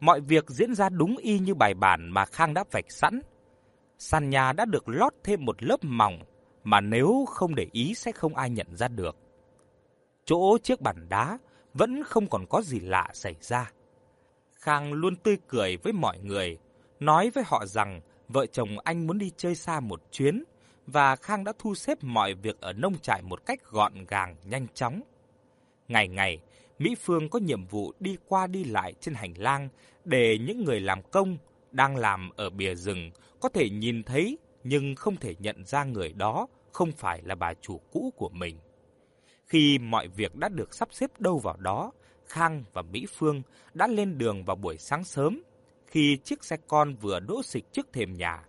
mọi việc diễn ra đúng y như bài bản mà Khang đã vạch sẵn. Sàn nhà đã được lót thêm một lớp mỏng mà nếu không để ý sẽ không ai nhận ra được. Chỗ chiếc bàn đá vẫn không còn có gì lạ xảy ra. Khang luôn tươi cười với mọi người, nói với họ rằng vợ chồng anh muốn đi chơi xa một chuyến và Khang đã thu xếp mọi việc ở nông trại một cách gọn gàng, nhanh chóng. Ngày ngày, Mỹ Phương có nhiệm vụ đi qua đi lại trên hành lang để những người làm công đang làm ở bìa rừng có thể nhìn thấy nhưng không thể nhận ra người đó không phải là bà chủ cũ của mình. Khi mọi việc đã được sắp xếp đâu vào đó, Khang và Mỹ Phương đã lên đường vào buổi sáng sớm. khi chiếc xe con vừa đỗ xịch trước thềm nhà.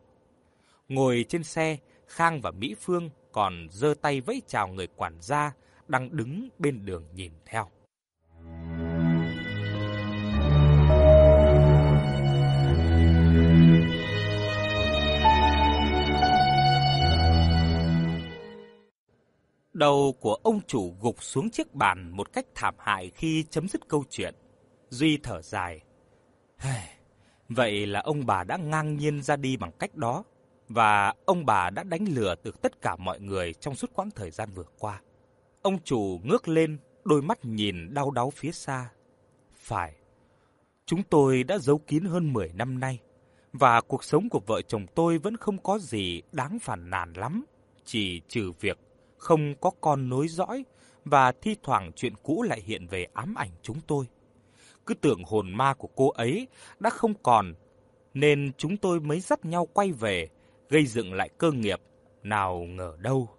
Ngồi trên xe, Khang và Mỹ Phương còn giơ tay vẫy chào người quản gia đang đứng bên đường nhìn theo. Đầu của ông chủ gục xuống chiếc bàn một cách thảm hại khi chấm dứt câu chuyện. Duy thở dài. Vậy là ông bà đã ngang nhiên ra đi bằng cách đó, và ông bà đã đánh lừa được tất cả mọi người trong suốt quãng thời gian vừa qua. Ông chủ ngước lên, đôi mắt nhìn đau đáu phía xa. Phải, chúng tôi đã giấu kín hơn 10 năm nay, và cuộc sống của vợ chồng tôi vẫn không có gì đáng phản nàn lắm, chỉ trừ việc không có con nối dõi và thi thoảng chuyện cũ lại hiện về ám ảnh chúng tôi. Cứ tưởng hồn ma của cô ấy đã không còn, nên chúng tôi mới dắt nhau quay về, gây dựng lại cơ nghiệp, nào ngờ đâu.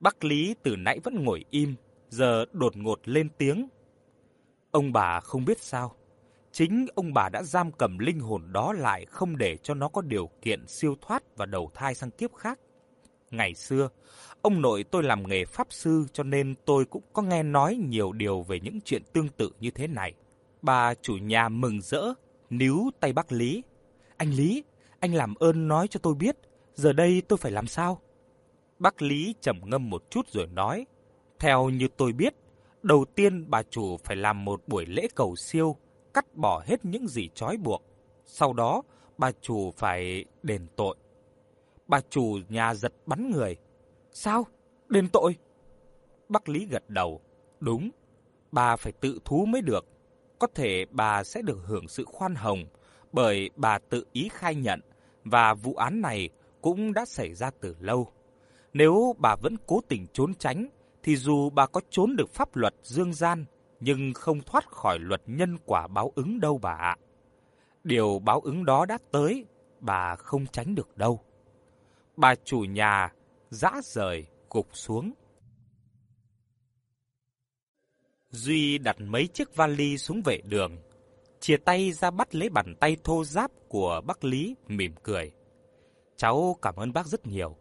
Bác Lý từ nãy vẫn ngồi im, giờ đột ngột lên tiếng. Ông bà không biết sao, chính ông bà đã giam cầm linh hồn đó lại không để cho nó có điều kiện siêu thoát và đầu thai sang kiếp khác. Ngày xưa, ông nội tôi làm nghề pháp sư cho nên tôi cũng có nghe nói nhiều điều về những chuyện tương tự như thế này. Bà chủ nhà mừng rỡ, níu tay bác Lý. Anh Lý, anh làm ơn nói cho tôi biết, giờ đây tôi phải làm sao? Bác Lý trầm ngâm một chút rồi nói, theo như tôi biết, đầu tiên bà chủ phải làm một buổi lễ cầu siêu, cắt bỏ hết những gì trói buộc. Sau đó, bà chủ phải đền tội. Bà chủ nhà giật bắn người. Sao? Đền tội? Bác Lý gật đầu. Đúng, bà phải tự thú mới được. Có thể bà sẽ được hưởng sự khoan hồng bởi bà tự ý khai nhận và vụ án này cũng đã xảy ra từ lâu. Nếu bà vẫn cố tình trốn tránh, thì dù bà có trốn được pháp luật dương gian, nhưng không thoát khỏi luật nhân quả báo ứng đâu bà ạ. Điều báo ứng đó đã tới, bà không tránh được đâu. Bà chủ nhà dã rời gục xuống. Duy đặt mấy chiếc vali xuống vệ đường, chia tay ra bắt lấy bàn tay thô ráp của bác Lý, mỉm cười. Cháu cảm ơn bác rất nhiều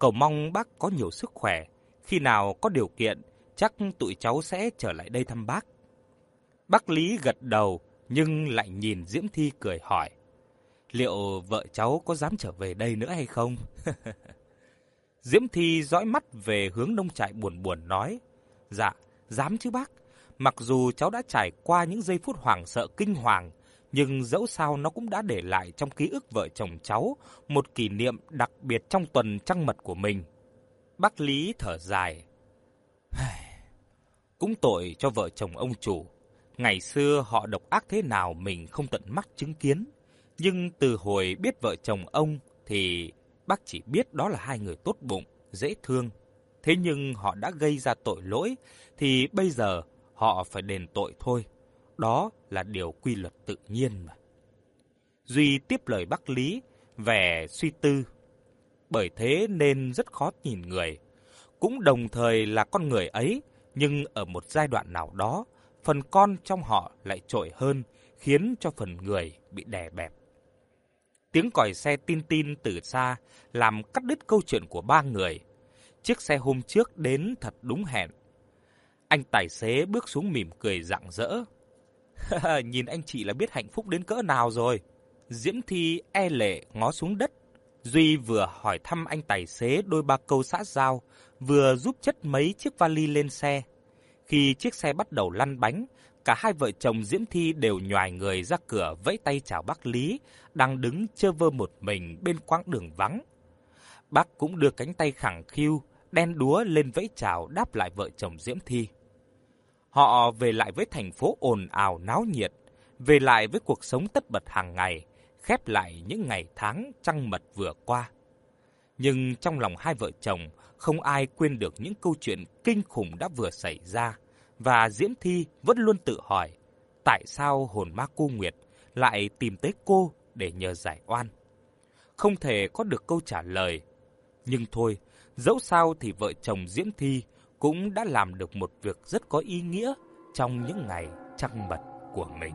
cầu mong bác có nhiều sức khỏe. Khi nào có điều kiện, chắc tụi cháu sẽ trở lại đây thăm bác. Bác Lý gật đầu, nhưng lại nhìn Diễm Thi cười hỏi. Liệu vợ cháu có dám trở về đây nữa hay không? Diễm Thi dõi mắt về hướng nông trại buồn buồn nói. Dạ, dám chứ bác. Mặc dù cháu đã trải qua những giây phút hoảng sợ kinh hoàng, nhưng dẫu sao nó cũng đã để lại trong ký ức vợ chồng cháu một kỷ niệm đặc biệt trong tuần trăng mật của mình. Bác Lý thở dài. Cũng tội cho vợ chồng ông chủ. Ngày xưa họ độc ác thế nào mình không tận mắt chứng kiến. Nhưng từ hồi biết vợ chồng ông thì bác chỉ biết đó là hai người tốt bụng, dễ thương. Thế nhưng họ đã gây ra tội lỗi thì bây giờ họ phải đền tội thôi. Đó là điều quy luật tự nhiên mà. Duy tiếp lời bác Lý, vẻ suy tư. Bởi thế nên rất khó nhìn người. Cũng đồng thời là con người ấy, nhưng ở một giai đoạn nào đó, phần con trong họ lại trội hơn, khiến cho phần người bị đè bẹp. Tiếng còi xe tin tin từ xa làm cắt đứt câu chuyện của ba người. Chiếc xe hôm trước đến thật đúng hẹn. Anh tài xế bước xuống mỉm cười rạng rỡ. Nhìn anh chị là biết hạnh phúc đến cỡ nào rồi. Diễm Thi e lệ ngó xuống đất. Duy vừa hỏi thăm anh tài xế đôi ba câu xã giao, vừa giúp chất mấy chiếc vali lên xe. Khi chiếc xe bắt đầu lăn bánh, cả hai vợ chồng Diễm Thi đều nhòi người ra cửa vẫy tay chào bác Lý, đang đứng chơ vơ một mình bên quãng đường vắng. Bác cũng đưa cánh tay khẳng khiu, đen đúa lên vẫy chào đáp lại vợ chồng Diễm Thi. Họ về lại với thành phố ồn ào náo nhiệt, về lại với cuộc sống tất bật hàng ngày, khép lại những ngày tháng trăng mật vừa qua. Nhưng trong lòng hai vợ chồng, không ai quên được những câu chuyện kinh khủng đã vừa xảy ra, và Diễm Thi vẫn luôn tự hỏi, tại sao hồn ma cô Nguyệt lại tìm tới cô để nhờ giải oan? Không thể có được câu trả lời. Nhưng thôi, dẫu sao thì vợ chồng Diễm Thi cũng đã làm được một việc rất có ý nghĩa trong những ngày trăng mật của mình.